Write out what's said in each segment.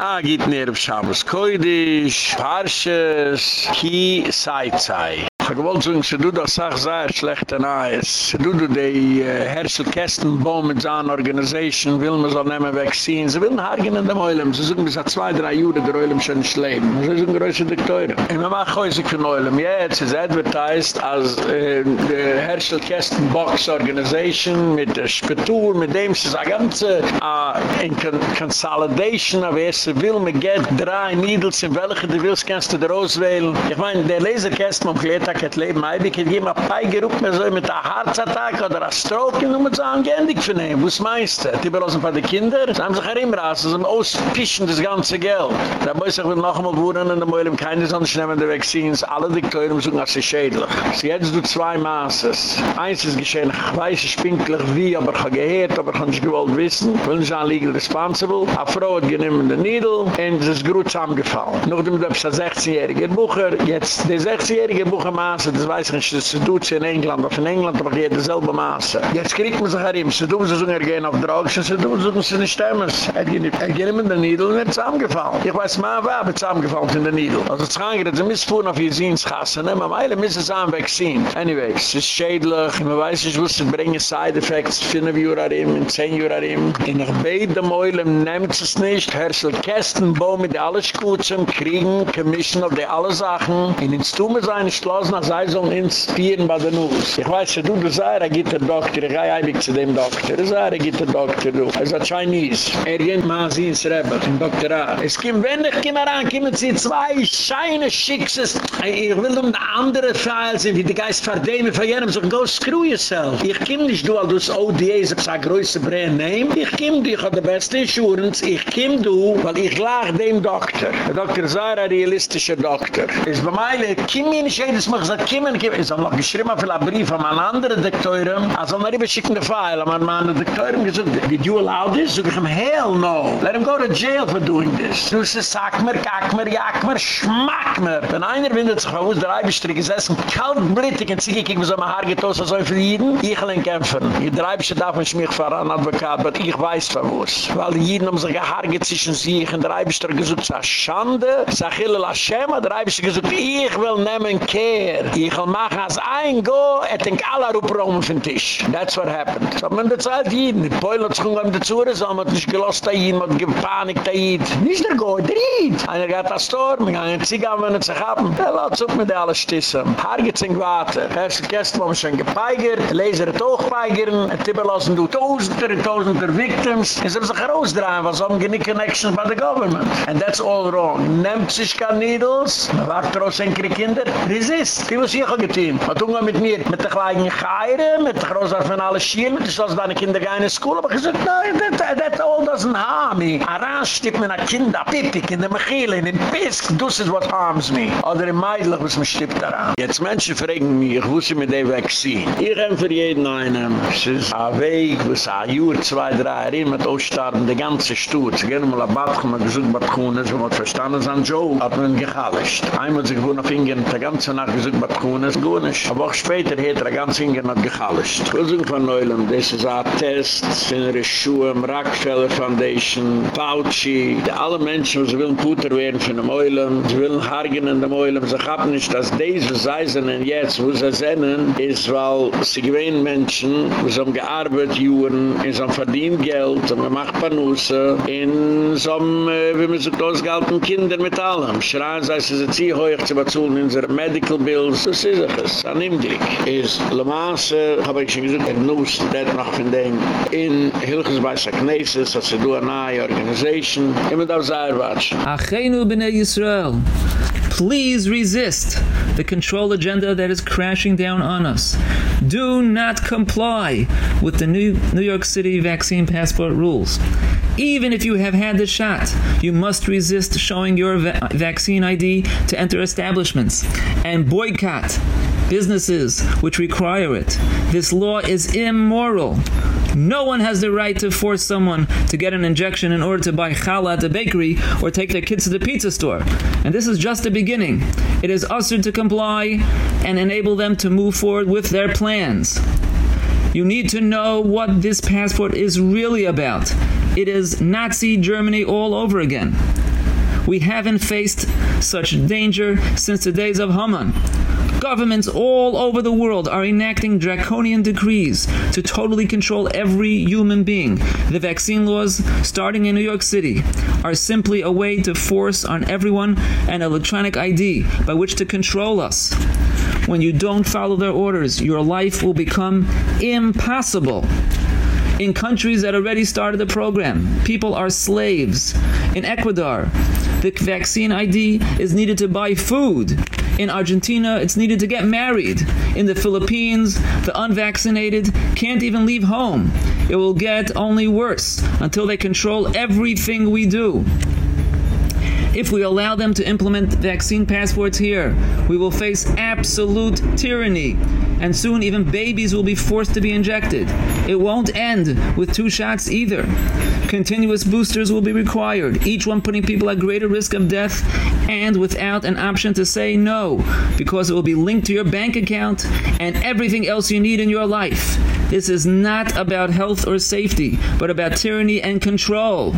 Ah, git ner auf Schabes Koidisch, Parshas, Ki Saizai. Ich wollte sagen, sie du das sag sehr schlecht an Eis. Sie du die äh, Herschel Kestenbaum mit seiner Organisation, will man so nehmen wegziehen. Sie will ein Haargen in dem Eulem. Sie sagen, bis hat zwei, drei Jahre der Eulem schon nicht leben. Sie sind größer Dikteure. Und man macht häusig für Eulem. Jetzt ist advertised als äh, die Herschel Kestenbox Organisation mit der Spetur, mit dem sie sagen, ganze äh, in Consolidation, aber es will man get drei Needles in welche du willst, kannst du der auswählen. Ich meine, der Laserkästen, um gelehrt hat leben, ich kann jemand Pai gerufen, mehr so mit einer Herzattack oder einer Stroke, und man sagen, geendig von ihm, was meinst du? Die belassen von den Kindern, sie haben sich herimrasen, sie auspischen das ganze Geld. Da muss ich noch einmal wohnen, und dann wollen keine sonst nehmen, die Vaccines, alle Dikteuren müssen als sie schädlich. Sie hätten du zwei Maßes. Eins ist geschehen, ich weiß, ich pinklich wie, aber ich habe gehört, aber ich habe nicht gewollt wissen, ich will nicht sagen, legal responsible. Eine Frau hat genommen den Needle, und es ist gut zusammengefallen. Nachdem du ein 16-jähriger Bucher, jetzt der 16-jährige Bucher Maße, das weiß ich nicht, das tut sie in England, aber in England aber geht dieselbe Maße. Jetzt kriegt man sich an ihm, sie tun sie so, er gehen auf Drogs, sie tun sie so, nicht stemmen. Er geht in den Niedel und er ist zusammengefallen. Ich weiß mal, wer hat zusammengefallen in den Niedel. Also es kann gerade, sie müssen auf ihr Sinnskasse, ne, man meile müssen sie an wegziehen. Anyway, es ist schädlich, man weiß nicht, was sie bringen, Side-Effects, 5 Jura an ihm, 10 Jura an ihm. In der beide Meulen nehmt es nicht, Herschel Kästen, Baum mit alles gut zum Kriegen, Commission auf die alle Sachen, in den Stumme sein, Schloss nach sei so inspirieren bei der Nuss. Ich weiß, du, du sei, er geht der Doktor, ich gehe ein zu dem Doktor. Er sei, er geht der Doktor, du. Er ist ein Chinese. Er geht mal sie ins Rebbe, Doktor A. Es kommt, wenn ich komme ran, kommen sie zwei scheine Schickses. Ich will um die andere Fall sehen, wie die Geist verdehmen von jenem, so go screw yourself. Ich komme nicht, du, weil du das ODA, so ein größer Brand name. Ich komme, du, ich habe die beste Insurance. Ich komme, du, weil ich lag dem Doktor. Der Doktor sei ein realistischer Doktor. Es war meine, komme nicht jedes Mal, sagt, kommen, kommen. Ich habe noch geschrieben auf einen Brief an einen anderen Dektoren. Er soll noch rüber schicken den Pfeil. Aber man hat Dektoren gesagt, did you allow this? Sag ich ihm, hell no. Let him go to jail for doing this. Du sie sag mir, kack mir, jack mir, schmack mir. Wenn einer windet sich aus der Eibestrick gesessen, kalt blittig und ziege, kiek mir so mein Haar getossen, so ein für ich will ihn kämpfen. Ich dreibe sie darf mich mich vor einen Advokat, aber ich weiß von was. Weil die Jeden haben sich gehargert zwischen sich und der Eibestrick gesagt, sa Schande, sa Chillel Hashem, der Eibestrick gesagt, ich will nehmen Kehr. Care Ich will machen als ein Go, et denk alle Rupromen von Tisch. That's what happened. So hat man bezahlt jeden. Die Beul hat sich umgegangen dazu, so hat man nicht gelost da jeden, man hat gepanikt da jeden. Nicht der Go, der Ried. Einer geht das Tor, man kann einen Zieg an, wenn er sich haben. Er lässt sich mit allen Stissen. Haar geht's in Gwarte. Erste Käste, wo man schon gepeigert, Leser hat auch peigern, et überlassen du Tausender, Tausender Victims. Es haben sich herausdrehen, was haben genie Connections bei der Government. And that's all wrong. Nehmt sich kein Needles, wacht raus ein Kinder, resist. Was ich habe getan. Was tun wir mit mir? Mit der kleinen Geire, mit der Großart von allen Schielen, mit der Schloss deiner Kinder gehen in die Schule. Aber ich gesagt, nein, that, that all doesn't harm me. Aran stippt mir ein Kind ab, Pipik, in der Mechile, in den Pisk, das ist what harms me. Oder in Meidlich, was man stippt daran. Jetzt Menschen fragen mich, ich wusste mit dem Vaccine. Ich habe für jeden einen, es ist ein Weg, was ein Jahr, zwei, drei, rein mit Ausstarten, die ganze. Sie gehen mal ein Bad, man gesucht Badkunis, man hat verstanden, es an Joe, hat man gehallischt. Einmal sich wohnen auf Ingen, die ganze Nacht gesucht Kuhnes Gunisch. Aber auch später hat er ganz hingern noch gechallischt. Lösung von Neulem, das ist ein Test, sind ihre Schuhe, Rockefeller Foundation, die alle Menschen, die wollen Puter werden von dem Neulem, die wollen Hargen in dem Neulem, sie haben nicht, dass diese Seisen und jetzt, wo sie sehnen, ist, weil sie gewähnen Menschen, die haben gearbeitet, Juren, in so verdient Geld, und man macht Panusse, in so einem, äh, wie man sich ausgehalten, Kinder mit allem. Schreien sie, sie sind sie hoch zu bezahlen in unsere Medical Das an ihm glick. Is Le Mans, hab ich gesagt, noch von in bei Organisation. Achenu b'nei Yisrael, please resist the control agenda that is crashing down on us. Do not comply with the new New York City vaccine passport rules. Even if you have had the shot, you must resist showing your va vaccine ID to enter establishments and boycott businesses which require it. This law is immoral. No one has the right to force someone to get an injection in order to buy challah at the bakery or take their kids to the pizza store. And this is just the beginning. It is ushered to comply and enable them to move forward with their plans. You need to know what this passport is really about. It is Nazi Germany all over again. We haven't faced such danger since the days of Haman. Governments all over the world are enacting draconian decrees to totally control every human being. The vaccine laws, starting in New York City, are simply a way to force on everyone an electronic ID by which to control us. When you don't follow their orders, your life will become impossible. In countries that already started the program, people are slaves. In Ecuador, the vaccine ID is needed to buy food. In Argentina, it's needed to get married. In the Philippines, the unvaccinated can't even leave home. It will get only worse until they control everything we do. If we allow them to implement vaccine passports here, we will face absolute tyranny and soon even babies will be forced to be injected. It won't end with two shots either. Continuous boosters will be required, each one putting people at greater risk of death and without an option to say no because it will be linked to your bank account and everything else you need in your life. This is not about health or safety, but about tyranny and control.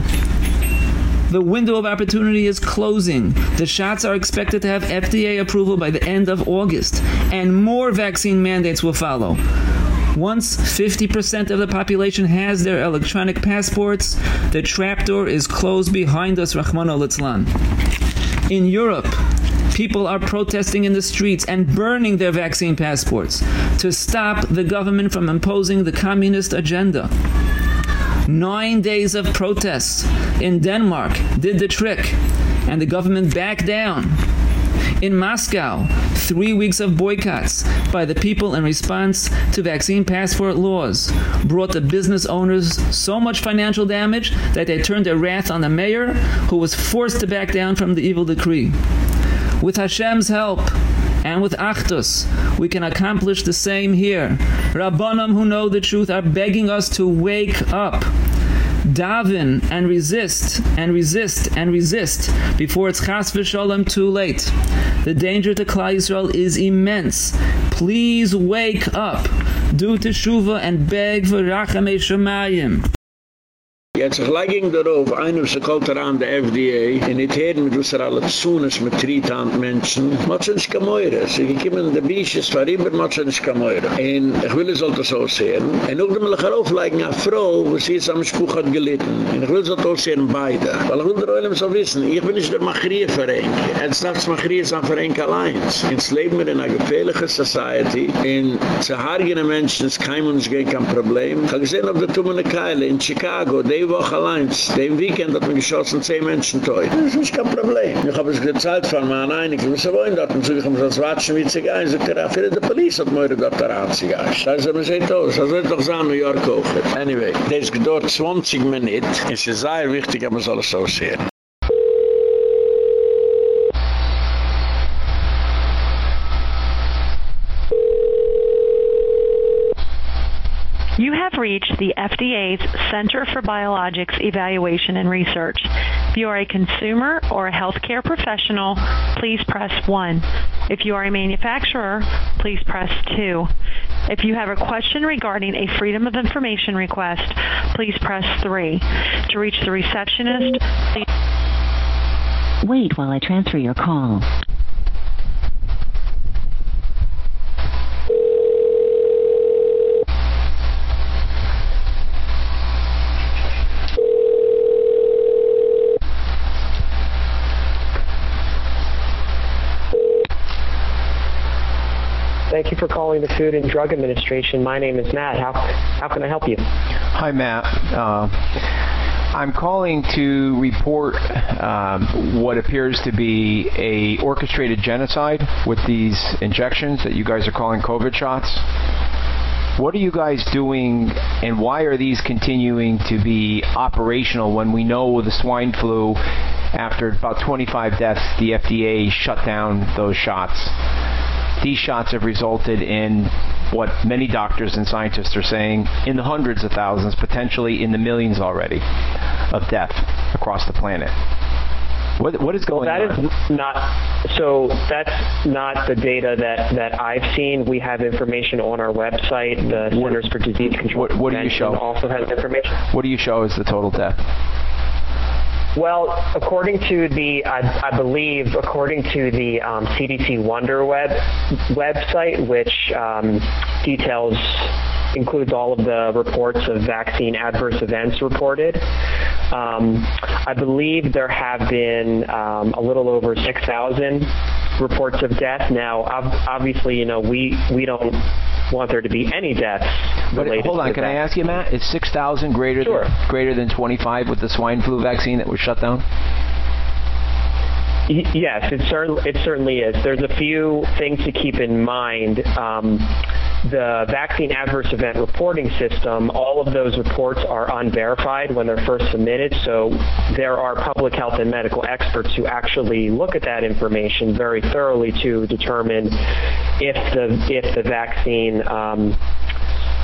The window of opportunity is closing. The shots are expected to have FDA approval by the end of August, and more vaccine mandates will follow. Once 50% of the population has their electronic passports, the trapdoor is closed behind us, Rahman al In Europe, people are protesting in the streets and burning their vaccine passports to stop the government from imposing the communist agenda. 9 days of protests in Denmark did the trick and the government backed down. In Moscow, 3 weeks of boycotts by the people in response to vaccine passport laws brought the business owners so much financial damage that they turned their wrath on the mayor who was forced to back down from the evil decree. With Hashem's help, and with Achdus we can accomplish the same here. Rabbanim who know the truth are begging us to wake up. Daven and resist and resist and resist before it's chas v'sholem too late. The danger to Klal Yisrael is immense. Please wake up. Do teshuva and beg for rachamei shemayim. Jetzt ich lege ihn darauf, einer ist kalt daran der FDA, in it heden mit uns alle Zunes mit Tritant Menschen, macht sie nicht kamoire. Sie gekommen in der Bisches, macht sie nicht kamoire. Und ich will es halt so sehen. Und auch dem ich auflegen, eine Frau, wo sie es am Spruch hat gelitten. Und ich will es halt auch sehen, beide. Weil ich will der Oilem so wissen, ich bin nicht der Machrie verenk. Jetzt darf es Machrie sein verenk allein. Jetzt leben wir in einer gefährlichen Society. In zu hargene Menschen, es kann uns gehen kein Problem. Ich habe gesehen auf der Tumene Keile in Chicago, die Woche allein, dem Weekend hat man geschossen, zehn Menschen tot. Das ist kein Problem. Ich habe es gezahlt von meinen Einigen, was sie wollen dort, und so ich muss das watschen, wie sie gehen, so ich er, für die Polizei hat mir dort daran zu gehen. Da ist aber sehr toll, das wird doch sein, New York auch. Anyway, das ist dort 20 Minuten, es ist sehr wichtig, aber man soll es so sehen. You have reached the FDA's Center for Biologics Evaluation and Research. If you are a consumer or a healthcare professional, please press 1. If you are a manufacturer, please press 2. If you have a question regarding a Freedom of Information request, please press 3. To reach the receptionist, please Wait while I transfer your call. Thank you for calling the Food and Drug Administration. My name is Matt. How how can I help you? Hi Matt. Uh, I'm calling to report um, what appears to be a orchestrated genocide with these injections that you guys are calling COVID shots. What are you guys doing and why are these continuing to be operational when we know with the swine flu after about 25 deaths the FDA shut down those shots? These shots have resulted in what many doctors and scientists are saying in the hundreds of thousands potentially in the millions already of death across the planet what what is going well, that on? That is not so that's not the data that that I've seen. We have information on our website. The Centers for Disease Control what, what do you show? also has information. What do you show as the total death? Well, according to the, I, I believe, according to the um, CDC Wonder Web website, which um, details includes all of the reports of vaccine adverse events reported. Um, I believe there have been um, a little over 6,000 reports of death. Now, obviously, you know, we we don't want there to be any deaths but hold on, can I ask you, Matt? Is 6,000 greater sure. than greater than 25 with the swine flu vaccine that was shut down? Yes, it certainly it certainly is. There's a few things to keep in mind. Um, the vaccine adverse event reporting system, all of those reports are unverified when they're first submitted, so there are public health and medical experts who actually look at that information very thoroughly to determine if the if the vaccine um,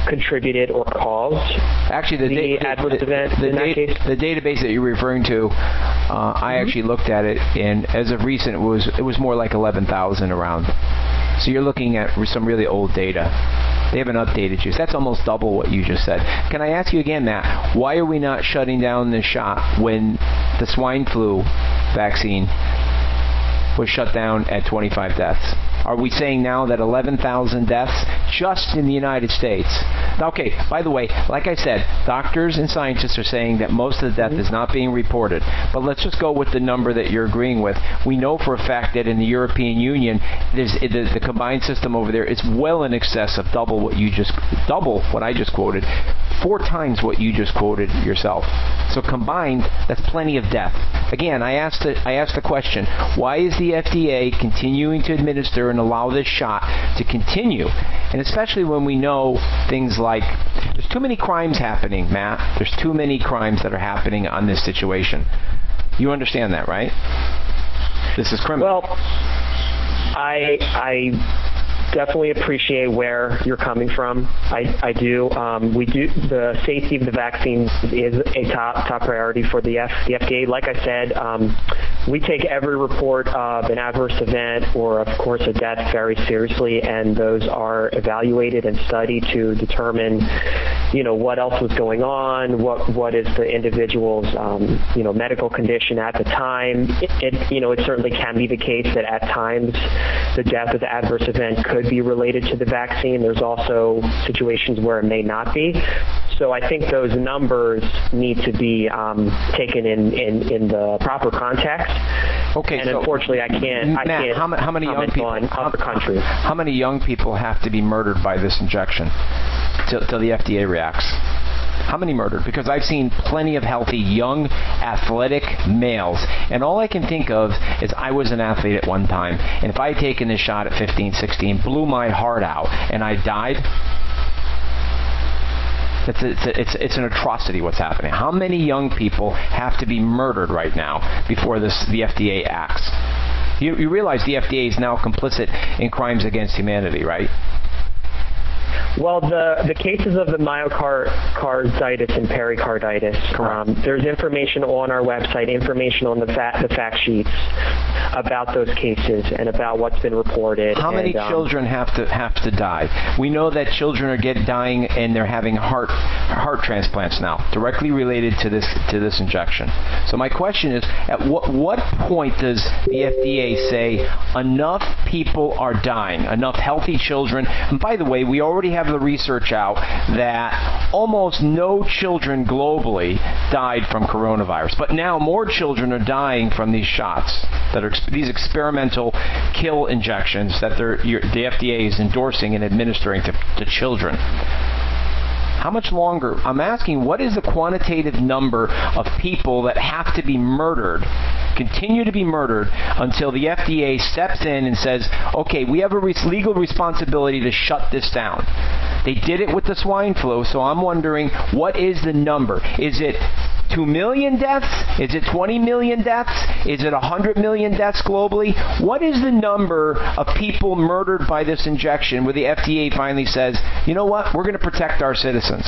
contributed or caused actually the, the adverse event the, the, the, database that you're referring to uh, mm -hmm. I actually looked at it and as of recent it was it was more like 11,000 around so you're looking at some really old data they haven't updated you. So that's almost double what you just said. Can I ask you again, Matt, why are we not shutting down the shot when the swine flu vaccine was shut down at 25 deaths? Are we saying now that 11,000 deaths just in the United States? Okay, by the way, like I said, doctors and scientists are saying that most of the death is not being reported. But let's just go with the number that you're agreeing with. We know for a fact that in the European Union, there's the, the combined system over there is well in excess of double what you just double what I just quoted, four times what you just quoted yourself. So combined, that's plenty of death. Again, I asked the, I asked the question, why is the FDA continuing to administer and allow this shot to continue. And especially when we know things like there's too many crimes happening, Matt. There's too many crimes that are happening on this situation. You understand that, right? This is criminal. Well, I I definitely appreciate where you're coming from. I, I do. Um, we do. The safety of the vaccine is a top top priority for the, F, the FDA. Like I said, um, we take every report of an adverse event or, of course, a death very seriously, and those are evaluated and studied to determine, you know, what else was going on, what what is the individual's, um, you know, medical condition at the time. It, it, you know, it certainly can be the case that at times the death of the adverse event could could be related to the vaccine. There's also situations where it may not be. So I think those numbers need to be um, taken in, in, in the proper context. Okay, and so unfortunately I can't Matt, I can't how, how many young people how, countries. How many young people have to be murdered by this injection till, till the FDA reacts? How many murdered? Because I've seen plenty of healthy, young, athletic males. And all I can think of is I was an athlete at one time. And if I had taken this shot at 15, 16, blew my heart out, and I died, it's, it's, it's, it's an atrocity what's happening. How many young people have to be murdered right now before this the FDA acts? You, you realize the FDA is now complicit in crimes against humanity, right? Well, the the cases of the myocarditis and pericarditis, um, there's information on our website, information on the fact the fact sheets about those cases and about what's been reported. How many um, children have to have to die? We know that children are get dying and they're having heart heart transplants now, directly related to this to this injection. So my question is, at what what point does the FDA say enough people are dying, enough healthy children? And by the way, we already have the research out that almost no children globally died from coronavirus. But now more children are dying from these shots that are these experimental kill injections that the FDA is endorsing and administering to, to children. How much longer? I'm asking what is the quantitative number of people that have to be murdered, continue to be murdered until the FDA steps in and says, "Okay, we have a legal responsibility to shut this down." They did it with the swine flu, so I'm wondering what is the number? Is it 2 million deaths? Is it 20 million deaths? Is it 100 million deaths globally? What is the number of people murdered by this injection where the FDA finally says, "You know what? We're going to protect our citizens."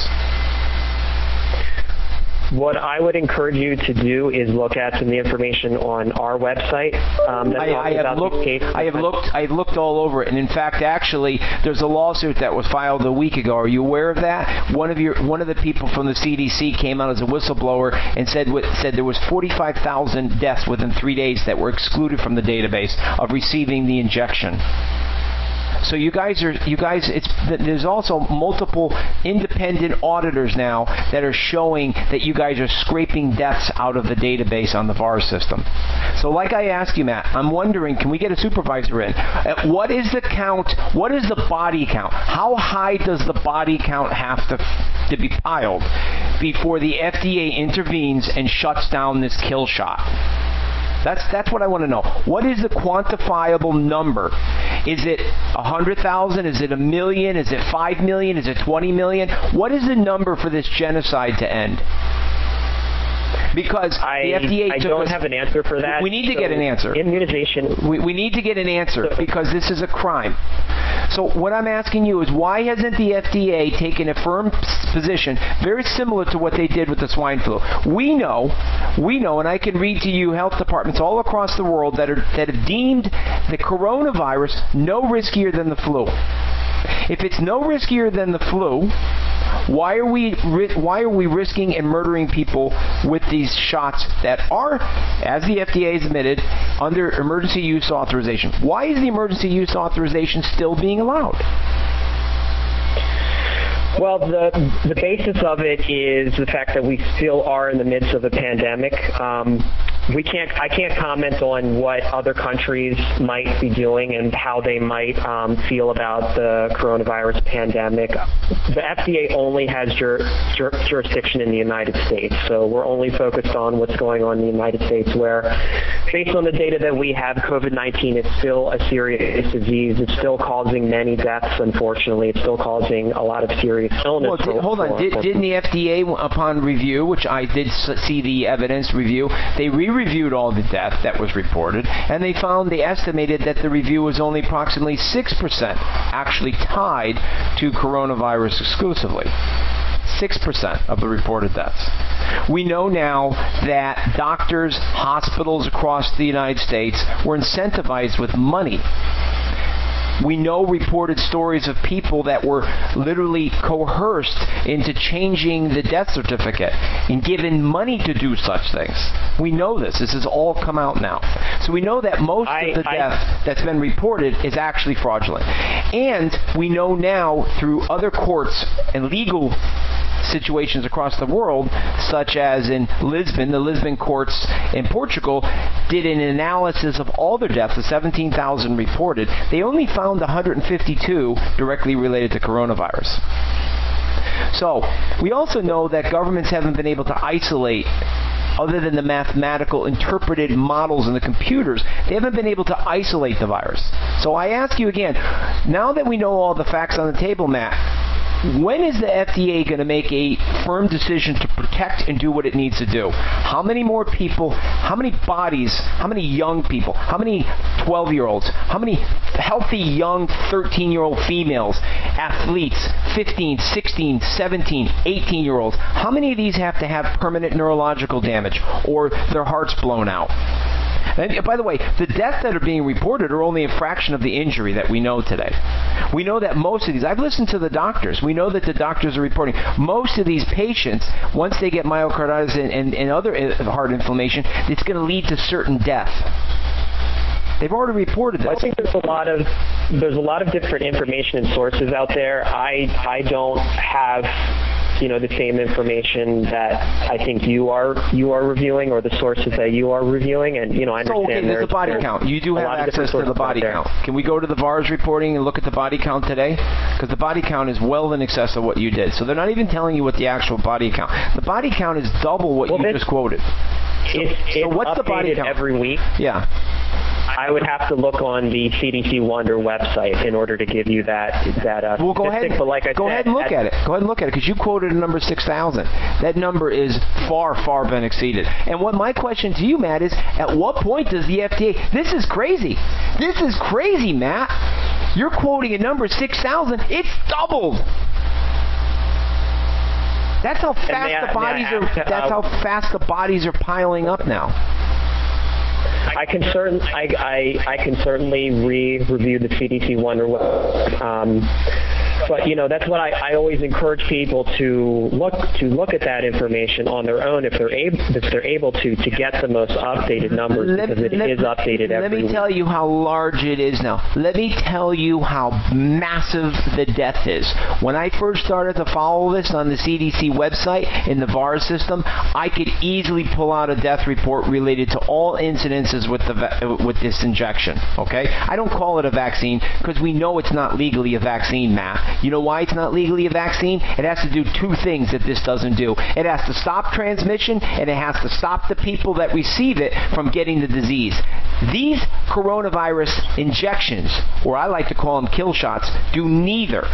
What I would encourage you to do is look at some of the information on our website um, I, I have looked I have looked I've looked all over it. And in fact actually there's a lawsuit that was filed a week ago. Are you aware of that? One of your one of the people from the CDC came out as a whistleblower and said said there was 45,000 deaths within 3 days that were excluded from the database of receiving the injection so you guys are you guys it's there's also multiple independent auditors now that are showing that you guys are scraping deaths out of the database on the VAERS system. So like I asked you Matt, I'm wondering can we get a supervisor in? Uh, what is the count? What is the body count? How high does the body count have to to be piled before the FDA intervenes and shuts down this kill shot? That's that's what I want to know. What is the quantifiable number? Is it 100,000? Is it a million? Is it 5 million? Is it 20 million? What is the number for this genocide to end? Because I, the FDA I don't us, have an answer for that. We need to so get an answer. Immunization. We we need to get an answer because this is a crime. So what I'm asking you is why hasn't the FDA taken a firm position very similar to what they did with the swine flu? We know, we know and I can read to you health departments all across the world that are that have deemed the coronavirus no riskier than the flu. If it's no riskier than the flu, why are we why are we risking and murdering people with these shots that are as the FDA has admitted under emergency use authorization? Why is the emergency use authorization still being allowed? Well, the the basis of it is the fact that we still are in the midst of a pandemic. Um, we can't I can't comment on what other countries might be doing and how they might um, feel about the coronavirus pandemic. The FDA only has jur jur jurisdiction in the United States. So we're only focused on what's going on in the United States where based on the data that we have COVID-19 is still a serious disease. It's still causing many deaths unfortunately. It's still causing a lot of serious illness. Well, for, hold on. Did, didn't the FDA upon review, which I did see the evidence review, they re reviewed all the death that was reported and they found they estimated that the review was only approximately 6% actually tied to coronavirus exclusively. 6% of the reported deaths. We know now that doctors, hospitals across the United States were incentivized with money we know reported stories of people that were literally coerced into changing the death certificate and given money to do such things. We know this. This has all come out now. So we know that most I, of the I, death that's been reported is actually fraudulent. And we know now through other courts and legal situations across the world such as in Lisbon the Lisbon courts in Portugal did an analysis of all their deaths the 17,000 reported they only found 152 directly related to coronavirus. So we also know that governments haven't been able to isolate other than the mathematical interpreted models in the computers they haven't been able to isolate the virus. So i ask you again now that we know all the facts on the table Matt when is the FDA going to make a firm decision to protect and do what it needs to do? How many more people, how many bodies, how many young people, how many 12-year-olds, how many healthy young 13-year-old females, athletes, 15, 16, 17, 18-year-olds, how many of these have to have permanent neurological damage or their hearts blown out? And by the way, the deaths that are being reported are only a fraction of the injury that we know today. We know that most of these I've listened to the doctors. We know that the doctors are reporting most of these patients once they get myocarditis and, and, and other uh, heart inflammation, it's going to lead to certain death. They've already reported that. I think there's a lot of there's a lot of different information and sources out there. I I don't have you know the same information that I think you are you are reviewing or the sources that you are reviewing and you know I understand so, okay, there's, there's the body count. You do have access to the body count. Can we go to the VAERS reporting and look at the body count today? Cuz the body count is well in excess of what you did. So they're not even telling you what the actual body count. The body count is double what well, you just quoted. So, it's, it's so what's the body count every week? Yeah. I would have to look on the CDC Wonder website in order to give you that that uh, well, go ahead. But like I go said, ahead and look at, at it. Go ahead and look at it because you quoted a number 6,000. That number is far, far been exceeded. And what my question to you, Matt, is at what point does the FDA? This is crazy. This is crazy, Matt. You're quoting a number 6,000. It's doubled. That's how fast the bodies are that's how fast the bodies are piling up now. I can certain I I I can certainly re-review the CDC Wonder um but you know that's what I, I always encourage people to look to look at that information on their own if they're able if they're able to to get the most updated numbers let, because it let, is updated Let me week. tell you how large it is now. Let me tell you how massive the death is. When I first started to follow this on the CDC website in the VAERS system, I could easily pull out a death report related to all incidences with the with this injection, okay? I don't call it a vaccine because we know it's not legally a vaccine, Matt. You know why it's not legally a vaccine? It has to do two things that this doesn't do. It has to stop transmission and it has to stop the people that receive it from getting the disease. These coronavirus injections, or I like to call them kill shots, do neither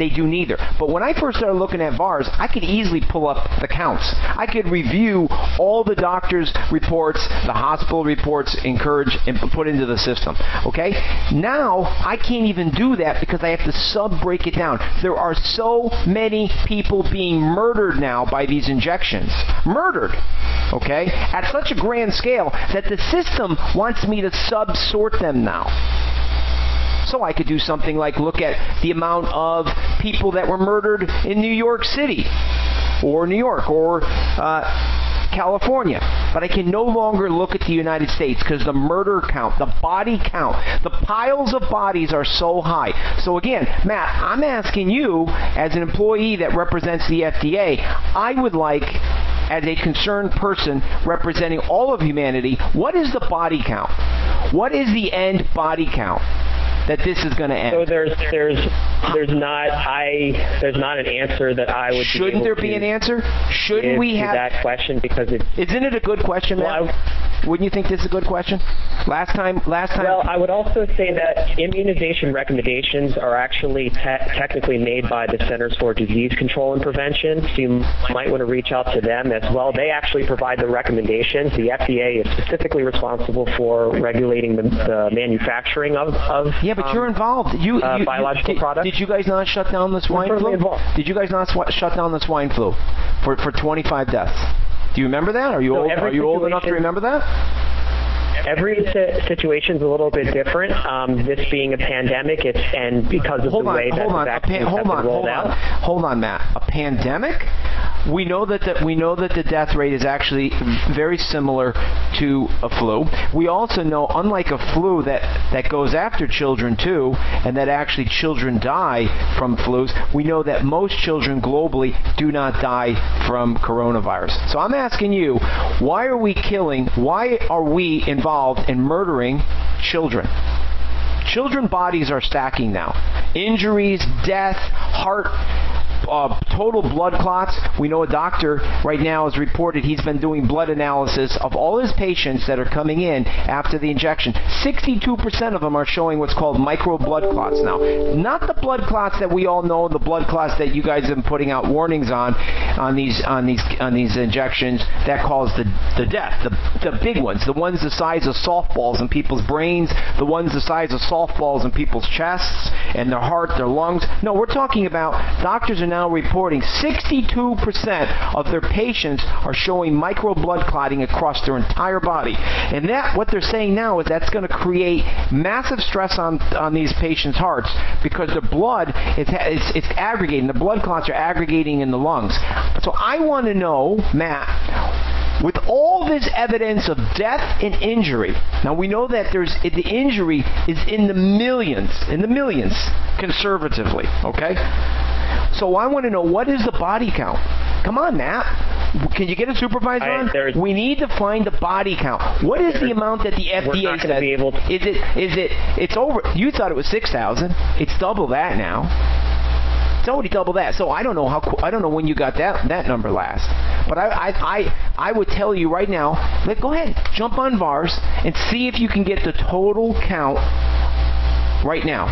they do neither. But when I first started looking at VAERS, I could easily pull up the counts. I could review all the doctor's reports, the hospital reports, encourage and put into the system. Okay? Now, I can't even do that because I have to sub break it down. There are so many people being murdered now by these injections. Murdered. Okay? At such a grand scale that the system wants me to sub sort them now. So I could do something like look at the amount of people that were murdered in New York City or New York or uh, California. But I can no longer look at the United States because the murder count, the body count, the piles of bodies are so high. So again, Matt, I'm asking you as an employee that represents the FDA, I would like as a concerned person representing all of humanity, what is the body count? What is the end body count? That this is going to end? So there's there's there's not I there's not an answer that I would Shouldn't there be an answer? Shouldn't we have that question because it's Isn't it a good question, well, Matt? Wouldn't you think this is a good question? Last time last time Well, I would also say that immunization recommendations are actually te technically made by the Centers for Disease Control and Prevention. So you might want to reach out to them as well. They actually provide the recommendations. The FDA is specifically responsible for regulating the, the manufacturing of of Yeah, but um, you're involved. You, uh, you biological did, products. Did you guys not shut down the swine flu? Involved. Did you guys not shut down the swine flu for for 25 deaths? Do you remember that? Are you so old, are you old enough to remember that? Every situation is a little bit different. Um, this being a pandemic, it's and because of hold the on, way that hold the on, vaccines hold have on, been rolled hold out. On. Hold on, Matt. A pandemic? We know that the, we know that the death rate is actually very similar to a flu. We also know unlike a flu that that goes after children too and that actually children die from flus, we know that most children globally do not die from coronavirus. So I'm asking you, why are we killing why are we involved in murdering children? Children bodies are stacking now. Injuries, death, heart uh, total blood clots. We know a doctor right now has reported he's been doing blood analysis of all his patients that are coming in after the injection. 62% of them are showing what's called micro blood clots now. Not the blood clots that we all know, the blood clots that you guys have been putting out warnings on on these on these on these injections that cause the the death. The the big ones, the ones the size of softballs in people's brains, the ones the size of softballs in people's chests and their heart, their lungs. No, we're talking about doctors are now reporting 62% of their patients are showing micro blood clotting across their entire body. And that what they're saying now is that's going to create massive stress on on these patients' hearts because the blood it's, it's aggregating. The blood clots are aggregating in the lungs. So I want to know, Matt, with all this evidence of death and injury now we know that there's the injury is in the millions in the millions conservatively okay so I want to know what is the body count? Come on, Matt. Can you get a supervisor I, on? We need to find the body count. What is the amount that the FDA said? Is it is it it's over you thought it was 6,000. It's double that now. It's already double that. So I don't know how I don't know when you got that that number last. But I I I, I would tell you right now, let go ahead. Jump on VAERS and see if you can get the total count right now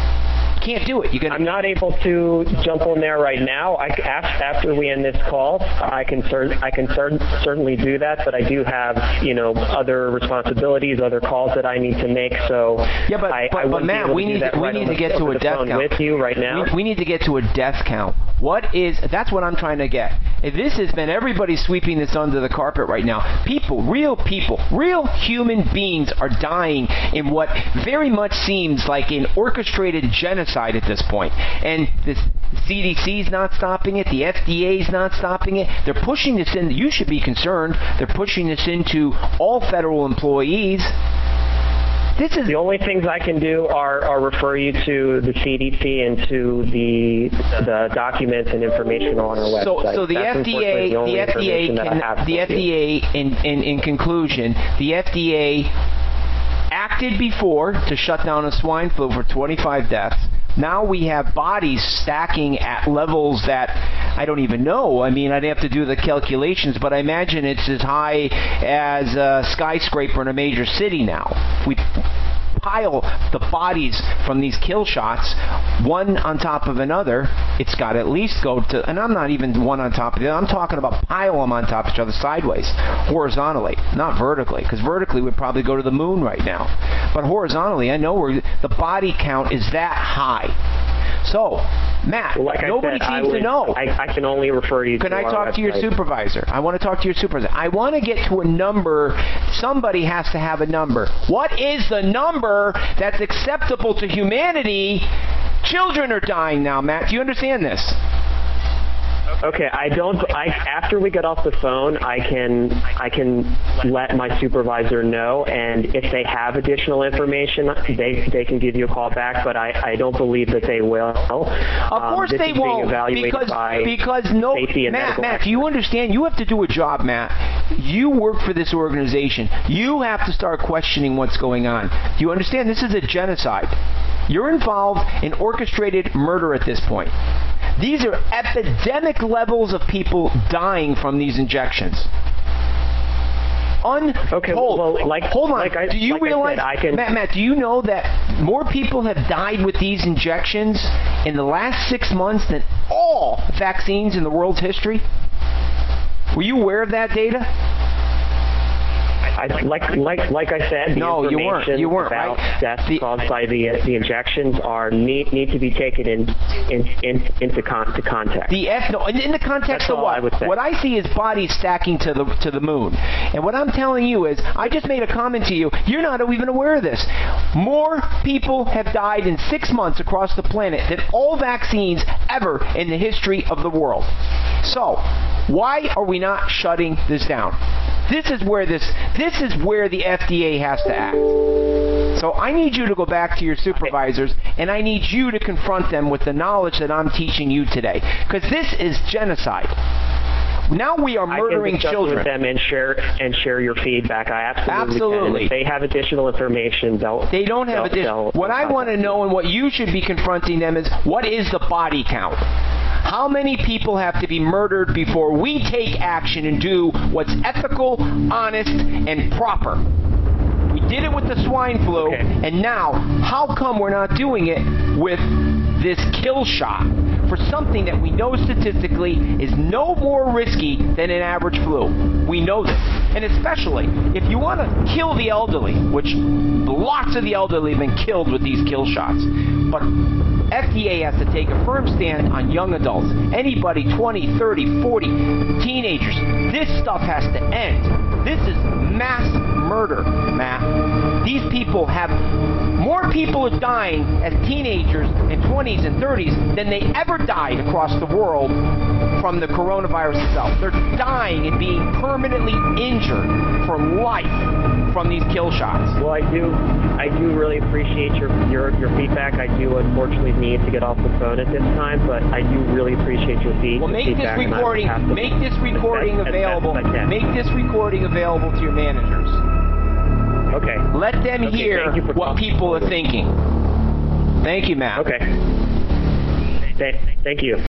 can't do it. You can I'm not able to jump on there right now. I after we end this call, I can I can cer certainly do that, but I do have, you know, other responsibilities, other calls that I need to make. So Yeah, but I, but, I but Matt, we need to, we right need to get to a death count with you right now. We, we need to get to a death count What is that's what I'm trying to get. This has been everybody sweeping this under the carpet right now. People, real people, real human beings are dying in what very much seems like an orchestrated genocide at this point. And the CDC's not stopping it, the FDA's not stopping it. They're pushing this in. You should be concerned. They're pushing this into all federal employees. This is the only things I can do are, are refer you to the CDC and to the the documents and information on our website. So, so the That's FDA, the, the FDA, can, the FDA, in, in in conclusion, the FDA acted before to shut down a swine flu for 25 deaths. Now we have bodies stacking at levels that I don't even know. I mean, I'd have to do the calculations, but I imagine it's as high as a skyscraper in a major city now. We pile the bodies from these kill shots one on top of another, it's got at least go to and I'm not even one on top of the other. I'm talking about pile them on top of each other sideways, horizontally, not vertically, cuz vertically we'd probably go to the moon right now. But horizontally, I know where the body count is that high. So, Matt, well, like nobody said, seems would, to know. I, I, can only refer you can to I talk website. to your supervisor? I want to talk to your supervisor. I want to get to a number. Somebody has to have a number. What is the number that's acceptable to humanity? Children are dying now, Matt. Do you understand this? Okay, I don't I after we get off the phone, I can I can let my supervisor know and if they have additional information, they they can give you a call back, but I I don't believe that they will. Of um, course they won't because because no Matt Matt, do you understand? You have to do a job, Matt. You work for this organization. You have to start questioning what's going on. Do you understand this is a genocide? You're involved in orchestrated murder at this point. These are epidemic levels of people dying from these injections. Okay, well, like hold on. Like I, do you like realize I, said, I can, Matt, Matt, do you know that more people have died with these injections in the last 6 months than all vaccines in the world's history? Were you aware of that data? I, like like like I said, the no, you weren't. You weren't about right? deaths the, caused by the the injections are need need to be taken in, in, in into con to context. The F no, in, in the context That's of what? I would say. what I see is bodies stacking to the to the moon. And what I'm telling you is I just made a comment to you. You're not even aware of this. More people have died in 6 months across the planet than all vaccines ever in the history of the world. So, why are we not shutting this down? This is where this this is where the FDA has to act. So I need you to go back to your supervisors and I need you to confront them with the knowledge that I'm teaching you today cuz this is genocide. Now we are murdering I can children. with them and share and share your feedback. I absolutely, absolutely. If they have additional information, they'll They don't have additional. What I want to know and what you should be confronting them is what is the body count? How many people have to be murdered before we take action and do what's ethical, honest, and proper? We did it with the swine flu, okay. and now how come we're not doing it with this kill shot for something that we know statistically is no more risky than an average flu? We know this. And especially if you want to kill the elderly, which lots of the elderly have been killed with these kill shots. But FDA has to take a firm stand on young adults. Anybody 20, 30, 40, teenagers. This stuff has to end. This is mass murder, Matt. These people have more people are dying as teenagers in 20s and 30s than they ever died across the world from the coronavirus itself. They're dying and being permanently injured for life from these kill shots. Well, I do I do really appreciate your your your feedback. I do unfortunately need to get off the phone at this time, but I do really appreciate your feedback. well, make feedback. This recording, make this recording available. Make this recording available to your managers. Okay. Let them okay, hear what people are thinking. Thank you, Matt. Okay. Th thank you.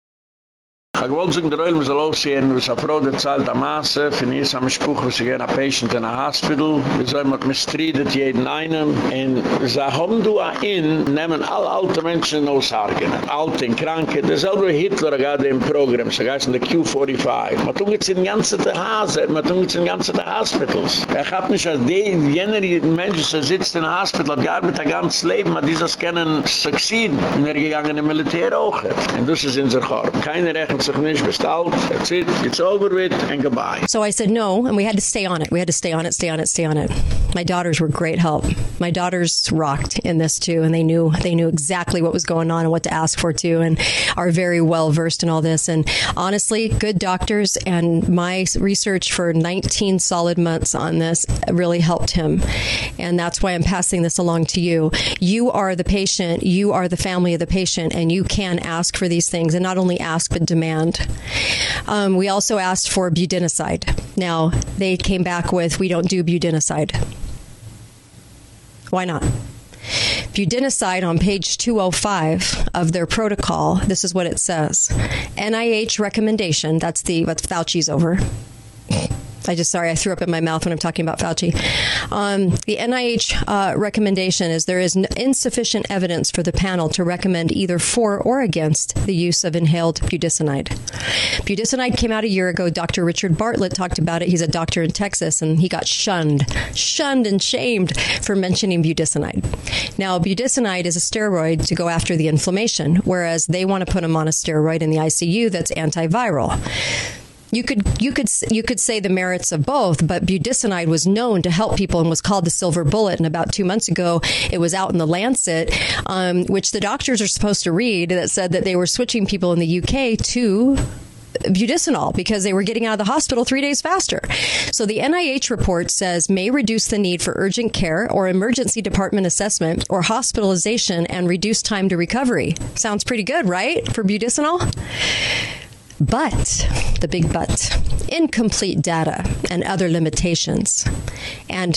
Ich wollte sagen, der Öl muss aussehen, was eine Frau der zahlt am Maße, für ihn ist am Spruch, was sie gehen, ein Patient in ein Hospital, wir sollen mit mistreated jeden einen, und sie haben du ein, nehmen alle alte Menschen aus Argen, alte und kranke, derselbe Hitler gerade im Programm, so heißt in der Q45, man tun jetzt in ganzen Hase, man tun jetzt in ganzen Hospitals. Er hat nicht als die, jener Mensch, der sitzt in einem Hospital, hat gearbeitet ein ganzes Leben, hat dieses können succeeden, und er gegangen im Militär auch. Und das ist in der Korb. Keiner rechnet sich nicht bestalt, that's it, it's over with, and goodbye. So I said no, and we had to stay on it. We had to stay on it, stay on it, stay on it. My daughters were great help. My daughters rocked in this too, and they knew they knew exactly what was going on and what to ask for too, and are very well versed in all this. And honestly, good doctors and my research for 19 solid months on this really helped him, and that's why I'm passing this along to you. You are the patient, you are the family of the patient, and you can ask for these things, and not only ask but demand. Um, we also asked for budesonide. Now they came back with we don't do budesonide. Why not? Budesonide on page 205 of their protocol, this is what it says. NIH recommendation, that's the what Fauci's over. I just sorry I threw up in my mouth when I'm talking about Fauci. Um, the NIH uh, recommendation is there is insufficient evidence for the panel to recommend either for or against the use of inhaled budesonide. Budesonide came out a year ago. Dr. Richard Bartlett talked about it. He's a doctor in Texas and he got shunned, shunned and shamed for mentioning budesonide. Now, budesonide is a steroid to go after the inflammation, whereas they want to put him on a steroid in the ICU that's antiviral you could you could you could say the merits of both but budesonide was known to help people and was called the silver bullet and about 2 months ago it was out in the Lancet um, which the doctors are supposed to read that said that they were switching people in the UK to budesonide because they were getting out of the hospital 3 days faster. So the NIH report says may reduce the need for urgent care or emergency department assessment or hospitalization and reduce time to recovery. Sounds pretty good, right? For budesonide? But, the big but, incomplete data and other limitations. And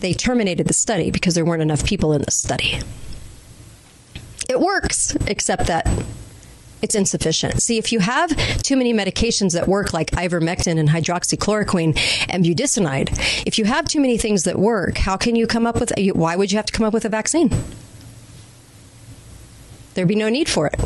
they terminated the study because there weren't enough people in the study. It works, except that it's insufficient. See, if you have too many medications that work like ivermectin and hydroxychloroquine and budesonide, if you have too many things that work, how can you come up with why would you have to come up with a vaccine? There'd be no need for it.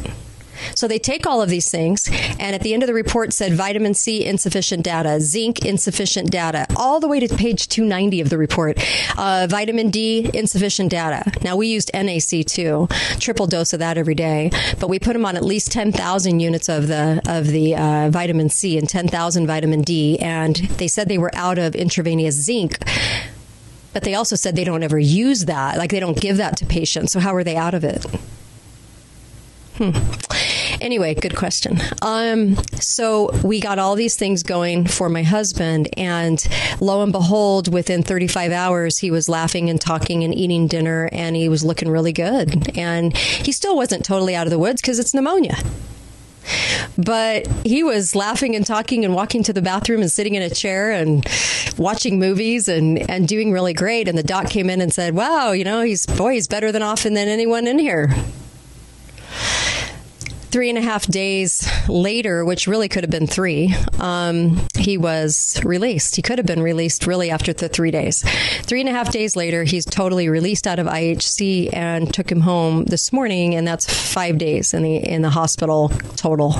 So they take all of these things and at the end of the report said vitamin C insufficient data, zinc insufficient data, all the way to page 290 of the report. Uh, vitamin D insufficient data. Now we used NAC2, triple dose of that every day, but we put them on at least 10,000 units of the of the uh, vitamin C and 10,000 vitamin D and they said they were out of intravenous zinc. But they also said they don't ever use that. Like they don't give that to patients. So how are they out of it Hmm. Anyway, good question. Um so we got all these things going for my husband and lo and behold within 35 hours he was laughing and talking and eating dinner and he was looking really good and he still wasn't totally out of the woods cuz it's pneumonia but he was laughing and talking and walking to the bathroom and sitting in a chair and watching movies and and doing really great and the doc came in and said wow you know he's boy he's better than often than anyone in here three and a half days later, which really could have been three, um, he was released. He could have been released really after the three days. Three and a half days later, he's totally released out of IHC and took him home this morning, and that's five days in the in the hospital total.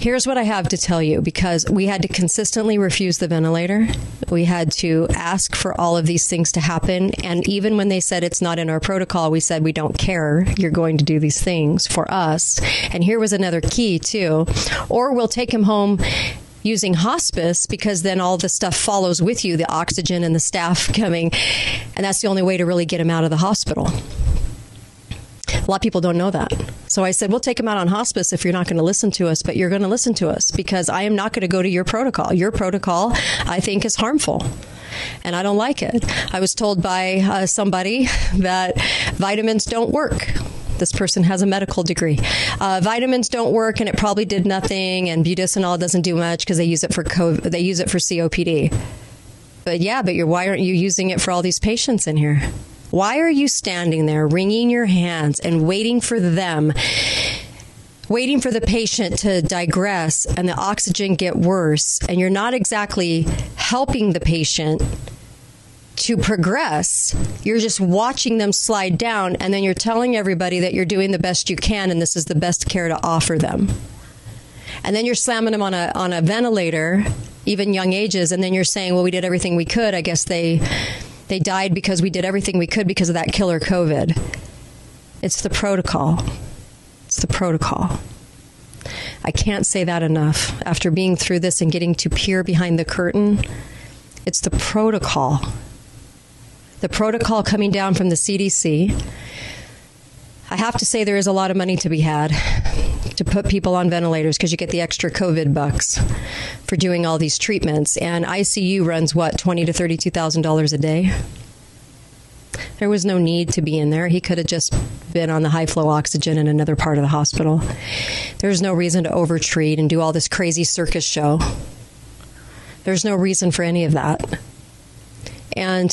Here's what I have to tell you because we had to consistently refuse the ventilator. We had to ask for all of these things to happen and even when they said it's not in our protocol, we said we don't care. You're going to do these things for us. And here was another key too. Or we'll take him home using hospice because then all the stuff follows with you, the oxygen and the staff coming. And that's the only way to really get him out of the hospital. A lot of people don't know that. So I said, "We'll take him out on hospice if you're not going to listen to us, but you're going to listen to us because I am not going to go to your protocol. Your protocol I think is harmful." And I don't like it. I was told by uh, somebody that vitamins don't work this person has a medical degree. Uh, vitamins don't work and it probably did nothing and budesonide doesn't do much because they use it for COVID, they use it for COPD. But yeah, but you're why aren't you using it for all these patients in here? Why are you standing there wringing your hands and waiting for them waiting for the patient to digress and the oxygen get worse and you're not exactly helping the patient to progress. You're just watching them slide down and then you're telling everybody that you're doing the best you can and this is the best care to offer them. And then you're slamming them on a on a ventilator even young ages and then you're saying, "Well, we did everything we could. I guess they they died because we did everything we could because of that killer COVID." It's the protocol. It's the protocol. I can't say that enough. After being through this and getting to peer behind the curtain, it's the protocol the protocol coming down from the CDC. I have to say there is a lot of money to be had to put people on ventilators because you get the extra COVID bucks for doing all these treatments and ICU runs what 20 to 32,000 dollars a day. There was no need to be in there. He could have just been on the high flow oxygen in another part of the hospital. There's no reason to overtreat and do all this crazy circus show. There's no reason for any of that. And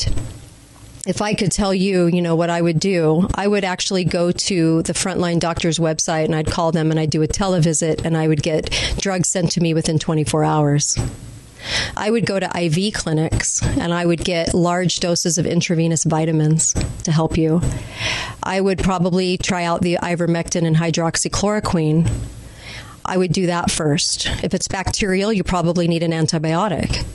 if I could tell you, you know, what I would do, I would actually go to the frontline doctor's website and I'd call them and I'd do a televisit and I would get drugs sent to me within 24 hours. I would go to IV clinics and I would get large doses of intravenous vitamins to help you. I would probably try out the ivermectin and hydroxychloroquine. I would do that first. If it's bacterial, you probably need an antibiotic.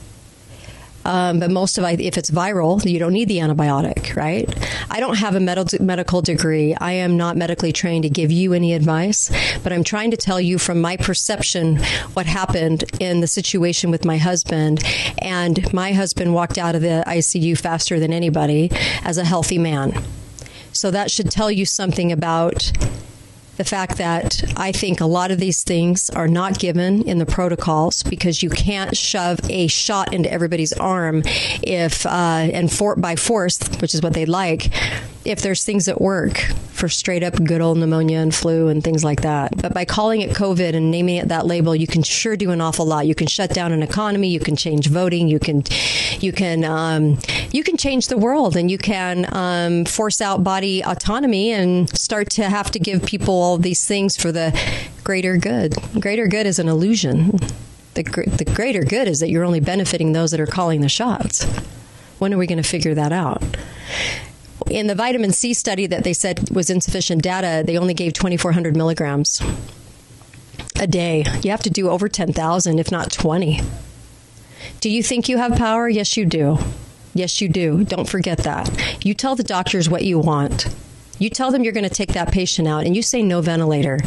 Um, but most of it, if it's viral, you don't need the antibiotic, right? I don't have a medical degree. I am not medically trained to give you any advice, but I'm trying to tell you from my perception what happened in the situation with my husband and my husband walked out of the ICU faster than anybody as a healthy man. So that should tell you something about the fact that I think a lot of these things are not given in the protocols because you can't shove a shot into everybody's arm if uh, and for by force, which is what they like, if there's things that work for straight up good old pneumonia and flu and things like that. But by calling it COVID and naming it that label, you can sure do an awful lot. You can shut down an economy, you can change voting, you can you can um, you can change the world and you can um, force out body autonomy and start to have to give people all these things for the greater good. Greater good is an illusion. The the greater good is that you're only benefiting those that are calling the shots. When are we going to figure that out? in the vitamin C study that they said was insufficient data, they only gave 2400 milligrams a day. You have to do over 10,000 if not 20. Do you think you have power? Yes, you do. Yes, you do. Don't forget that. You tell the doctors what you want. You tell them you're going to take that patient out and you say no ventilator.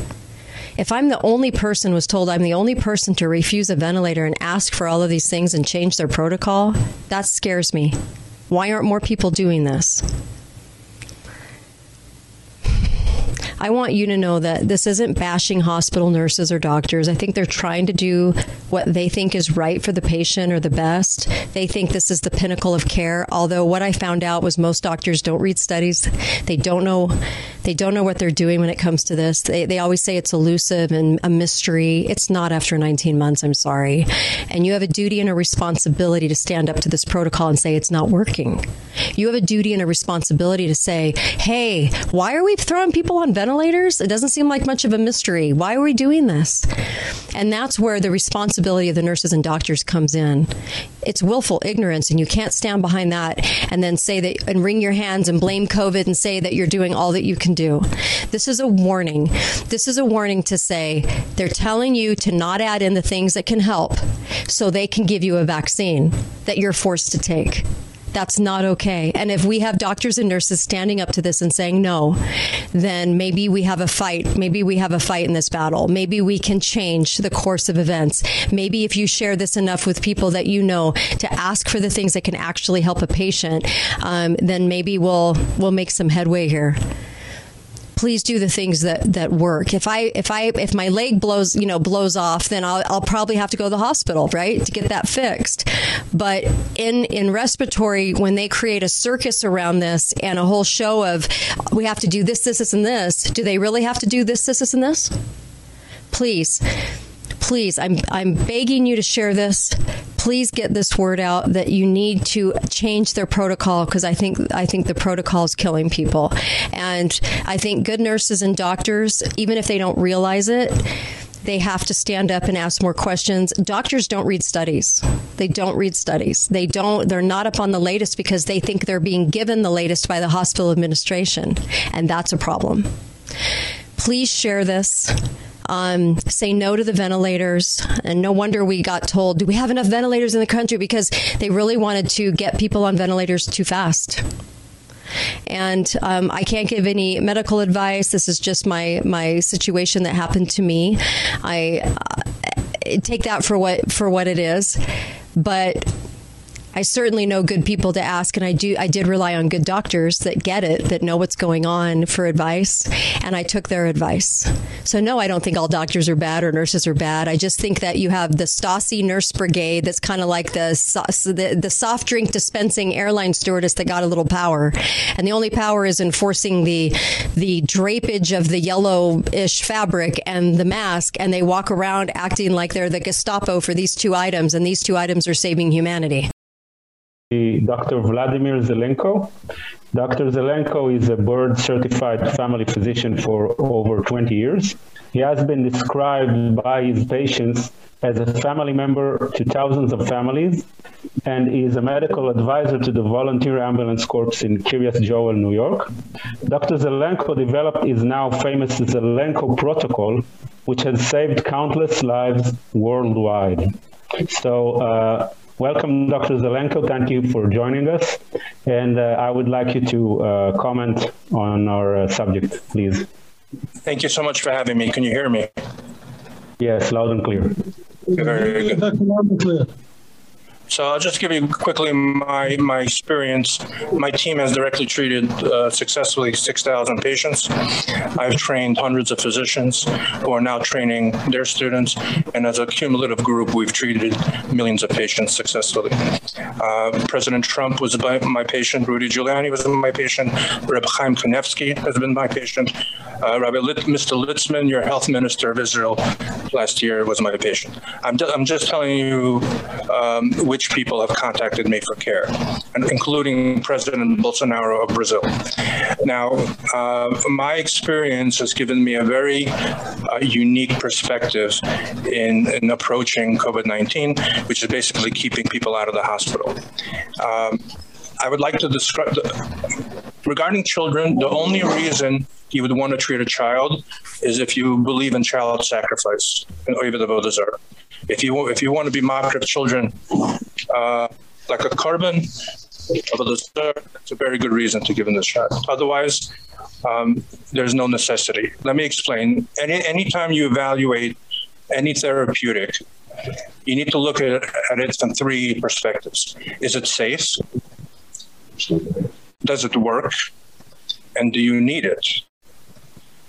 If I'm the only person was told I'm the only person to refuse a ventilator and ask for all of these things and change their protocol, that scares me. Why aren't more people doing this? I want you to know that this isn't bashing hospital nurses or doctors. I think they're trying to do what they think is right for the patient or the best. They think this is the pinnacle of care, although what I found out was most doctors don't read studies. They don't know they don't know what they're doing when it comes to this. They they always say it's elusive and a mystery. It's not after 19 months, I'm sorry. And you have a duty and a responsibility to stand up to this protocol and say it's not working. You have a duty and a responsibility to say, "Hey, why are we throwing people on ventilators?" Ventilators? It doesn't seem like much of a mystery. Why are we doing this? And that's where the responsibility of the nurses and doctors comes in. It's willful ignorance and you can't stand behind that and then say that and wring your hands and blame COVID and say that you're doing all that you can do. This is a warning. This is a warning to say they're telling you to not add in the things that can help so they can give you a vaccine that you're forced to take. That's not okay. And if we have doctors and nurses standing up to this and saying no, then maybe we have a fight. Maybe we have a fight in this battle. Maybe we can change the course of events. Maybe if you share this enough with people that you know to ask for the things that can actually help a patient, um, then maybe we'll we'll make some headway here please do the things that that work. If I if I if my leg blows, you know, blows off, then I'll I'll probably have to go to the hospital, right? To get that fixed. But in in respiratory when they create a circus around this and a whole show of we have to do this this this and this, do they really have to do this this this and this? Please please I'm I'm begging you to share this please get this word out that you need to change their protocol because I think I think the protocol is killing people. And I think good nurses and doctors even if they don't realize it they have to stand up and ask more questions. Doctors don't read studies. They don't read studies. They don't they're not up on the latest because they think they're being given the latest by the hospital administration, and that's a problem. Please share this. Um, say no to the ventilators and no wonder we got told do we have enough ventilators in the country because they really wanted to get people on ventilators too fast and um, I can't give any medical advice. This is just my my situation that happened to me. I uh, take that for what for what it is. But I certainly know good people to ask and I do I did rely on good doctors that get it that know what's going on for advice and I took their advice. So no, I don't think all doctors are bad or nurses are bad. I just think that you have the Stasi nurse brigade that's kind of like the, the the soft drink dispensing airline stewardess that got a little power. And the only power is enforcing the the drapage of the yellowish fabric and the mask and they walk around acting like they're the Gestapo for these two items and these two items are saving humanity. Dr. Vladimir Zelenko. Dr. Zelenko is a board certified family physician for over 20 years. He has been described by his patients as a family member to thousands of families and is a medical advisor to the volunteer ambulance corps in Kiryas Joel, New York. Dr. Zelenko developed his now famous Zelenko protocol which has saved countless lives worldwide. So uh, Welcome, Dr. Zelenko. Thank you for joining us. And uh, I would like you to uh, comment on our uh, subject, please. Thank you so much for having me. Can you hear me? Yes, loud and clear. Very good. So I'll just give you quickly my my experience. My team has directly treated uh, successfully 6,000 patients. I've trained hundreds of physicians who are now training their students and as a cumulative group we've treated millions of patients successfully. Uh, President Trump was my patient, Rudy Giuliani was my patient, Reb Chaim has been my patient. Uh, Rabbi Mr. Litzman, your health minister of Israel last year was my patient. I'm I'm just telling you um, which people have contacted me for care, including President Bolsonaro of Brazil. Now, uh, my experience has given me a very uh, unique perspective in, in approaching COVID-19, which is basically keeping people out of the hospital. Um, I would like to describe the, regarding children, the only reason you would want to treat a child is if you believe in child sacrifice and the Vodazar if you if you want to be of children uh, like a carbon of a it's a very good reason to give them the shot. Otherwise um, there's no necessity. Let me explain. Any anytime you evaluate any therapeutic you need to look at, at it from three perspectives. Is it safe? Does it work? And do you need it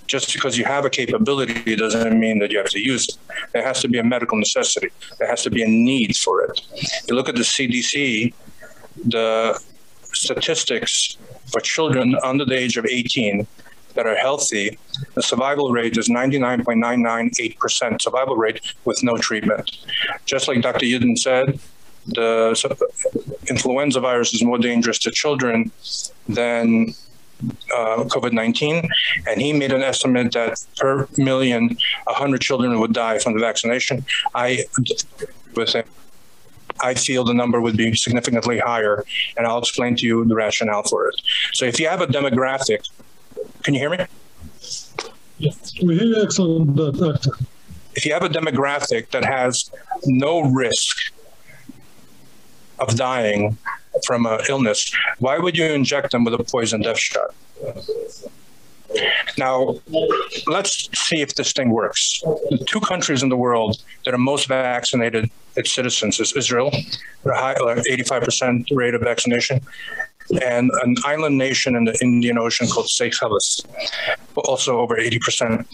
just because you have a capability doesn't mean that you have to use it. There has to be a medical necessity. There has to be a need for it. You look at the CDC, the statistics for children under the age of 18 that are healthy, the survival rate is 99.998% survival rate with no treatment. Just like Dr. Yeadon said, the influenza virus is more dangerous to children than uh, COVID-19 and he made an estimate that per million 100 children would die from the vaccination. I with him I feel the number would be significantly higher and I'll explain to you the rationale for it. So if you have a demographic Can you hear me? Yes, we hear you excellent doctor. If you have a demographic that has no risk of dying from an illness, why would you inject them with a poison death shot? Now, let's see if this thing works. The two countries in the world that are most vaccinated its citizens is Israel, high, like 85% rate of vaccination, and an island nation in the Indian Ocean called Seychelles, also over 80%.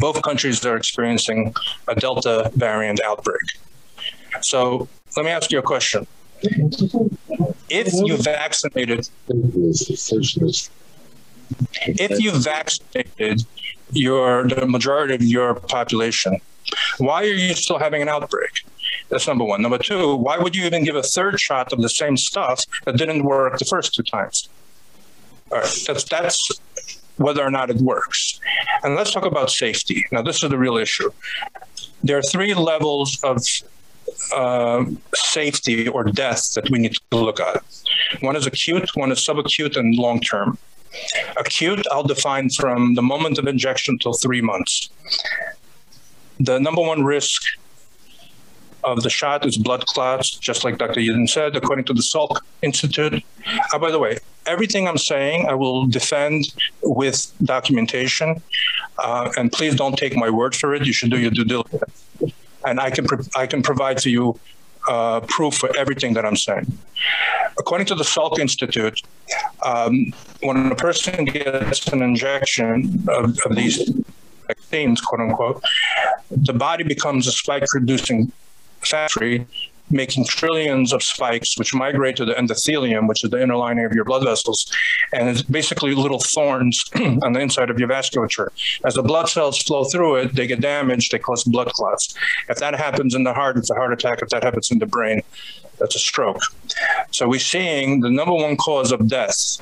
Both countries are experiencing a Delta variant outbreak. So, let me ask you a question if you vaccinated if you vaccinated your the majority of your population why are you still having an outbreak That's number 1. Number 2, why would you even give a third shot of the same stuff that didn't work the first two times? All right, that's that's whether or not it works. And let's talk about safety. Now this is the real issue. There are three levels of uh, safety or death that we need to look at. One is acute, one is subacute and long term. Acute I'll define from the moment of injection till 3 months. The number one risk of the shot is blood clots, just like Dr. Yeadon said, according to the Salk Institute. Uh, by the way, everything I'm saying I will defend with documentation. Uh, and please don't take my word for it. You should do your due diligence. And I can I can provide to you uh, proof for everything that I'm saying. According to the Salk Institute, um, when a person gets an injection of, of these vaccines, quote unquote, the body becomes a spike producing factory making trillions of spikes which migrate to the endothelium which is the inner lining of your blood vessels and it's basically little thorns on the inside of your vasculature. As the blood cells flow through it they get damaged they cause blood clots. If that happens in the heart it's a heart attack. If that happens in the brain that's a stroke. So we're seeing the number one cause of death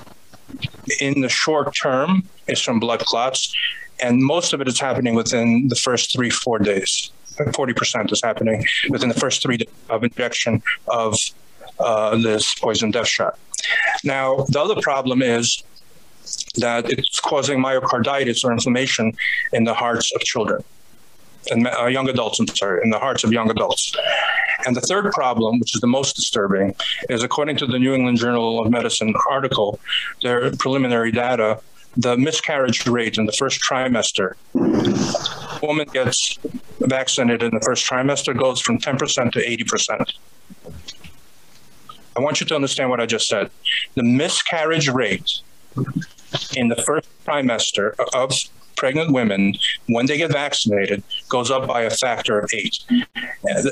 in the short term is from blood clots and most of it is happening within the first 3 4 days 40% is happening within the first 3 days of injection of uh, this poison death shot. Now, the other problem is that it's causing myocarditis or inflammation in the hearts of children and uh, young adults I'm sorry in the hearts of young adults. And the third problem, which is the most disturbing, is according to the New England Journal of Medicine article, their preliminary data, the miscarriage rate in the first trimester woman gets vaccinated in the first trimester goes from 10% to 80%. I want you to understand what I just said. The miscarriage rate in the first trimester of pregnant women when they get vaccinated goes up by a factor of 8.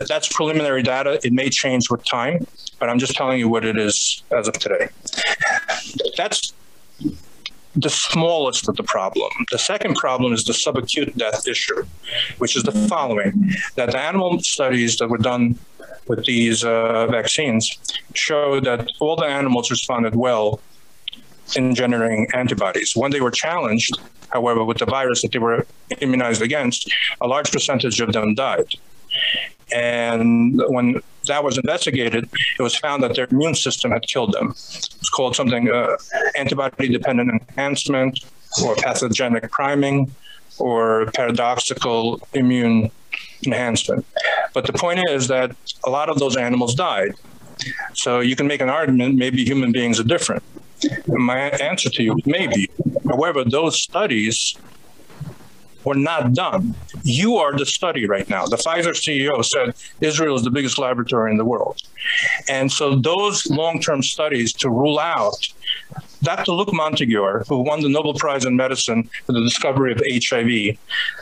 That's preliminary data. It may change with time, but I'm just telling you what it is as of today. That's the smallest of the problem. The second problem is the subacute death issue, which is the following that the animal studies that were done with these uh, vaccines showed that all the animals responded well in generating antibodies. When they were challenged, however, with the virus that they were immunized against, a large percentage of them died. And when that was investigated, it was found that their immune system had killed them. It's called something uh, antibody dependent enhancement or pathogenic priming or paradoxical immune enhancement. But the point is that a lot of those animals died. So you can make an argument maybe human beings are different. My answer to you is maybe. However, those studies were not done. You are the study right now. The Pfizer CEO said Israel is the biggest laboratory in the world. And so those long-term studies to rule out Dr. Luc Montagnier, who won the Nobel Prize in Medicine for the discovery of HIV,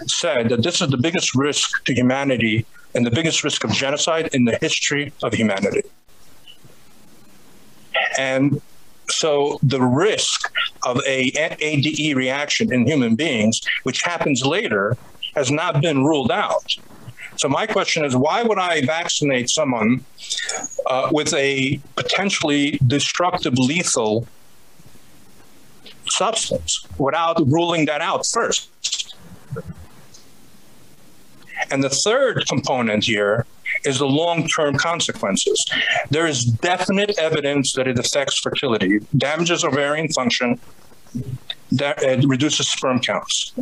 said that this is the biggest risk to humanity and the biggest risk of genocide in the history of humanity. And so the risk of a ADE reaction in human beings which happens later has not been ruled out. So my question is why would I vaccinate someone uh, with a potentially destructive lethal substance without ruling that out first? And the third component here is the long-term consequences. There is definite evidence that it affects fertility, damages ovarian function, that it reduces sperm counts.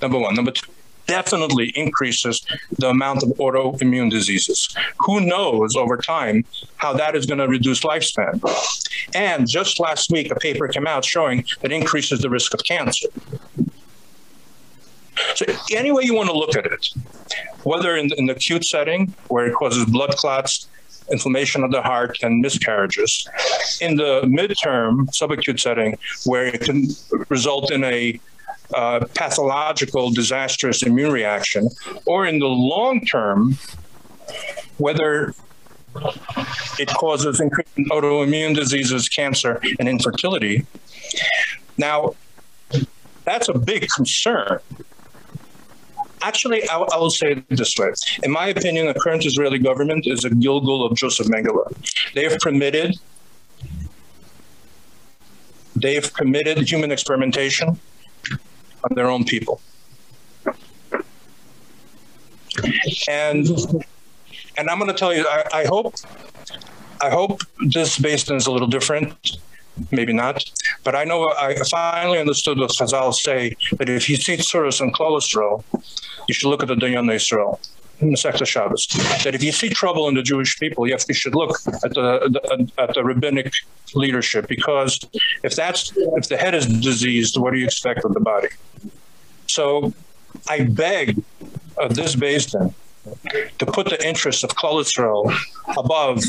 Number 1, number 2 definitely increases the amount of autoimmune diseases. Who knows over time how that is going to reduce lifespan. And just last week a paper came out showing that increases the risk of cancer. So any way you want to look at it, whether in, in the acute setting where it causes blood clots, inflammation of the heart and miscarriages, in the midterm subacute setting where it can result in a uh, pathological disastrous immune reaction or in the long term whether it causes increased autoimmune diseases cancer and infertility. Now that's a big concern actually I, I will say it this way. In my opinion the current Israeli government is a Gilgul of Joseph Mengele. They have permitted they've permitted human experimentation on their own people. And and I'm going to tell you I, I hope I hope this Beis Din is a little different maybe not. But I know I finally understood what Chazal say that if you see tzuras and Klal Yisroel you should look at the Dayan Israel in the Sector Shabbos. That if you see trouble in the Jewish people you, have, you should look at the, the at the rabbinic leadership because if that's if the head is diseased what do you expect of the body? So I beg of this Beis Din to put the interests of Klal Yisroel above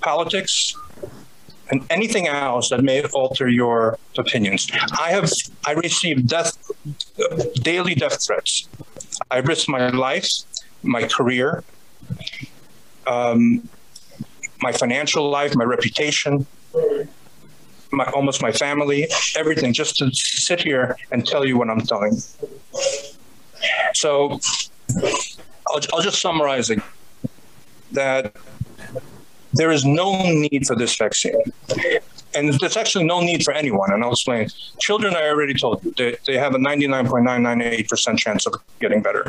politics and anything else that may alter your opinions. I have I received death daily death threats. I risked my life, my career, um, my financial life, my reputation, my almost my family, everything just to sit here and tell you what I'm telling. So I'll, I'll just summarize it that there is no need for this vaccine. And there's actually no need for anyone and I'll explain. Children I already told you they they have a 99.998% chance of getting better.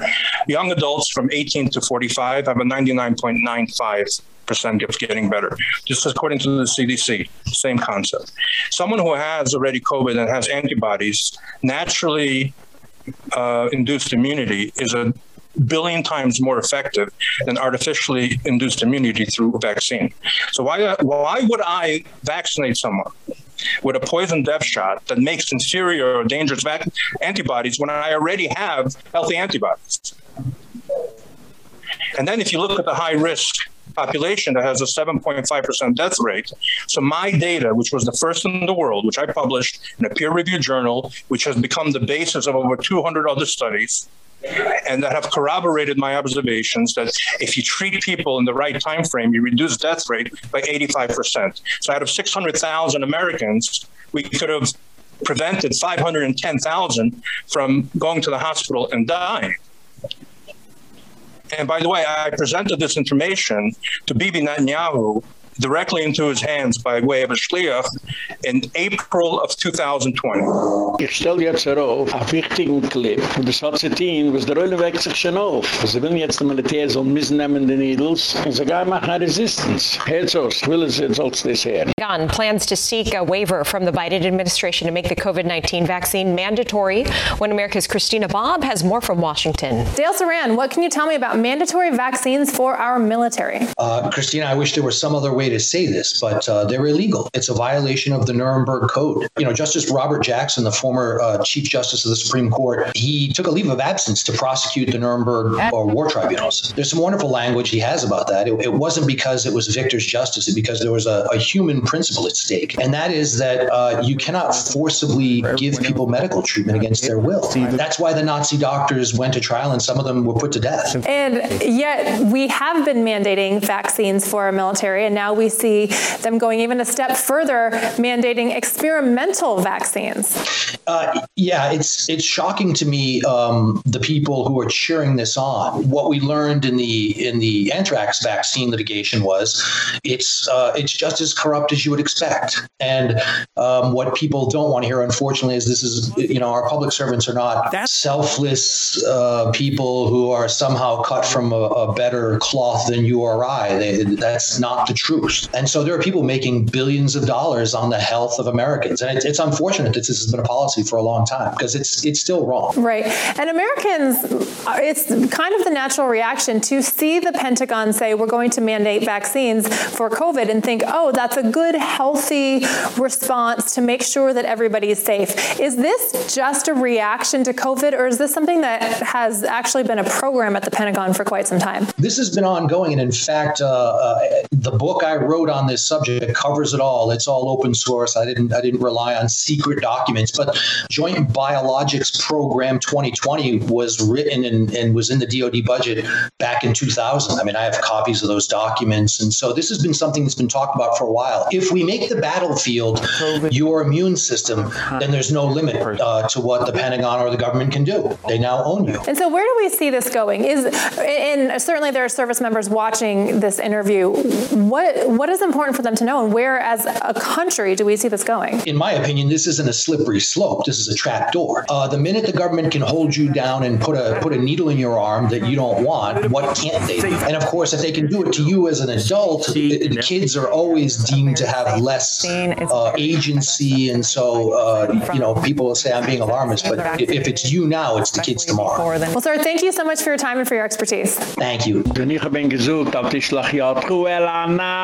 Young adults from 18 to 45 have a 99.95% of getting better. Just according to the CDC, same concept. Someone who has already COVID and has antibodies naturally uh, induced immunity is a billion times more effective than artificially induced immunity through a vaccine. So why uh, why would I vaccinate someone with a poison death shot that makes inferior or dangerous antibodies when I already have healthy antibodies? And then if you look at the high risk population that has a 7.5% death rate. So my data, which was the first in the world, which I published in a peer-reviewed journal, which has become the basis of over 200 other studies, and that have corroborated my observations that if you treat people in the right time frame you reduce death rate by 85%. So out of 600,000 Americans we could have prevented 510,000 from going to the hospital and dying. And by the way, I presented this information to Bibi Netanyahu directly into his hands by way of a shliach in April of 2020. Ich stell jetzt herauf a wichtigen Clip. Und das hat sich hin, was der Rolle wächst sich schon auf. Sie will jetzt die Militär so missnehmen die Needles und sie gar machen eine Resistance. Herzos, will es jetzt als das her. Gun plans to seek a waiver from the Biden administration to make the COVID-19 vaccine mandatory when America's Christina Bobb has more from Washington. Dale Saran, what can you tell me about mandatory vaccines for our military? Uh, Christina, I wish there was some other way to say this, but uh, they're illegal. It's a violation of the Nuremberg Code. You know, Justice Robert Jackson, the former uh, Chief Justice of the Supreme Court, he took a leave of absence to prosecute the Nuremberg or uh, war tribunals. There's some wonderful language he has about that. It, it wasn't because it was victor's justice, because there was a, a human principle at stake. And that is that uh, you cannot forcibly give people medical treatment against their will. That's why the Nazi doctors went to trial and some of them were put to death. And yet we have been mandating vaccines for our military and now we see them going even a step further mandating experimental vaccines. Uh, yeah, it's it's shocking to me um, the people who are cheering this on. What we learned in the in the anthrax vaccine litigation was it's uh, it's just as corrupt as you would expect. And um, what people don't want to hear unfortunately is this is you know our public servants are not That's selfless uh, people who are somehow cut from a, a better cloth than you or I. They, that's not the truth. And so there are people making billions of dollars on the health of Americans. And it, it's unfortunate that this has been a policy for a long time because it's it's still wrong. Right. And Americans it's kind of the natural reaction to see the Pentagon say we're going to mandate vaccines for COVID and think, "Oh, that's a good healthy response to make sure that everybody is safe." Is this just a reaction to COVID or is this something that has actually been a program at the Pentagon for quite some time? This has been ongoing and in fact uh, uh, the book I I wrote on this subject it covers it all. It's all open source. I didn't I didn't rely on secret documents, but Joint Biologics Program 2020 was written and, and was in the DoD budget back in 2000. I mean, I have copies of those documents and so this has been something that's been talked about for a while. If we make the battlefield your immune system, then there's no limit uh, to what the Pentagon or the government can do. They now own you. And so where do we see this going? Is and certainly there are service members watching this interview. What what is important for them to know and where as a country do we see this going? In my opinion, this isn't a slippery slope. This is a trap door. Uh, the minute the government can hold you down and put a put a needle in your arm that you don't want, what can't they? do? And of course, if they can do it to you as an adult, the, the kids are always deemed to have less uh, agency and so uh, you know, people will say I'm being alarmist, but if it's you now, it's the kids tomorrow. Well, sir, thank you so much for your time and for your expertise. Thank you.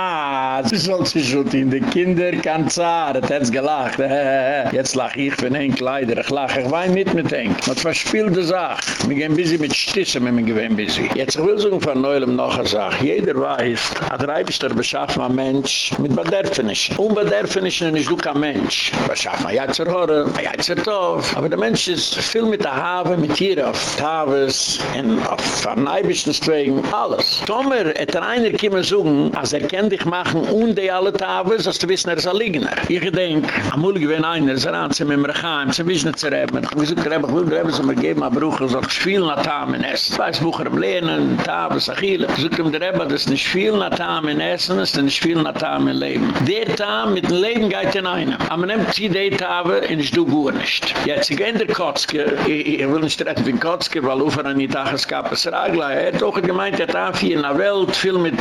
Ich die na, sie soll sich in die Kinder kann zahre, das gelacht. Jetzt lach ich für ein Kleider, ich lach, ich wein nicht mit ein. Was verspielte Sache. Wir gehen busy mit Stissen, wenn wir gehen busy. Jetzt ich will so von Neulem noch eine Sache. Jeder weiß, hat Reibster beschaffen ein Mensch mit Bederfenisch. Unbederfenisch ist du kein Mensch. Beschaffen ein Jaitzer Horror, ein Jaitzer Tov. Aber der Mensch ist viel mit der Habe, mit hier auf Taves und auf verneibischen Stregen, alles. Tomer, er einer kommen suchen, als er kann dich machen und die alle Taves, als du wissen, er ist ein Ligner. Ich denke, amul gewinn einer, er an sie mit mir geheim, sie wissen nicht zu reben. Ich habe gesagt, ich will eben so mir geben, aber er soll viel nach Tamen essen. Ich weiß, Bucher im Lehnen, Taves, Achille. Ich sagte der Rebbe, das ist nicht viel nach Tamen essen, das ist nicht viel nach Tamen leben. Der Tam mit dem Leben geht in einem. Aber nimmt sie die Tave und ich tue gut nicht. Jetzt, ich der Kotzke, ich will nicht retten für Kotzke, weil Ufer an die Tages gab es. Er hat auch gemeint, er hat hier in der Welt viel mit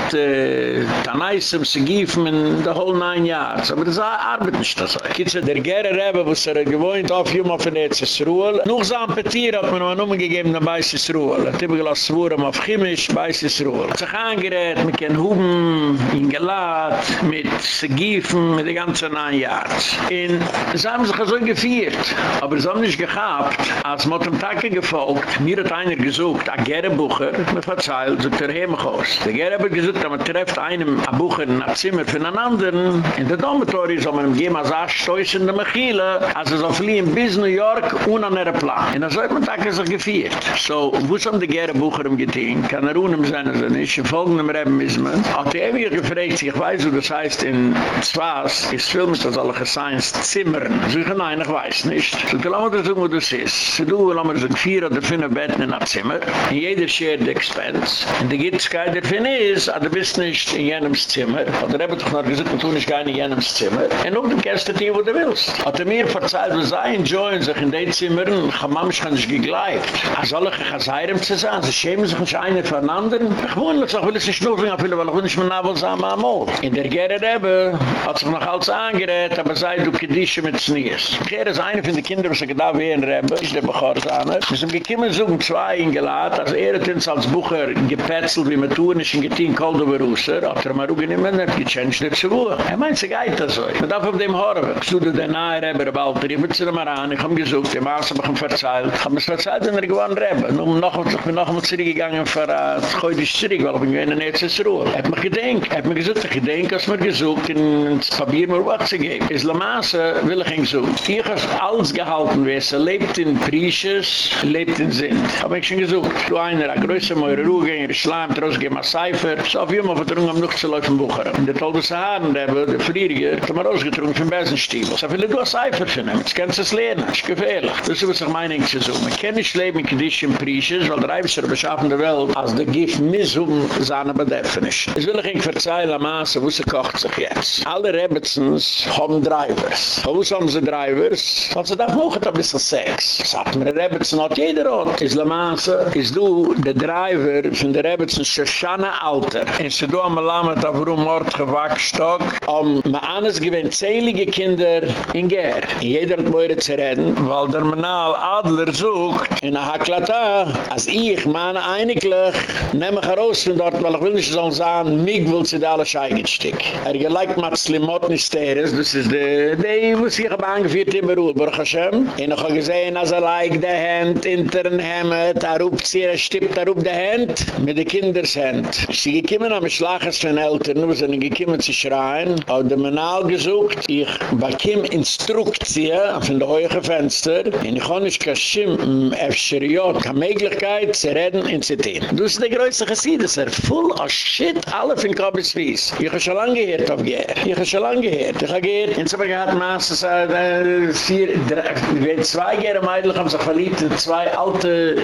äh, Tanaisem, Segiefen in the whole nine yards. Aber das arbeitet nicht so. Kitzel, der Gerre Rebbe, was er gewohnt auf Juma von Erzsruel. Noch so ein Petir hat man noch immer gegeben nach. Er hat immer gelassen, Wurm auf Chimisch, Beissruel. Sich angerät, mit den Huben, in Gelad, mit Segiefen, mit den ganzen nine yards. Und sie haben sich so gefeiert. Aber sie haben nicht gehabt, als man am Tag gefolgt, mir hat einer gesucht, ein Gerre Bucher, mir verzeiht, so der Hemechos. Der Gerre hat gesucht, man trefft einem ein Bucher in ein Zimmer von einem anderen. In der Dormitory soll man ihm geben, als er stoisch in der Mechile, als er so fliehen bis New York und an der Plan. Und so hat man sich gefeiert. So, wo soll der Gerre Bucher ihm getehen? Kann er unem sein, als er nicht. In folgendem Reben ist man. Hat er ewig gefragt, ich weiß, wo das heißt, in Zwas, ist Film, ist das alle Gescience Zimmern. So ich, nein, ich weiß nicht. So, ich lasse das, wo das ist. So, du, lass mir so vier oder fünf Betten in einem Zimmer. Und jeder shared expense. Und die Gitzkeit der Fin ist, aber du bist nicht in jenem Zimmer. Hat er eben doch noch gesagt, du nicht gar in jenem Zimmer. Und nun, du kennst das hier, wo du willst. Hat er mir verzeiht, wo sie enjoyen sich in den Zimmern, und Chamamisch kann sich gegleibt. Er soll ich ein Geseirem zu sein, sie schämen sich nicht einer von anderen. Ich wohne, ich will es nicht schnuffern, weil ich will nicht mehr Nabel sagen, Mama. In der Gerre Rebbe hat sich noch alles angerät, aber sei du Kedische mit Snies. Gerre ist eine von den Kindern, was er gedacht wie ein Rebbe, ist der Bechorzahner. Wir sind gekommen, so um zwei eingeladen, als er hat uns als Bucher gepetzelt, wie man tun ist, in Gettin Koldoverusser, hat er mal immer, hat gechangt der zu wohnen. Er meint, sie geht das so. Man darf auf dem suchte den nahe Rebbe, aber auch drei Mütze mal an, ich hab gesucht, die Maas hab ihm verzeiht. Ich hab mir verzeiht, wenn er gewann Rebbe. Nun noch, bin noch einmal zurückgegangen, für uh, heute ist zurück, weil bin in der Nächste Ruhe. Er hat mir gedenkt, er hat mir gesagt, ich gedenk, als mir gesucht, in das Papier mir was zu geben. Is La Masse will gesucht. Ich hab alles gehalten, wie es lebt in Prisches, lebt in Sint. Hab ich schon gesucht. Du einer, ein größer Meure Ruge, in trost gehen wir Cipher. So auf jeden Fall vertrungen am noch laufen Bucher. In der Tolde Saharen, der wird der Frieriger, hat man ausgetrunken von Besenstiebel. So viele du ein Cipher für ihn. Jetzt kannst du es lernen. Das ist gefährlich. Das ist was ich meine, ich suchen. Man kann nicht leben in Kedisch in Prisches, weil der Eibischer beschaffen der Welt, als der Gift missum seine Bedefinisch. Das will ich Ihnen verzeihen, La Masse, wo sie kocht sich jetzt. Alle Rebbetzens haben Drivers. Wo haben sie Drivers? Weil sie da machen ein bisschen Sex. Sagt mir, Rebbetzen hat jeder Ort. Is La Masse, is du der Driver von der Rebbetzen Shoshana Alter. Und sie du am Alamed auf Ruhm Ort gewachstock, um ma anes gewinnt zählige Kinder in Ger. Jeder hat moire zu reden, weil der Manal Adler sucht in a Haklata, als ich meine einiglich nehme ich heraus von dort, weil ich will nicht so sagen, mig will sie da alle scheigenstick. Er geleikt mat Slimot Nisteres, das ist de, de, was ich habe angeführt in Beruhl, Baruch Hashem. Und ich habe gesehen, als er leik de Hand, intern Hemmet, er rupt sie, er stippt, er rupt de Hand, mit de Kinders Hand. Sie gekommen am Schlagers von Eltern, Mädel, wir sind gekommen zu schreien, auf dem Menal gesucht, ich bekomme Instruktie von der hohe Fenster, und ich habe nicht geschrieben, Efscheriot, keine Möglichkeit zu reden in Zitin. Du bist der größte Geschichte, das ist full of shit, alle von Kabels Fies. Ich habe schon lange gehört auf Gehr. Ich habe schon lange gehört. Ich habe gehört, in Zimmer gehad, Maas, äh, vier, drei, zwei Gehre Mädel haben sich verliebt, zwei alte,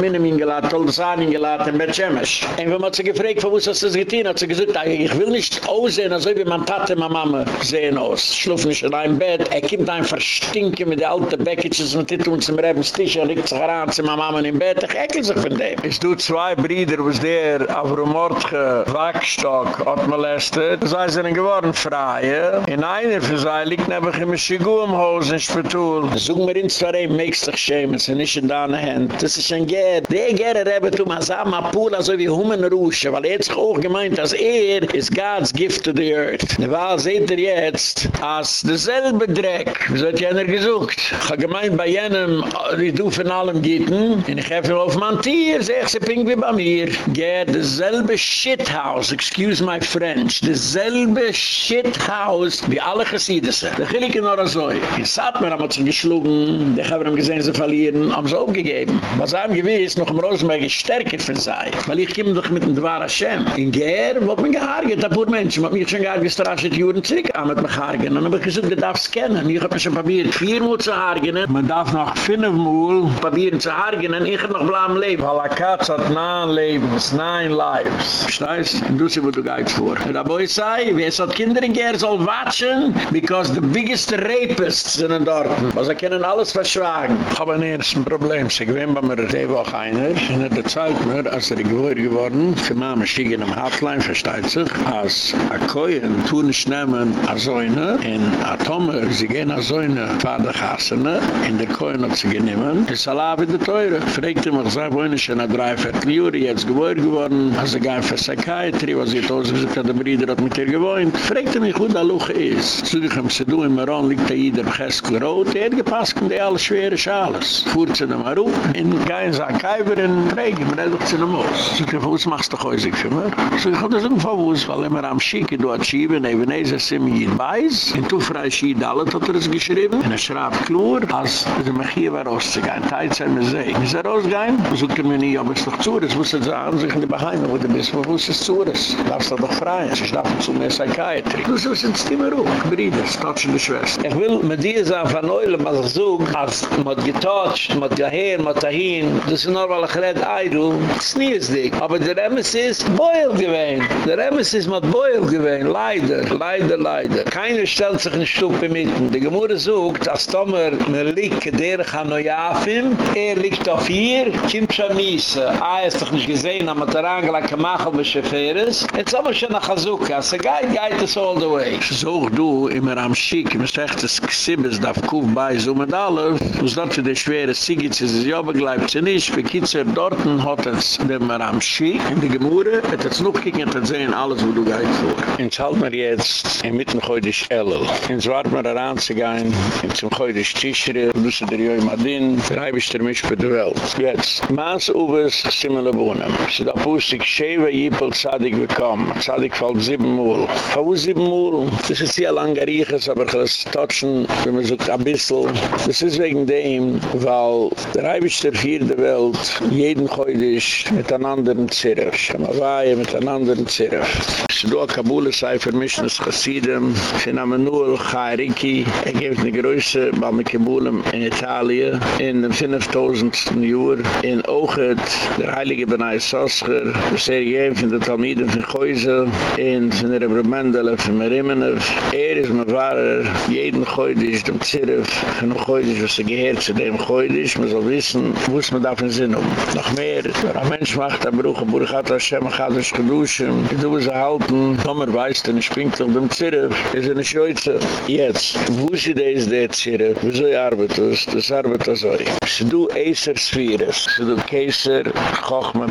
Minimum geladen, toll das Ahnen geladen, in Betschemesch. Und wenn man sich gefragt, wo ist das getan, hat sie gesagt, ich will nicht aussehen, als wie man Tate und Mama sehen aus. Schluff nicht in einem Bett, er kommt ein Verstinken mit den alten Bäcketjes und die tun zum Rebenstisch und liegt sich heran zu Mama im Bett, ich ekel sich von dem. Ich tue zwei Brüder, wo es der auf dem Mordge Wachstock hat molestet, sei sie geworden frei, in einer für sie liegt nebach im Schigu im Haus in Spetul. Sog mir ins Verheim, makes dich schämen, sie nicht in deiner Hand. Das ist ein Gerd. Der Gerd habe tu Masam Apula, so wie Hummen Rusche, weil er hat sich auch gemeint, dass er ist God's gift to the earth. Ne Wahl seht ihr jetzt, als derselbe Dreck, wie sollt jener gesucht. Ich habe gemeint, bei jenem, die du von allem gitten, und ich habe auf mein Tier, sag sie pink wie bei mir. Gerd, derselbe Shithouse, excuse my French, derselbe Shithouse, wie alle Gesiedese. Da will ich noch so. In Satmer haben sie geschlugen, die haben gesehen, sie verlieren, haben sie aufgegeben. Was haben gewiss, noch im Rosenberg ist stärker für sie. Weil ich komme doch mit dem Dwar Hashem. In Ger, wo man gehargert, ein paar Menschen, wo mich schon gehargert, strafst die Juren zurück, haben mit mich gehargert. Und dann habe ich gesagt, du darfst kennen. Ich habe mich schon probiert, vier Mal zu hargern. Man darf noch fünf Mal probieren zu hargern, und ich habe noch bleiben leben. Weil eine Katze hat neun Lebens, neun Lives. Verstehst? Und du sie, wo du gehst vor. Und da boi sei, wer es hat Kinder in Ger soll watschen, because the biggest rapists sind in dort. Was sie können alles verschwagen. Ich habe ein erstes Problem. Sie gewinnen bei mir die Woche einer. Und er zeigt mir, als er gewohr geworden, für Mama stieg in einem Hotline, versteht sich, als a Koyen tun nicht nehmen a Säune, in a Tomer, sie gehen a Säune, Vater Chassene, in der Koyen hat sie genommen, ist Allah in der Teure. Fregt ihm, ich sage, wohin ist schon a dreiviertel Juri, jetzt gewohr geworden, als er gehen für Psychiatry, was tot gesagt hat, der Bruder hat mit ihr gewohnt. Fregt ihm, wo der Luch ist. Zu dich am Sedu im Maron liegt da jeder Becheskel rot, er gepasst, die alle schwere Schales. Fuhrt sie dann mal rup, in gein sa Kuiper in Regen, man hat doch zu einem Haus. Zu dich, wo machst du häusig für mir? So ich hab das irgendwo gewusst, weil immer am Schick, du hat schieben, eben Ezer Simi in Beis, in Tufrei Schied alle hat er es geschrieben, und er schreibt klar, als er mich hier war rauszugehen, teilt sein mir See. Ist er rausgehen? Sucht er mir nie, ob es doch zu ist, muss er sagen, sich in die Beheime, wo du bist, wo ist es zu ist? Darfst du doch frei, ich darf zu mehr Psychiatry. Du sollst ins Zimmer rup, Brüder, tatschen die Schwester. Ich will mit dir sagen, von Eulen, was ich such, als man getotcht, man geheir, man dahin, das ist nur, weil ich red, das ist nie ist dick. Aber der Emes ist Boil gewesen. Der Emes ist mit Boil gewesen. Leider, leider, leider. Keiner stellt sich in Stuppe mitten. Die Gemüse sucht, als Tomer mir liegt, der kann noch jafim, er liegt auf hier, kommt schon miese. Ah, er ist doch nicht gesehen, aber der Angela kann machen, was er Jetzt haben wir schon nach Hazuka. Also geht, geht es all the way. Such du, immer am Schick, im Secht des Ksibes, darf Kuf bei, wo es dort für die schwere Sigitz ist, ja, begleibt sie nicht, für Kitzer dorten hat es dem am Schick, in die Gemüse, hat es noch gekickt und sehen alles, wo du gehst vor. Jetzt halten wir jetzt in mitten heute Ellel. Jetzt warten wir daran zu gehen, in zum Tischere, du sie der Joi Madin, reibisch der Misch für die Welt. Jetzt, Maas Uwes, Simmele Bohnen. Sie da pustig, Shewe Jippel, Zadig bekommen. Zadig fällt sieben Mool. Warum sieben Mool? Das ist sehr lang Rieches, aber das Tatschen, wenn man sucht ein bisschen. Das ist wegen dem, weil der reibisch der vierte Welt, jeden heute mit einem anderen Zirr. Shamawaye mit einem anderen Zirr. Sie do a Kabule sei vermischen des Chassidem, Phenomenul, Chayriki, er gibt eine Größe bei mir Kabulem in Italien, in dem 5000. Jahr, in Ochet, der Heilige Benai Soscher, der Serie von der Talmiden von Geusel, in von der Rebremendele von Merimenev, er ist mein Wahrer, jeden Geudisch, dem Zirf, genug Geudisch, was er gehört zu dem Geudisch, man soll wissen, wo es man davon Sinn um. Noch mehr, ein Mensch macht ein Bruch, ein Bruch hat Hashem, ein Chadisch geduschen, die alles erhalten. Tomer weiß, denn ich er bin dem Zirr. Ist er eine Scheuze. Jetzt, wo sie da ist der Zirr? Wieso ihr arbeitet? Das arbeitet so. Sie do Eser-Sphäres. Sie do Keser, koch mal.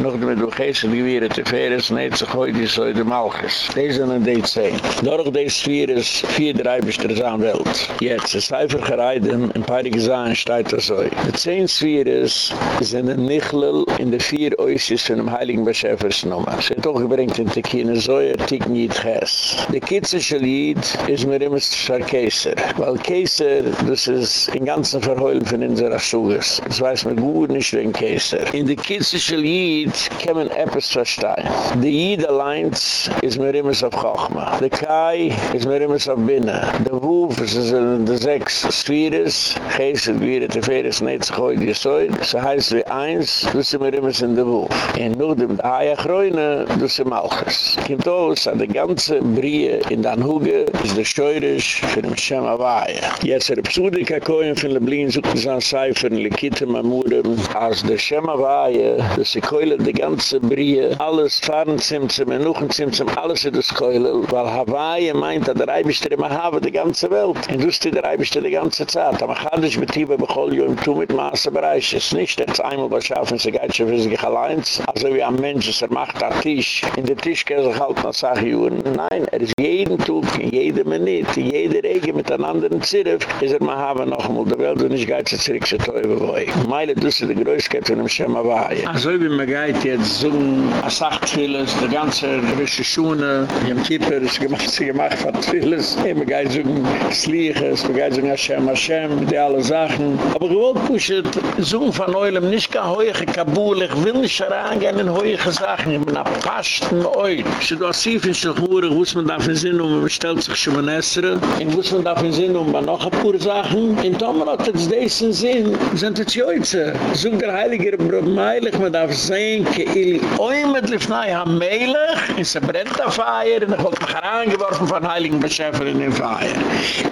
Noch damit du Keser, die wir zu fähres, nicht zu heute, die soll dem Alkes. Das ist ein DC. Dadurch die Sphäres, vier, drei bis Welt. Jetzt, es ist gereiden, ein paar Gesahen steht das so. Die zehn Sphäres sind ein Nichlel in der vier Oisjes von dem Heiligen Beschäfersnummer. Sie hat auch gebringt in Tekine Zoya, Tik Nid Ches. De Kitzische Lied is mir immer schar Käser. Weil Käser, das ist in ganzen Verheulen von unserer Schuhes. Das weiß man gut nicht wegen Käser. In de Kitzische Lied kann man etwas verstehen. De Jid allein is mir immer auf Chochma. De Kai is mir immer auf Binne. De Wuf is in de sechs Sphäres. Käser, Wiere, Teferes, Netzach, Heute, Jesoid. So heißt wie eins, du sie mir immer in de Wuf. En nur dem Aya Chroine, du sie Malchus. Kimmt aus, an de ganze Brie in Dan Huge, is de Scheurisch für dem Shem Avaya. Jetzt er Psudika Koyen von Leblin, sucht es an Seifer, in Lekite Mamurem, als de Shem Avaya, du sie Keule de ganze Brie, alles fahren Zimtzim, en Nuchen Zimtzim, alles in das Keule, weil Hawaii meint, dass der Eibischter immer habe die ganze Welt. Und du sie der Eibischter die ganze Zeit. Aber mit Tiba bechol, jo im Tu mit Maßebereich, es ist nicht, jetzt einmal was schaffen, sie geht schon für sich allein, also wie ein Mensch, es er macht einen Tisch, in der Tisch kann sich halt noch sagen, nein, er ist jeden Tag, in jeder Minute, in jeder mit einem anderen Zirf, ist er mal haben noch einmal der Welt und ich gehe zu zurück zu wo ich. Meile, du sie die Größkeit von dem Schema ja. Also wie man geht jetzt so ein Asachtfiles, der ganze Rische Schuene, die am Kippur ist gemacht, sie gemacht von hey, man geht so ein Sliches, man geht so ein Hashem Hashem, die alle Sachen. Aber gewollt pushet, so ein von Neulem, nicht kein Heuche Kabul, ich will nicht herangehen in Heuche Sachen, ich bin abpaschten Oid. Sie do asif in Schilchurig, wuss man darf in Sinn, um man stellt sich schon mal essere, in wuss man darf in Sinn, um man noch ein paar Sachen. In Tomer hat es diesen Sinn, sind es Jöitze. Sog der Heilige Meilig, man darf sehen, ke il oimet lifnai ha Meilig, in se brennt a Feier, in ich wollte mich herangeworfen von Heiligen Beschäfer in den Feier.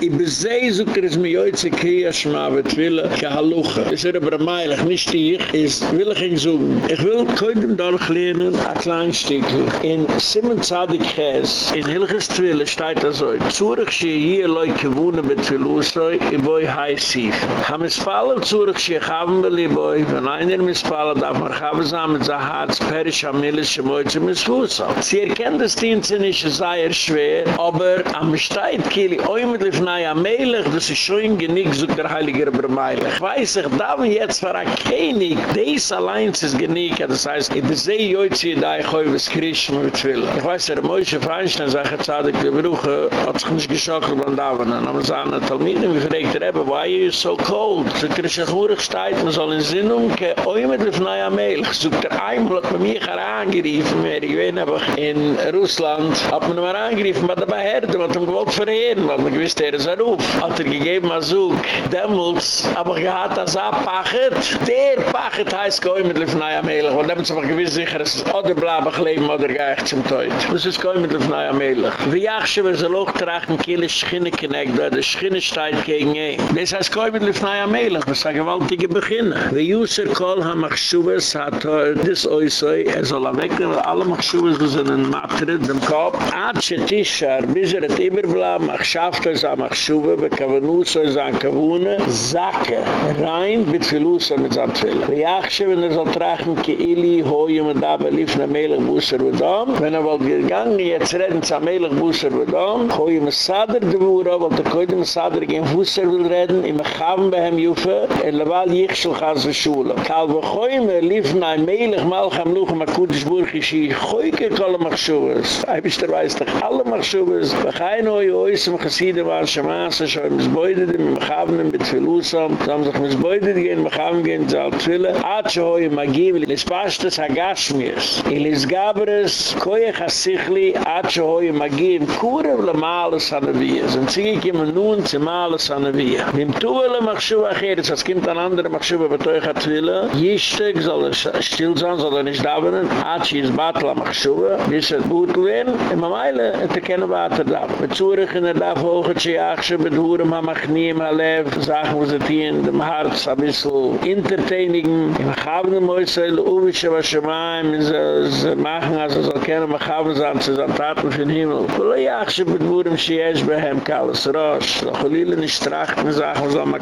I besei, sog der es mir Jöitze, kriya schma, bet wille, ke haluche. Is er aber Meilig, nicht ich, is will ich ihn suchen. Ich will koidem durchlehnen, a klein Stückchen. In Simon Zadig Ches, in Hilges Twille, steht da so, Zurich schie hier leuke wohne mit Twilusoi, i boi hai Sif. Ha mispallel Zurich schie chaben will i boi, wenn einer mispallel darf man chaben sein mit sa Harz, perisch am schie moitze misfuso. Sie erkennt das Dienste nicht, sei er schwer, aber am Steit kili oi mit lifnai am das ist schon genick, sucht der Heiliger Bermeilig. Ich weiß, ich darf jetzt für ein König, des allein ist genick, das heißt, i besei joitzi da ich hoi was krisch mit Twille. Ich weiß, der Moishe Feinstein sagt, er zadig die Brüche, hat sich nicht geschockt beim Davonen. Aber sagen, der Talmiden, wie fragt er eben, why are you so cold? So krisch ich hurig steigt, man soll in Sinn umke, oi mit lifnai am Melech. Sucht er einmal, hat man mich herangeriefen, mehr, ich weiß nicht, in Russland, hat man ihn herangeriefen, dabei hört, man hat ihn gewollt verheeren, weil man gewiss, er ist ein Ruf. Hat er gegeben, als Zug, Demmels, aber gehad das abpachet, der pachet heißt, goi mit lifnai am Melech, weil Demmels aber gewiss sicher, es ist oder blabach leben, oder geich zum Teut. Das ist goi mit lifnai am Melech. Wie jachsche, wir soll auch trachten, kiele Schinne kneckt, da der Schinne steigt gegen ihn. Das heißt, goi mit lifnai am Melech, das ist ein gewaltiger Beginn. Wie Jusser kol ha machschubes hat er das Oisoi, er soll erwecken, alle machschubes, die sind in Matrid, dem Kopf, Atsche Tischar, bis er het Iberbla, machschafte is am machschube, bekavenuso is an kavune, Zake, rein, bitfiluso mit Zantwille. Wie jachsche, wenn er soll trachten, ki ili, hoi, me da belief na Melech Busser Wudam, wenn er wohl gegangen, jetzt redden zu Amelich Busser Wudam, koi im Sader de Wura, wollte er koi dem Sader gegen Busser will reden, im Chaben bei ihm Jufe, er lewal Jichschel chas de Schule. Kal wo koi me lief na Amelich Malcham Luchem Akudisch Burg ishi, koi ke kolle Machschubes. Eibischter weiß doch alle Machschubes, bechein oi ois im Chasside war Schamasse, schoi beide, dem im Chaben im Betfilusam, sam sich misboide gehen, im Chaben gehen, zal Tfille, atschoi magim, lis pashtes hagashmiers, ilis gabre, es koech asichli atsche hoi magim kurev le males an avia. Sind ziege kima nun zu males an avia. Nim tuwele machschuwa acheres, als kimt an andere machschuwa betoich hat wille, jishtek soll er still sein, soll er davenen, atsche is batla machschuwa, bis er gut wen, in mameile te kenne water daf. Bezurich in er daf hoge tjeachsche, bedurem ha machniem ha lev, sachen wo ze tien dem harz a bissl entertainigen, im chavne moisel uvishe wa shemaim, ze machen as so kenne me gaven zan ze zan taten fun himel kolle jach ze mit wurm shiesh behem kalas rosh khulil ni strach me zagen zan me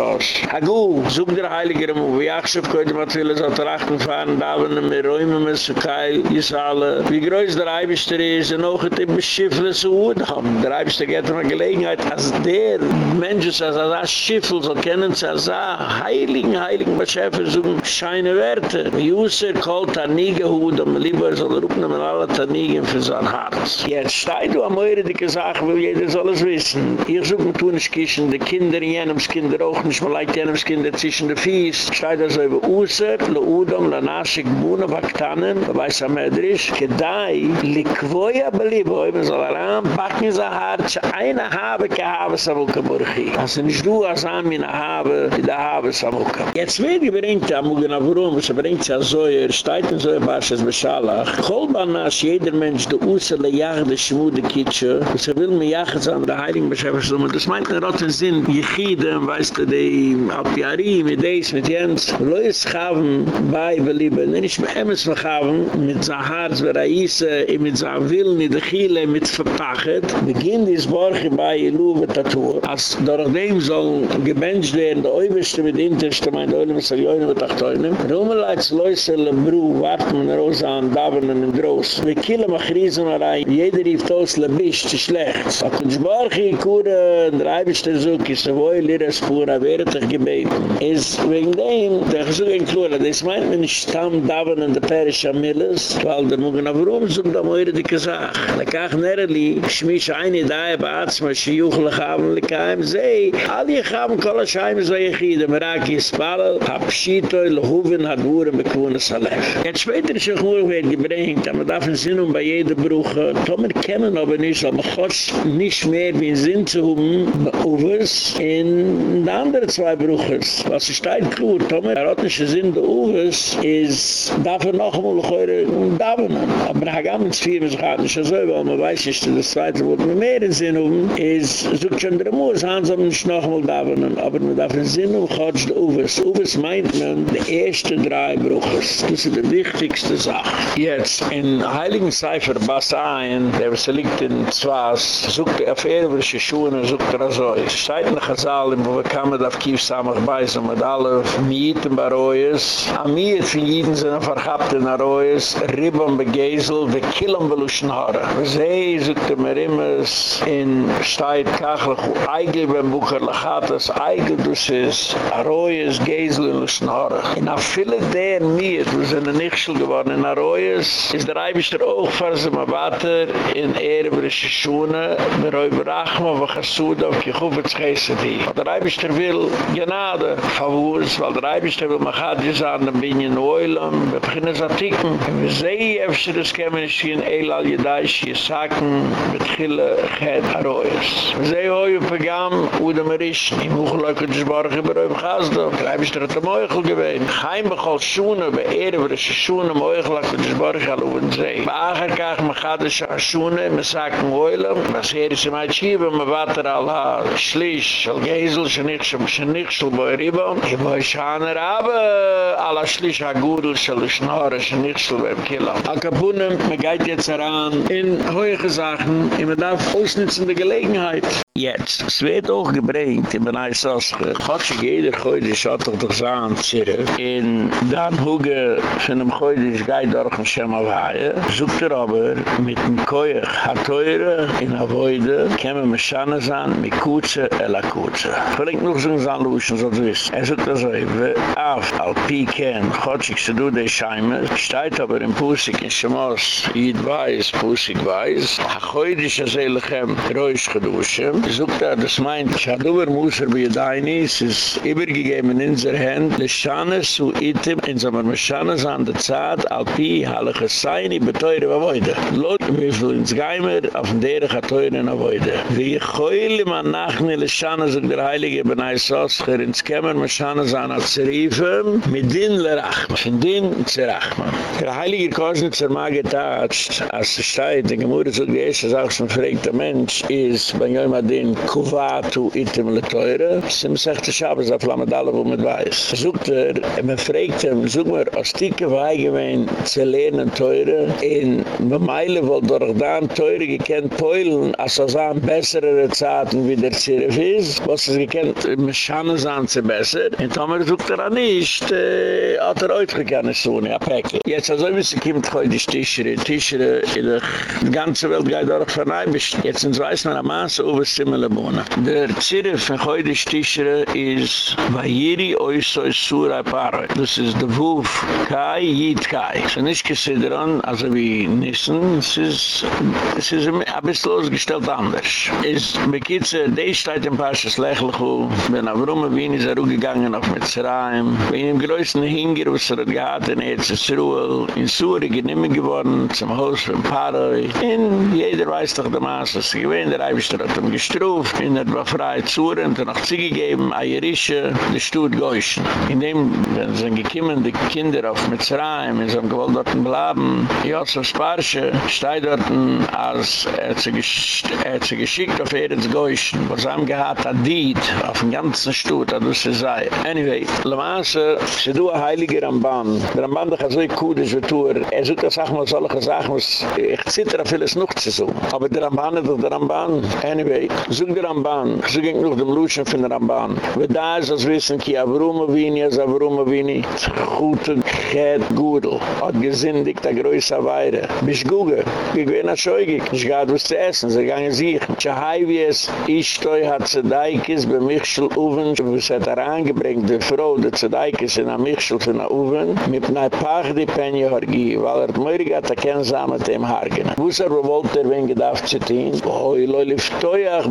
rosh hagu zug der heiliger mo jach ze koit mat vil ze trachten fun daven me roime me sukai isale vi grois der aibster is en oge te beschiffle ze wurd ham der aibster get me gelegenheit as der mentsh as as shifels o kenen ze er za heiligen heiligen beschefe er zum scheine werte. User kolt anige hu dem lieber rupen wir alle Tanigen für sein Herz. Jetzt steht du am Eure, die gesagt, will jeder soll es wissen. Ich suche mir tun, ich kischen die Kinder in jenems Kinder auch nicht, man leidt jenems Kinder zwischen den Fies. Steht also über User, le Udom, le Naschik, Buna, Baktanen, weiß am Edrisch, gedai, li Kvoya, beliebo, ich soll daran, backen sie hart, eine habe, ke habe, samuka, burchi. Also nicht du, als an habe, die da habe, samuka. Jetzt wird gebringt, am Ugen, warum, es bringt ja so, er steht in so, er war es beschallach. Kolban as jeder Mensch de Usele Jahre, de schmude kitsche, was er will mir jachs an der Heiligen beschäftigt, so das meint ein rotten Sinn, jechidem, weißt du, die Alpiari, mit Deis, mit Jens, lois schaven bei Belieben, nicht mit Emmes verchaven, mit Zaharz, Beraise, mit Zahwil, mit Dechile, mit Verpachet, beginnt dies Borche bei Iluwe Tatur, als durch dem soll gebencht werden, der Oiberste mit Interste, mein Oilem, Salioinem, mit Achtoinem, Rumelaiz, lois, lebru, warten, rosa, an, davon, nemen in Großen. Wir killen ma griesen rein. Jeder rief aus le bist schlecht. A kunzbarge kure dreibster zoek is so wohl lir es pura werte er gebet is wegen dem der gesungen klore des meint men stam daven in der parish amilles weil der mugen aber um zum da moire de kazach da kach nerli schmis eine dae baats ma shiuch le gaben le kaim zei al ye gaben kol a shaim zei gide merak is pal hab shitel hoven hat wurde bekwone gebringt, aber darf ein Sinn um bei jeder Brüche, Tomer kennen aber nicht, aber Gott nicht mehr wie ein Sinn zu haben, Uwes, in de andere zwei Brüches. Was ist ein Klur, Tomer, der rotnische Sinn der Uwes, ist, darf er noch einmal eure Davonen. Aber er hat mit vier, es geht nicht so, weil man weiß nicht, das zweite, wo wir mehr in Sinn haben, ist, sucht schon der Moos, haben nicht noch einmal Davonen, aber man darf in Sinn um Gott der Uwes. Uwes meint man, die erste drei Brüches. Das ist die wichtigste Sache. Jetzt, in Heiligen Seifer, Basayen, der was liegt in Zwas, sucht er auf Erwische Schuhe, sucht er so, Zeit nach Hazal, wo wir kamen auf Kiew samach bei, so mit alle Mieten bei Reus. Am Miet von Jiden sind verhabt in Reus, Ribbon begezel, wir killen bei Luschenhaare. Sie sucht er mir immer in Steit Kachlach, wo Eigel beim Bucher Lachatas, Eigel dus ist, Reus, Gezel in Luschenhaare. In a viele der Miet, wo sind ein Nichtschel geworden in Reus, is der Eibischer auch für sie mal weiter in Erebrische Schuene, mit Räuber Rachma, wo gesuht auf die Chuppe zu gehen. Der Eibischer will Gnade verwurz, weil der Eibischer will man hat diese an den Binnen Eulam, wir beginnen zu ticken. Wir sehen, ob sie das kämen, ich in Eilal Jedaisch, ihr Saken, mit Chille, Chet, Aroes. Wir sehen, hoi, wir begam, Uda Marisch, im Muchleuk und Schborg, über Räuber Chazdo. Der Eibischer hat am Euchel gewähnt. Heim bechol Schuene, bei Erebrische Schuene, am Euchel, und Schborg, galuven zey baager kaag me gade shashune me sak moile mas her is me chive me vater ala shlish shol geizl shnikh shm shnikh shol boyriba i vay shan rab ala shlish agudl shol shnor shnikh shol beim kila a kapunem me geit jetzt ran in hoye gezagen in me daf ausnitzende gelegenheit. Jetzt, es wird auch gebringt, in Benay Soske, hat sich jeder heute schaut doch doch sahen zirre, in dan huge von dem ist gai durch ein Schema Weihe, sucht er aber mit dem Koyach hat teure in a Woide, käme me Schane sein, mit Kutze, ela Kutze. Verlinkt noch so ein Sandluschen, so zu wissen. Er sucht also, we af, al Piken, hat sich zu du de Scheime, steht aber in Pusik, in Shemos, Yid weiß, Pusik weiß, ha heute ist ja seelichem, Reusch geduschen, gesucht hat, das meint, Schadouwer Muser bei Jedaini, es ist übergegeben in seiner Hand, des Schanes zu Itim, in seiner Schanes an der Zeit, Alpi, Halleche Seini, beteure Wawoide. Lot, wie viel ins Geimer, auf den Derech hat teuren Wawoide. Wie ich heule man nachne mir, des Schanes und der Heilige Benay Soscher, ins Kämmer, des Schanes an der Zerifem, mit Din Lerachma, von Din Zerachma. Der Heilige Kosnitzer Magetatscht, als der Scheid, der Gemurde zu Gehesh, als auch schon der Mensch, ist, bei Jöma din kuvatu item le teure. Sim sagt der schabes auf lamadale wo mit weiß. Sucht er me fragt er sucht mer a stike weige wenn ze lehnen teure. In me meile wol durch dan teure gekent peulen as er as an bessere zaten wie der zirif is was es gekent me schane zan ze besser. In tamer sucht er ah, nicht äh, hat er euch gerne so ne packe jetzt also wis kimt heute stischere tischere. In der ganze welt gei dort verneibisch jetzt in weiß man am maße ob es Simmele Bohne. Der Zirre von heute Stischere ist Vayiri Oisoi Sura Paroi. Das ist der Wuf Kai Yid Kai. Es ist nicht gesidron, also wie Nissen, es ist, es ist ein bisschen losgestellt anders. Es bekitze, die steht in Parshas Lechlechu, wenn Avrume Wien ist er auf Mitzrayim, wenn ihm größten Hinger, was er hat gehad in in Suri genehme geworden, zum Haus von Paroi, in jeder weiß doch der dass sie gewähnt, der ihm gestruft, in der war frei Zure, und er noch Zige geben, Ayerische, der Stutt Goyschen. In dem, wenn sie gekommen, die Kinder auf Mitzrayim, in so einem gewollt dort bleiben, Josef Sparsche, steht dort, als er hat sie geschickt auf Eretz Goyschen, was haben gehad, hat Diet, auf dem ganzen Stutt, hat das sie sei. Anyway, Le Mans, sie du ein Heiliger Ramban, der Ramban, der so kudisch wie Tour, er sucht das auch mal solche Sachen, was ich zittere vieles noch zu suchen. Aber der Ramban der Ramban. Anyway, such der Ramban, so ging noch dem Luschen von der Ramban. Wir da ist das Wissen, ki avrume vini, as avrume vini, gute Ghet Gudel, hat gesündigt, der größer Weire. Bisch Guge, ich bin ein Scheugig, ich gehad was zu essen, sie gange sich. Tja wie es, ich stoi hat Zedaikis, bei Michschel Uven, was hat er angebringt, die Frau, die Zedaikis in der Michschel von der Uven, mit einer Pach die Penje Horgi, weil er moirig hat er kennzahme dem Hargenen. Wo ist er, wo wollte er, wenn gedacht zu tun? Oh, ich leu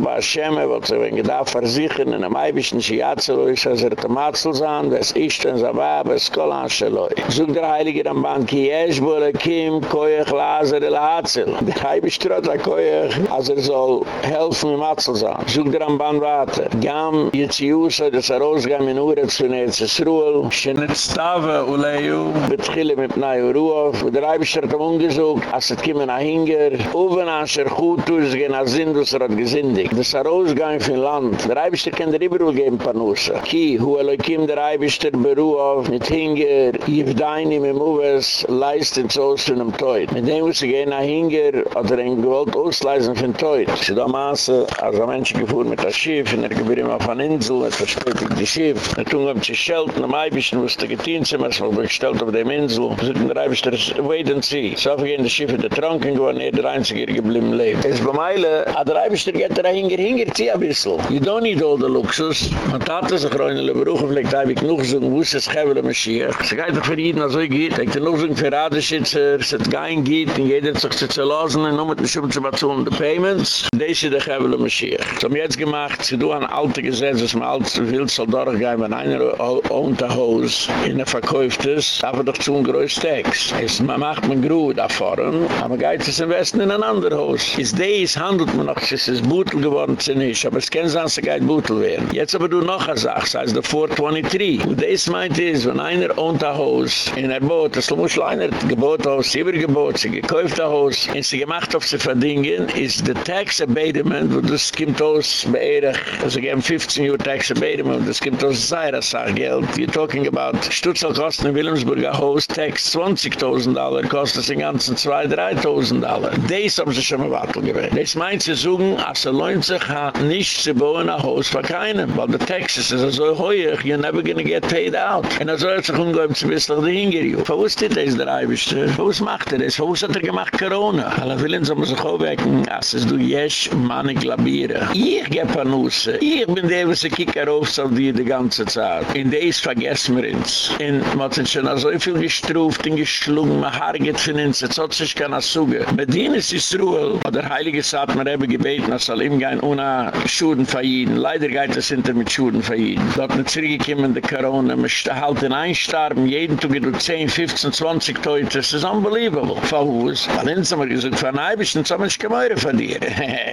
bei Hashem, er wollte sich, wenn ich da versichern, in einem Eibischen Schiazelo ist, als er der Matzel sahen, des Ischten, Zabab, es Kolan, Scheloi. Sog der Heilige dann Banki, Jesch, Bule, Kim, Koyach, Lazer, El Hatzel. Der Heibisch trot, der Koyach, als er soll helfen, mit Matzel sahen. Sog der am Banki, warte. Gam, jetzt Jusso, des er Aros, gam in Ure, zu Netzes Ruhl, schenet Stave, Uleju, betchille mit Pnei Uruhof, und der Heibisch hat ihm ungesucht, als er kiemen nach Hinger, oben an Scherchutus, gen Azindus, rot gesindig. Ibrahim. Das war ausgegangen von Land. Der Eibischter kann der Ibrahim geben, Panusha. Ki, hu er Elohim der Eibischter beru auf, mit Hinger, Yivdaini mit Uwes, leist ins Oost von dem Teut. Mit dem muss ich gehen nach Hinger, hat er ihn gewollt ausleisen von Teut. Sie da maße, als ein Mensch gefuhr mit der Schiff, in der Gebirin auf einer Insel, mit der die Schiff. Er tun kommt sich schelten, am Eibischten muss der Getinzimmer, so wird gestellt auf dem Insel. So den Eibischter ist, wait and see. So aufgehen die Schiffe, der Tronken, wo er, er der Einzige geblieben lebt. Es bemeile, hat der Eibischter geht er Hinger, Hinger, zieh ein bisschen. You don't need all the luxus. Man tat es, ich le Beruch, vielleicht habe ich noch so, wo ist es Schäbele Mashiach. Sie geht doch für jeden, als er geht. Ich noch so ein Verraderschützer, es hat kein geht, und jeder sich zu zerlassen, und nur mit dem Schub zu bezahlen, die Payments. Das ist der Schäbele Mashiach. Das haben wir jetzt gemacht, sie tun ein altes Gesetz, dass man alles zu viel soll durchgehen, wenn einer ohnt ein Haus, in der verkauft ist, darf er doch zu ein größtes Text. Es macht man gut da vorne, aber geht es im Westen in ein anderes Haus. Ist dies handelt man noch, es ist Bootel geworden, ist nicht, aber es kann sein, es geht Bootel werden. Jetzt aber du noch eine Sache, es heißt der 423. Und das meint ist, wenn einer ohnt ein Haus, in der Boot, das muss einer gebot Haus, übergebot, sie gekauft ein Haus, und sie gemacht auf zu verdienen, ist der Tax Abatement, wo das kommt aus, beirrig, also geben 15 Uhr Tax Abatement, das kommt aus Zaira, sag Geld. You're talking about Stutzel kosten in Wilhelmsburger Haus, Tax 20.000 Dollar, kostet es in ganzen 2.000-3.000 Dollar. Das haben sie schon mal wattel gewählt. Das meint sie suchen, als lohnt sich nicht zu bauen ein Haus für keinen, weil der Taxes ist so hoch, you're never gonna get paid out. Und er soll sich umgehen, zu wissen, die hingeriu. Verwusst ist das der Eibischte? Verwusst macht er das? Verwusst hat er gemacht Corona? Alle willen so sich aufwecken, als es du jesch manig labieren. Ich geb an Nusse. Ich bin der, was ich kicker auf, so die ganze Zeit. In des vergessen wir uns. In hat schon so viel gestruft und geschlungen, man harget von uns, jetzt hat sich keiner Suge. Bedien ist Israel, hat der Heilige man habe gebeten, er soll ihm gehen ohne Schuden verjieden. Leider geht es hinter mit Schuden verjieden. Dort eine zurückgekommene Corona, man halt in einstarben, jeden Tag geht 10, 15, 20 Teute, das ist unbelievable. Verhus, weil uns haben wir gesagt, von Eibisch, und so haben wir nicht mehr verdienen.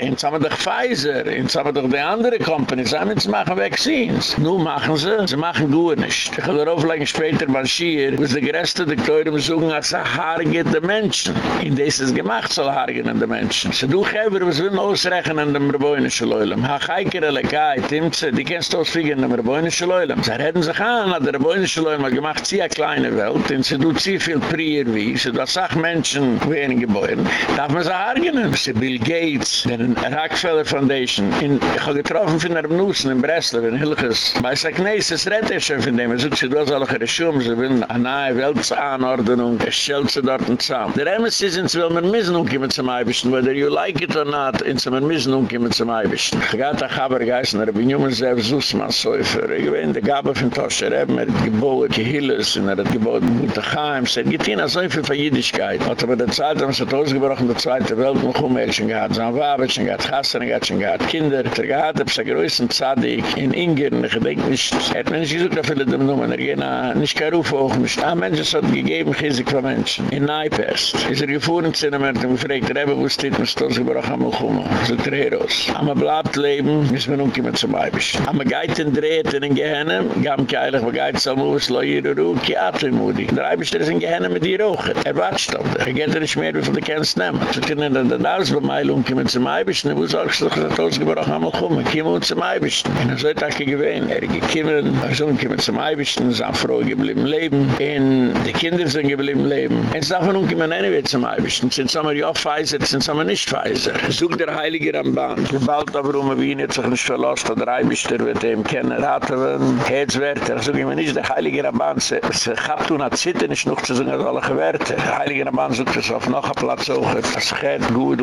Und so haben wir doch Pfizer, so haben wir doch die andere Company, so haben jetzt machen Vaccines. Nun machen sie, sie machen gut nicht. Ich habe darauf legen später mal schier, wo sie die größte Doktoren suchen, als sie haargete Menschen. In das ist gemacht, soll haargete Menschen. Sie Geber, was will ausrechnen an dem Rabäunischen Leulem. Ha, Geikere, Lekai, Timze, die kennst du ausfliegen dem Rabäunischen Leulem. Sie reden sich an, an der Rabäunischen Leulem hat gemacht, sie eine kleine Welt, und sie tut sie viel prier wie, sie tut sach Menschen wehren geboren. Darf man sie haargenen? Sie Bill Gates, den Rockefeller Foundation, in, ich habe getroffen von einem Nussen in Breslau, in Hilges. Bei Sagneis, es redet er schon von dem, er sucht sie, du hast alle Gerechum, sie will eine neue Weltsanordnung, es stellt sie dort zusammen. Der Emes ist, ins will man müssen umkommen zum Eibischen, whether you like it or not, ins will man müssen umkommen mit zum Eibisch. Ich gehad ach aber geißen, er bin jungen selbst Sussmann Säufer. Ich bin der Gabe von Toscher Eben, er hat gebaut Gehilles, und er hat gebaut Mutachheim. Es hat getein a Säufer von Jüdischkeit. Hat aber der Zeit, haben sie hat ausgebrochen, der Zweite Welt, noch um Elchen gehad. So ein Wabetchen gehad, Chassan gehad, Kinder. Er gehad, er größten Zadig in Ingern. Ich denke nicht, er hat mir nicht gesucht, dafür dem Numen. Er gehen nicht kein Ruf hoch, nicht. Ah, Mensch, hat gegeben, Chizik von Menschen. In Naipest. Ist er gefuhren, Zinnemer, und gefragt, er habe, wo steht, muss das gebrochen, am Uchuma. So Treros. Am bleibt leben, müssen wir nun kommen zum Eibisch. Am geit in Drehten in Gehennem, gam keilig, wo geit Salmus, lo hier uru, ki atri mudi. Der Eibisch, der ist in Gehennem mit dir auch. Er watscht auf dir. Er geht er nicht mehr, wie viel du kennst nehmen. So können wir dann alles bei Meil umkommen zum Eibisch, und wo sagst du, dass das gebrochen, am Uchuma. Kommen zum Eibisch. Und er sollte auch gewähnen. Er gekommen, er soll kommen zum Eibisch, und sind froh geblieben leben. Und die Kinder sind geblieben leben. Und es darf man umkommen, anyway zum Eibisch. Sind sommer ja Pfizer, sind sommer nicht Pfizer. Such der Heilige Ramban. Gebalt aber um Wien hat sich nicht verlost, der Eibischter wird ihm kennen, raten wir, Herzwärter. So gehen wir nicht, der Heilige Ramban, sie hat tun, hat zitten, ist noch zu sagen, als alle gewährte. Der Heilige Ramban sucht es auf noch ein Platz auch, es geht gut,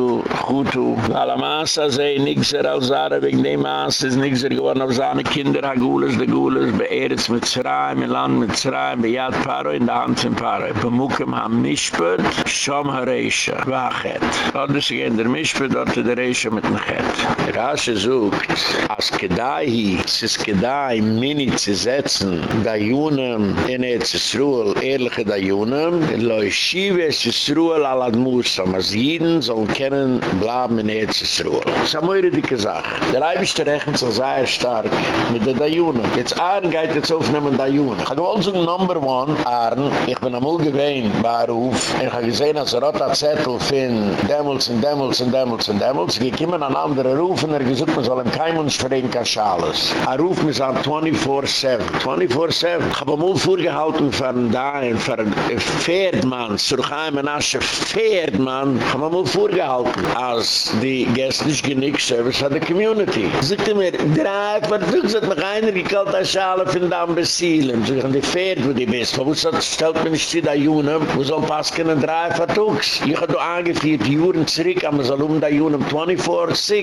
gut, alle Maße sehen, nichts er als Zara, wegen dem Maße ist nichts er geworden auf seine Kinder, ha Gules, de Gules, beehretz mit Zerayim, in Land mit Zerayim, bejad Paro, in der Hand von Paro. Bemukem ham Mischpert, Shom ha-Reisha, wachet. Dort ist sich in der Mischpert, dort der Reisha mit dem Chet. Rasche sucht, as Kedai hi, Kedai, mini zu setzen, da Junem, in Sruel, ehrliche da Junem, loi Shive, Eze Sruel, alad Musa, mas Jiden sollen kennen, blaben in Eze Sruel. Das ist eine moire dicke Sache. Der rechnet sich sehr stark mit der Dajunen. Jetzt Ahren geht jetzt aufnehmen Dajunen. Ich habe gewollt so Number One, Ahren, ich bin am Ulgewein, bei Ruf, und ich habe gesehen, als er hat ein Zettel von Demmels und Demmels und Demmels und Demmels, ich komme an andere Ruf und er gesagt, man soll ihm kein Mensch verreden kann Schales. Er ruft mich an 24-7. 24-7. Ich habe mal vorgehalten von da, von Pferdmann, zur Heim und Asche Pferdmann, ich habe mal vorgehalten, als die Gäste nicht genick Service von der Community. Sagte mir, drei, was du gesagt, noch einer gekalt als Schale von da Besielen. So ich die Pferd, wo die bist. Wo stellt mir nicht zu da Junem, wo soll passen ein drei Vertugs. Ich habe angeführt, Juren zurück, aber soll um da Junem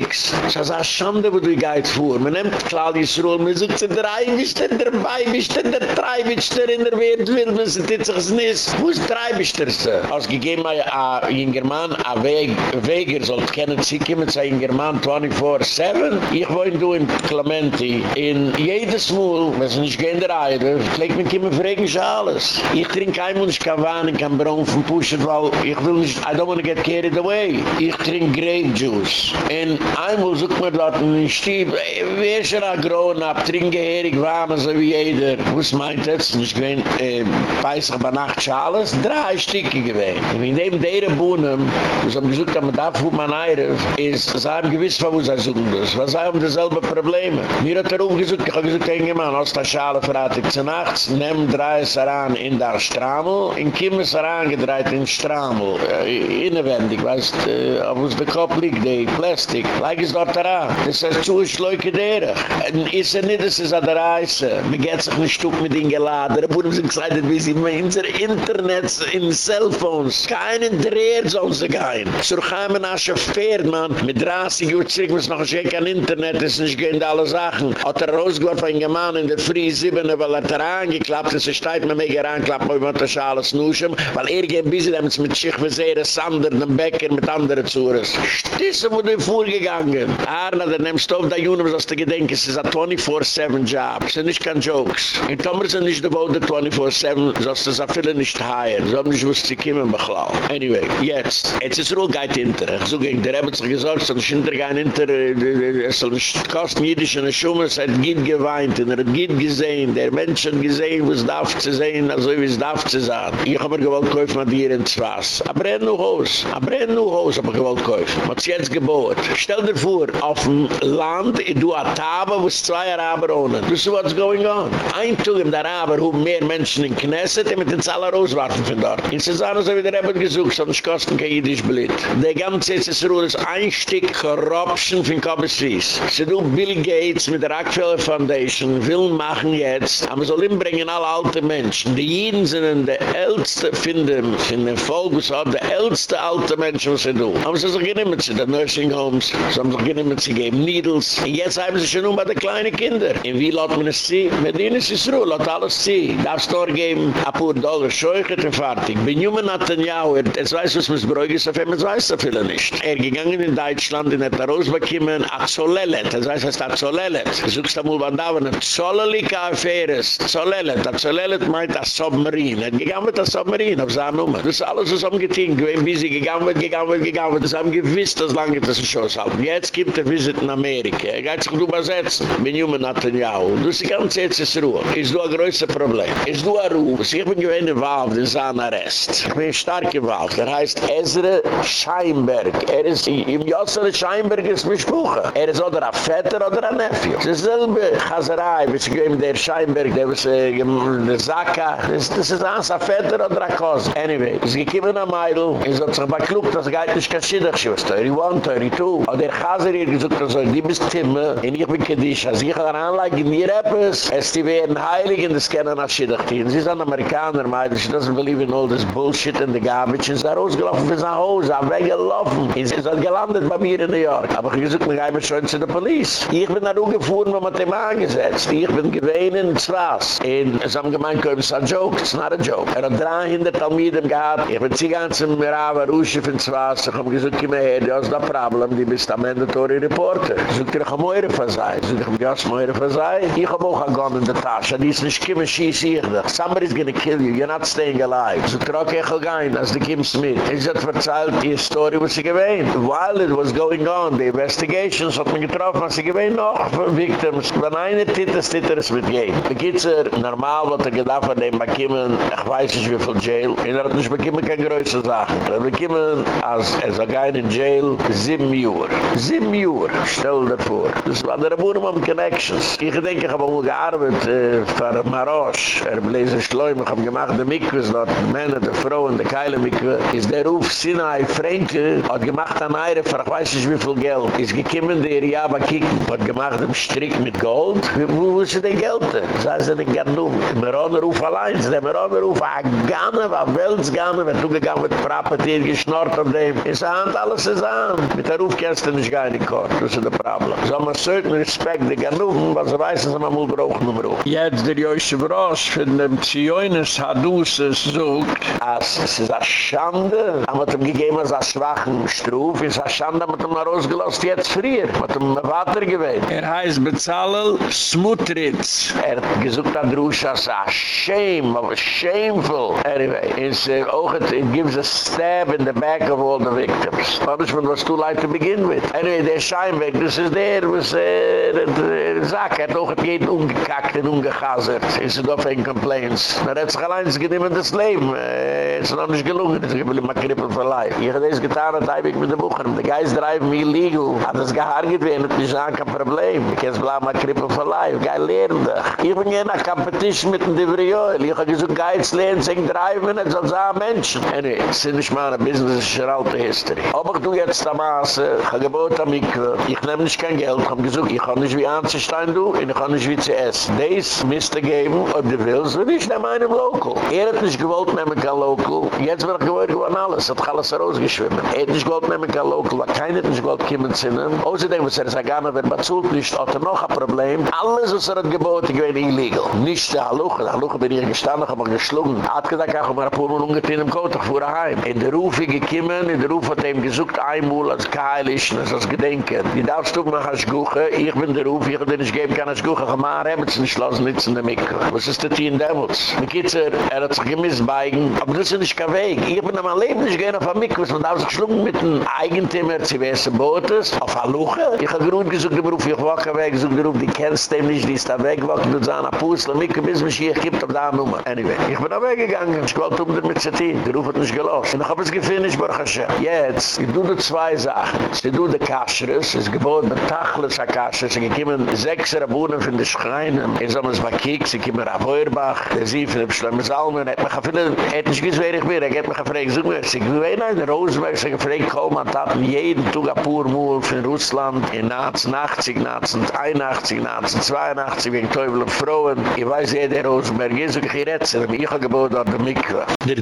24-6. Das ist eine Schande, wo du gehst vor. Man nimmt Claudius Ruhl, man ein bist der bist der bist der in der Welt will, man sagt, das ist nicht. Wo ist der so? Als gegeben ein jünger Mann, ein Weg, Weger soll kennen, sie kommen zu einem jünger Mann 24-7. Ich wohne du in Clementi. In jedes Mal, wenn sie nicht gehen der Eide, vielleicht mit ihm fragen sie alles. Ich trinke kein Mensch, kein Wein, kein Braun von Pushen, weil ich will nicht, I don't want to get carried away. Ich trinke Grape Juice. Und einmal sucht man dort in den Stieb, wer ist er grown up, trinke Herig, warm, so wie jeder. Was meint das? Ich bin, äh, weiß ich bei Nacht Schales, drei Stücke gewesen. Und in dem der Bohnen, sie haben gesucht, dass man da fuhr man Eire, ist, sie haben gewiss, wo sie suchen das. Was haben dieselbe Probleme? Mir hat er umgesucht, ich habe gesagt, hey, man, aus der Schale verratet zu nachts, nehm drei Saran in der Stramel, in Kim Saran gedreht in Stramel, äh, innenwendig, weißt, äh, wo es der Kopf liegt, die Plastik, like es dort daran. Das ist zu schleuke derig. Und ist er nicht, das ist an der Reise. Man geht sich nicht stuck mit den Geladen. Da wurden sie gesagt, wie sie in unser Internet, in Cellphones, keinen Dreher sollen sie gehen. So gehen wir nach Pferd, man, mit 30 Uhr zurück, muss noch ein Schick an Internet, das ist nicht gehen, alle Sachen. Hat er rausgeworfen, ein Gemann in der Früh 7, weil er da angeklappt ist, er steht mir mega angeklappt, wo ich das alles nuschen, weil er geht ein damit es mit sich versehen, Sander, den Bäcker, mit anderen Zures. Stisse, wo du vorgegangen. Arna, der nimmst auf der Juni, was du gedenkst, es ist ein 24-7-Job. Es sind nicht kein Jokes. In Tomer sind nicht Wohde 24-7, sonst ist es viele nicht heilen. So haben nicht wusste, sie kommen, beklau. Anyway, jetzt. Jetzt ist Ruhl geht hinter. So ging der Rebbe sich gesagt, so ein Schinder gehen hinter, es soll nicht kosten, jüdisch in der Schumme, es hat Gid geweint, und er hat Gid gesehen, der Mensch hat gesehen, was darf zu sehen, also wie es darf zu sein. Ich habe mir gewollt kaufen, mit dir ins Was. A brenn nu Haus. A brenn nu Haus, ich gewollt kaufen. Was jetzt gebaut. Stell dir vor, auf dem Land, du a Taba, wo es zwei Araber ohnen. Du see what's going on. Ein Tug im Araber, wo mehr Menschen in Knesset, die mit den Zahler rauswarfen von dort. In Cezanne, so wie der Rebbe gesucht, sonst kosten kein Jiddisch blit. Der ganze Cesruhe ist ein Stück Corruption von Kobbeswies. Sie do Bill Gates mit der Rockefeller Foundation will machen jetzt, aber soll ihm bringen alle alte Menschen. Die Jiden sind der älteste, finde, in den Volk, was hat der älteste alte Menschen, was sie do. Aber sie sagen, nehmen sie, der Nursing Homes, Sie haben sich genommen, sie geben Needles. Und jetzt haben sie schon nur bei den kleinen Kindern. Und wie lässt man es ziehen? Mit ihnen ist es Ruhe, lässt alles ziehen. Darfst du geben, ein paar Dollar scheuchert und fertig. Bin jungen Netanyahu, jetzt weiß, was man es bräuchte, ist auf einmal weiß er viele nicht. Er gegangen in Deutschland, in der Rose bekommen, a Zolelet. Das heißt, es ist a Zolelet. Du suchst da mal, wann da, wenn ein Zolelika Affäre ist. Zolelet. A Zolelet meint a Submarine. Er gegangen mit a Submarine, auf seine Nummer. Das ist alles, was. Gewinn, wie sie gegangen wird, gegangen wird, gegangen wird. Das haben gewiss, dass lange das ein Schoß hat. Jetzt gibt er Visit in Amerika. Er geht sich übersetzen. Bin jungen Netanyahu. Du sie ganz jetzt ist Ruhe. Ist du ein größer Problem. Ist du ein Ruhe. Ich bin gewinn involved in seinen Arrest. Ich bin stark involved. Er heißt Ezra Scheinberg. Er ist im Jossel Scheinberg ist besprochen. Er ist oder ein Vetter oder ein Nephew. Das ist selbe Chazerei, wie sie gehen der Scheinberg, der was äh, der Zaka. Das ist ein Vetter oder ein Kos. Anyway, es gibt immer eine Meidl, es hat sich beklugt, das geht nicht Schiddach, sie was 31, 32. Aber der Chazer hier gesagt, also, die bist Timme, und ich bin Kaddish, als ich an Anlage mir etwas, es die werden heilig in das Kennen als Schiddach. Sie sind Amerikaner, Meidl, she doesn't believe in all this bullshit in the garbage, und sie ist rausgelaufen für sein Haus, haben weggelaufen. Sie ist gelandet bei mir in New York. Aber ich gesagt, ich habe schon zu der Polizei. Ich bin nach oben gefahren, wo man dem angesetzt. Ich bin gewähnt in Zwas. Und es haben gemeint, es ist ein Joke, es ist not a joke. Er hat 300 Talmiden gehabt. Ich bin die ganze Mirava Rusche von Zwas. Ich habe gesagt, komm her, du hast ein Problem, du bist ein Mandatory Reporter. Habe gesagt, ich von sei. Ich habe gesagt, ich habe mehr von sei. Ich habe auch ein Gun in der Tasche. Die ist nicht kommen, schieß ich dich. Somebody's gonna kill you, you're not staying alive. Ich habe gesagt, ich habe gehen, als du kommst mit. Ich habe erzählt, die Story, was sie gewähnt. While it was going on, the investigations hat man getroffen, was sie gewähnt noch für Victims. Wenn einer Titel steht, er ist mit jedem. Da gibt's er, normal, was er gedacht hat, den bekommen, ich weiß nicht wie Jail, und er hat nicht bekommen keine größere Sachen. Er bekommen, als er so gein in Jail, sieben Uhr. Sieben Uhr, stell dir vor. Das war der Abunnen am Connections. Ich denke, ich habe auch gearbeitet äh, für Marosch. Er bläse Schleum, ich habe gemacht, die Mikwes dort, die Männer, die Frauen, die Keile Mikwe. Ist der Ruf Sinai Frenke, hat gemacht an Eire, für ich weiß nicht wie viel Geld. Ist gekommen, der Java kicken, hat gemacht im Strick mit Gold. Wo, wo ist denn Geld? Sei sie nicht gern dumm. Der Ruf allein, der Ruf, a Ganne, a Weltsganne, wenn du gegangen mit Prappetier, geschnort auf dem. Ist an, alles ist an. Mit der Ruf kennst du nicht gar nicht kort. Das ist der Problem. So man certain respect, die Ganuven, was sie weiß, dass man muss brauchen, um Ruf. Jetzt der Joische Brosch, von dem Zioines Hadusses sucht, als es ist eine Schande, aber mit dem gegeben als ein schwachen Struf, ist eine Schande, mit dem rausgelost jetzt frier, mit dem Vater gewählt. Er heißt Bezalel Smutritz. Er hat gesucht an Drusch als a shame, a shameful. Anyway, it's, uh, auch it, it gives a stab in the back of all the victims. Punishment was too light to begin with. Der Scheinweg, das ist der, was, äh, der Sack, er hat auch it jeden umgekackt und umgechasert. Ist it of any complaints. Er hat sich allein genommen das Leben. Äh, es ist noch nicht gelungen, es gibt immer Krippel für life. Ich habe das getan, hat habe ich mit dem Bucher. Der Geist treibt mich illegal. Hat das gehargert werden, das ist kein Problem. Ich kann es bleiben, mal Krippel für life. Geil lernen dich. Ich bin hier in einer Competition mit dem Diveriol. Ich habe gesagt, Geiz lernen, sich drei Minuten als ein Menschen. Anyway, nicht mal ein Business, es ist eine alte History. Ich tue jetzt am Maße, ich habe gebot am Mikve, ich nehme nicht kein Geld, habe gesagt, ich kann nicht wie anzustehen, du, und ich kann nicht wie zu. Das müsst ihr geben, ob du willst, und ich nehme einen Local. Er hat nicht gewollt, nehme kein Local. Jetzt bin ich gewollt, gewonnen alles, hat alles rausgeschwimmen. Er hat nicht gewollt, nehme kein Local, weil keiner hat nicht gewollt, kommen zu ihnen. Außerdem, was er sagt, gar wenn man zult nicht, hat er noch ein Problem. Alles, was er hat gebot, ich illegal. Nicht der Halluche, der Halluche bin ich gestanden, habe ich geschlungen. Er hat gesagt, ich habe mir ein paar Mal ich fuhr heim. In der Ruf ist gekommen, in der Ruf hat ihm gesucht einmal als Keilisch, als Gedenken. Die darfst du mal als Guche, ich bin der Ruf, ich kann dir nicht geben, kann als Guche, ich habe es nicht schlossen, nicht in der Mikro. Was ist hier in Demmels? Mein Kitzer, er hat sich gemisst beigen, aber das ist nicht kein Weg. Ich bin in meinem Leben nicht gehen auf der Mikro, man darf sich geschlungen mit dem Eigentümer, sie wissen Bootes, auf der Luche. Ich habe gerade gesucht, der Ruf, ich wacke weg, gesucht, der Ruf, die kennst du nicht, die ist da weg, wacke, du sagst, Pussel, Mikro, bis mich hier, ich gebe dir da Nummer. Anyway, ich bin da weggegangen, ich wollte um mit Zettin, der Ruf hat nicht gelost. Und ich habe es gefinisht, Baruch Hashem. Jetzt, ich tue zwei Sachen. Sie tue die Kaschres, es gebot mit Tachlis a sie kommen sechs Rabunen von den Schreinen, in so einem Bakik, sie kommen auf Heuerbach, der Sie von dem Schlemmer Salmen, hat mich gefilmt, hat nicht gewiss, wer ich bin, er hat mich gefragt, so muss ich, wie einer in der Rosenberg, sie gefragt, komm, man tat jeden Tag ein paar Mal von Russland, in 1980, 1981, 1982, wegen Teufel und Frauen, ich weiß, jeder Rosenberg ist, und ich rede, ich habe gebot an der Mikva. Der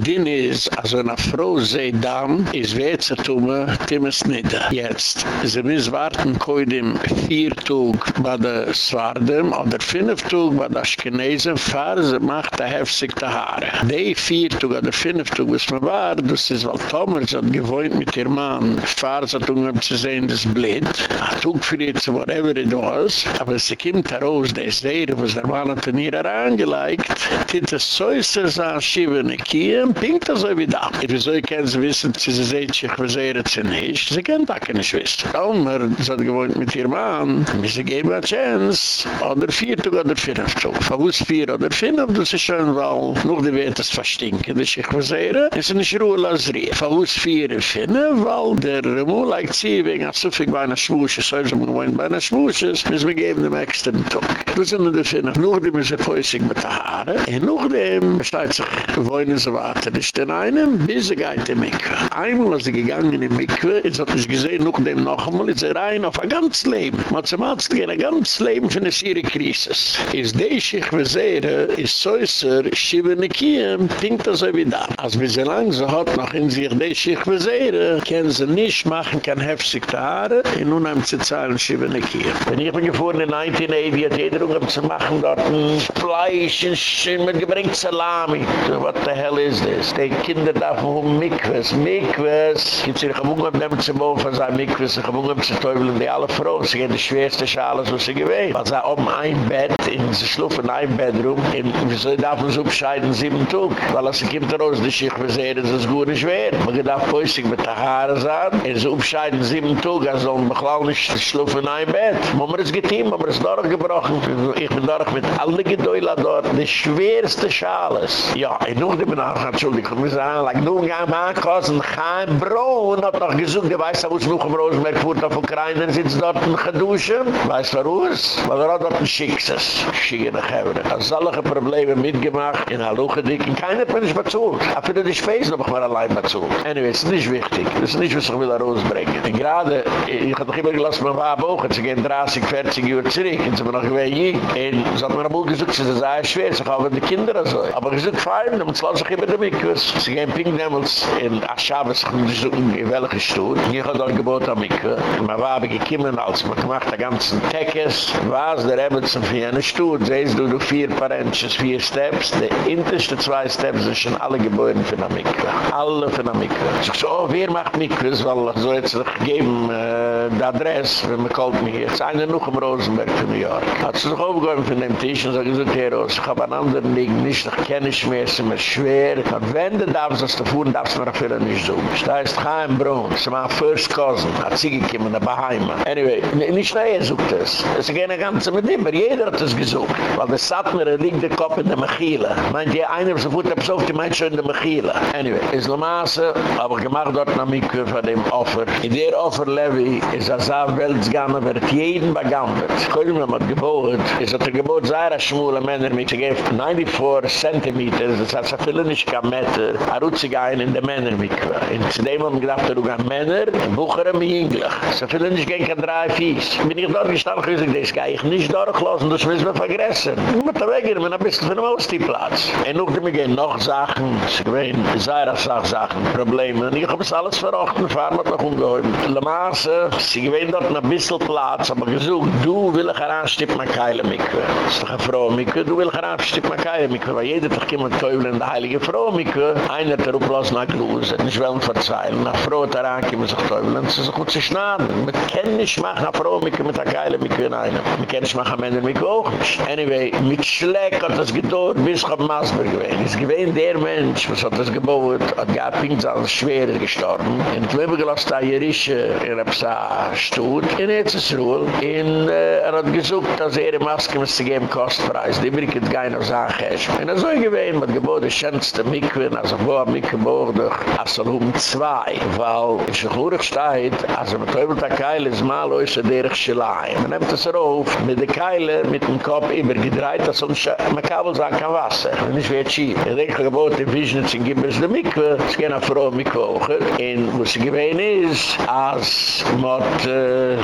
also eine Frau sei dann, ist weh zu tun, Timmes Nidda. Jetzt, Sie müssen warten, koi dem vier Tug bei der Swardem oder fünf Tug bei der Schkenesen, fahren sie macht der heftig die Haare. Die vier Tug oder fünf Tug, was man war, das ist, weil Thomas hat gewohnt mit ihr Mann, fahren sie tun, um zu sehen, das Blit, a Tug für jetzt, whatever it was, aber sie kommt heraus, der ist der, was der Mann hat in ihr herangelegt, tint es so ist es an Schiebene Kiem, pinkt er so wie da. Wieso ich kann sie wissen, sie seht sich, was er jetzt nicht, sie können da keine Schwester. Omer, sie hat gewohnt mit ihr Mann, sie geben eine Chance, oder vier oder fünf Tug. Verwus vier oder fünf, das ist schon, weil noch die Werte verstinken, das ist was er, ist nicht Ruhe als Rie. Verwus vier und fünf, weil der Remo leicht sie, wegen so viel bei einer Schwusche, so ist er gewohnt bei einer Schwusche, müssen wir geben dem extra Tug. Das sind die fünf, noch die müssen fäusig mit der Haare, und noch dem, steht sich, gewohnt so warten, ist den einen, bis er geht in Mikve. Einmal ist er gegangen in Mikve, jetzt hat er gesehen, noch dem noch einmal, ist er rein auf ein ganzes Leben. Mathematisch gehen ein ganzes Leben für eine Serie Krisis. Ist die Schicht Vesere, ist so ist er, schiebe ne Kiem, pinkt er so wie da. Als wir so lang so hat noch in sich die Schicht Vesere, können sie nicht machen, kann heftig die Haare, und nun haben sie zahlen, schiebe ne Kiem. Wenn ich bin gefahren in 1980, hat jeder um zu machen, dort ein Fleisch, ein mit gebringt Salami. What the hell is this? Die Kinder darf um Mikwes, Mikwes. Gibt sie, ich habe ungeheb nehmen zu bauen von seinem Mikwes, ich habe ungeheb zu teufeln, die alle Frauen, sie gehen die schwerste Schale, was sie gewähnt. Weil sie oben ein Bett, in sie schlufen ein Bedroom, in wieso darf man so bescheiden sieben Tug? Weil als sie kommt raus, die Schicht versehen, das ist gut und schwer. Man darf pössig mit der Haare sein, in so bescheiden sieben Tug, also man kann nicht schlufen ein Bett. Man muss es getein, man muss es durchgebrochen. Ich bin durch mit allen Gedäulen dort, die schwerste Schales. Ja, ich noch die Benach, Entschuldigung, ich muss sagen, like, nun gehen wir ankosten, kein Braun hat noch gesucht, der weiß, wo es noch im Rosenberg fuhrt auf Ukraine, sitzt dort in geduschen. Weißt du, warum? Weil er hat dort ein Schicksals. Schiege nach Hause. Er hat solche Probleme mitgemacht, in Haluche dick, und keiner hat mir nicht bezahlt. Er hat die Spesen noch mal allein bezahlt. Anyway, es ist nicht wichtig. Es ist nicht, was ich will rausbringen. Und gerade, ich hatte doch immer gelassen, man war abogen, sie gehen 30, 40 Uhr zurück, und sie waren noch gewähnt. Und sie hat mir aber gesucht, sie sei schwer, sie haben die Kinder so. Aber ich suche fein, dann muss ich immer damit. Sie gehen Pink-Nemmels in Aschabes, in welche Stuhl. Ich habe dort gebot am Mikve. Man war aber gekommen, als man gemacht den ganzen Tekes, was der Ebbetson für eine Stuhl. Sehst du, du vier Parentsches, vier Steps. Die interste zwei Steps sind schon alle geboren für eine Mikve. Alle für eine Mikve. Ich so, oh, wer macht Mikves? Weil so jetzt noch gegeben, äh, die Adresse, wenn man kalt mir ist einer noch im Rosenberg für New York. Hat sie sich aufgehoben von dem Tisch und so gesagt, Herr Roos, ich habe einen anderen liegen, nicht noch kenne ich mehr, es ist mir schwer. Aber wenn du darfst, dass du fuhren, darfst du mir auch nicht so. Da ist kein Brunnen, es ist mein First Cousin, hat sie gekommen, in Baheima. Anyway, nicht nur er sucht es. Es ist keine ganze mit ihm, aber jeder hat es gesucht. Weil der Satmer liegt der Kopf in der Mechila. Meint ihr, einer, was er fuhrt, der Psof, die meint schon in der Mechila. Anyway, ist Lamaße, aber gemacht dort noch mit von dem Offer. In der Offer Levy ist als er Weltsganne, wird jeden begammert. Können wir mal gebohrt, ist hat er gebohrt, sei er schmule Männer mit, sie geben 94 Zentimeter, das heißt, er füllen nicht Meter, er ruht sich ein in der Männer mit. In zu dem haben wir gedacht, er ruht Männer, Bucher und Jünglich. Sie füllen nicht gegen kein drei Fies. Bin ich dort gestanden, ich gesagt, das kann ich nicht durchlassen, das müssen wir vergressen. Ich muss da weggehen, wir ein bisschen von dem Ostiplatz. Und noch, wir gehen noch Sachen, ich weiß, sei das auch Sachen, Probleme. Und ich habe es alles verrochten, fahren wir noch umgehäuben. Le Maße, sie gewähnt dort ein bisschen Platz, aber gesucht, du will ich heranstippen, mein Keile Mikve. Das ist doch eine Frau Mikve, du will ich heranstippen, mein Keile Mikve, weil jeder doch kommt Teufel in der Heilige Frau Mikve. Einer hat er auflassen, nach hat nicht wollen verzweilen. Nach Frau hat er angekommen, sich Teufel, und sie ist zu schnaden. Man kann nicht machen, eine Frau mit einer Keile Mikve in einem. Man kann nicht machen, Männer Mikve auch nicht. Anyway, mit Schleck hat das gedauert, bis ich auf Masberg gewesen. Es gewesen der Mensch, was hat das gebaut, hat gar Pinks als schwerer gestorben. In das Leben gelassen, da hier ist, er hat sa Stutt, in Etzesruel, in, er hat gesucht, dass er eine Maske muss zu geben, Kostpreis, die bringt nicht sagen, Und er soll gewesen, mit gebaut, die schönste Mikve, also wo er Mikve baut, durch Assalum 2, weil in Schuchurig steht, also mit Teufel der Keile ist mal, wo ist er derich Schleim. Man nimmt es rauf, mit der Keile, mit dem Kopf übergedreht, dass sonst man kann wohl sagen, kein Wasser. Und nicht wie schief. Ich denke, gebaut, die Wiesnitz in Gibbers der Mikve, es gehen auf Frau Mikve auch. Und wo sie gewesen ist, als mit, äh,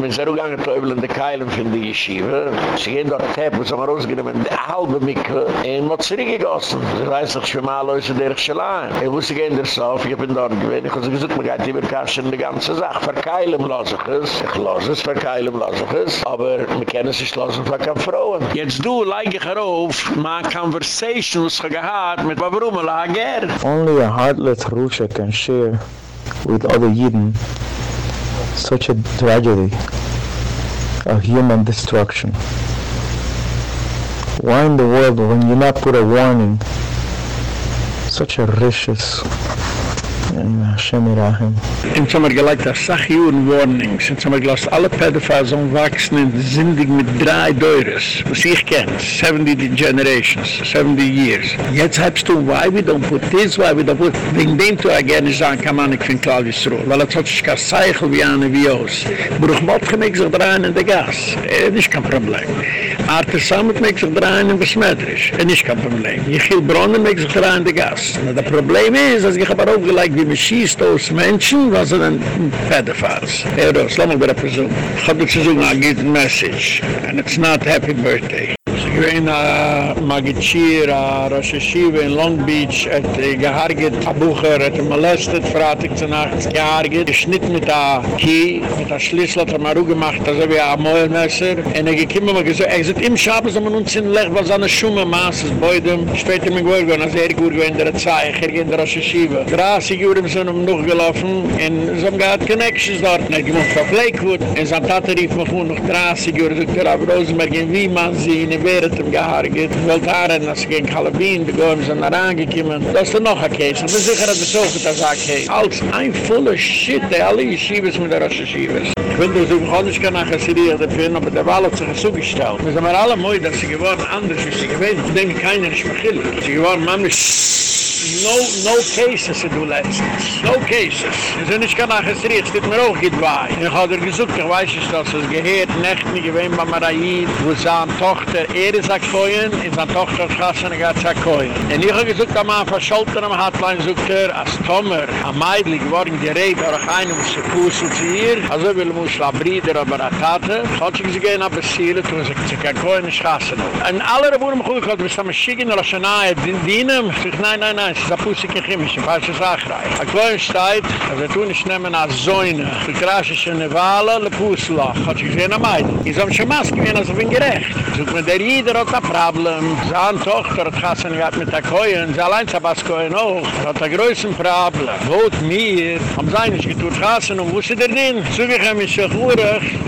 mit sehr gegangen Teufel in der Keile von der Yeshiva, sie gehen dort Tepp, wo sie mal rausgenommen, die halbe Mikve, und mit zurückgegossen. Sie weiß doch, schwimm mal, wo ist er derich Schleim. Ich wusste gehen der Sof, ich bin dort gewesen, ich habe gesagt, man geht über Kaschen die ganze Sache. Sag verkeilen lassen es. Ich lasse es verkeilen lassen es. Aber wir kennen sich lassen von kein Frauen. Jetzt du, leik ich herauf, ma conversation, was ich gehad, mit warum lager. Only a heartless Russia can share with other Yidden such a tragedy, a human destruction. Why in the world, when you not put a warning, such a vicious in Hashem Irahim. In Sommer gelegt das Sachjuren Warnings. In Sommer gelost alle Pedophiles umwachsen in Sindig mit drei Deures. Was ich kenn. 70 generations. 70 years. Jetzt habst du, why we don't put this, why we don't put... Wegen dem tu gerne sagen, kann man nicht von Claudius Ruhl. Weil er hat sich kein Zeichel wie eine wie aus. Bruch in der Gas. Eh, nicht kein Problem. Arthur Samet mich sich drein in Besmetrisch. Eh, nicht kein Problem. Jechiel Bronnen mich sich drein in der Gas. Na, das Problem ist, dass ich aber aufgelegt die beschießt aus Menschen, was er denn Pedophiles? Ja, das lassen wir mal bei. Ich habe dir zu sagen, er message. And it's not happy birthday. Bin a Magichir, a Rosh Hashiva in Long Beach, et gehargit a Bucher, et molestet, fratig zu nachts gehargit, geschnitten mit a Kie, mit a Schlüssel hat er mal gemacht, also wie a Mäuelmesser, en er gekümmen mal gesagt, er gesagt, im Schabes haben wir uns in Lech, was an a Schumme maßes, beidem, später mit Gwurgwen, als er Gwurgwen der Zeich, er ging der Hashiva. 30 Jahre sind um noch gelaufen, en so haben gehad Connections dort, er gemacht von Flakewood, en sein Tate rief mich noch 30 Jahre, sagt er, aber Rosenberg, wie man sie, in wird ihm gehargit. Ich wollte haaren, als ich gegen Kalabin, die Gäume sind da reingekommen. Das ist noch ein Case. Ich bin sicher, dass es auch mit der Sache Als ein voller Shit, der alle Yeshivas mit der Rosh Yeshivas. Ich finde, dass ich auch nicht kann nach Assyria dafür, aber der Wahl hat sich zugestellt. Wir sind mir alle mooi, dass sie geworden anders ist. Ich weiß, ich denke, keiner ist mechillig. Sie geworden, man no no cases to do lessons no cases is in ich kann nach gestreit steht mir auch gedwai ich hab der gesucht ich weiß ich dass es gehört nicht nie gewen bei marai wo sam tochter er is ak koen in sam tochter gassen gat sa koen und ich hab gesucht am verschalten am hotline sucher as tommer a meidlig worden gereit aber kein um se kusel hier also will mu schlabrider aber tate hat sich gesehen aber sie tun sich zu koen schassen und alle wurden gut gehabt mit sam schigen la shana dinem sich nein nein ist ein Pusik in Chemisch, ein Sachreich. Ein kleiner Stein, also wir tun nicht nehmen als Säune, die der Wahle, le Puslach, hat sich gesehen am Eid. Ich sage, ich habe schon also bin gerecht. Sucht mir der Jeder hat ein Problem. Seine Tochter hat Kassen gehabt mit der Koyen, sie allein das Koyen auch. Hat ein größer Problem. Wot mir, haben sie nicht getuert Kassen und wusste der denn? Sog ich ihm, ich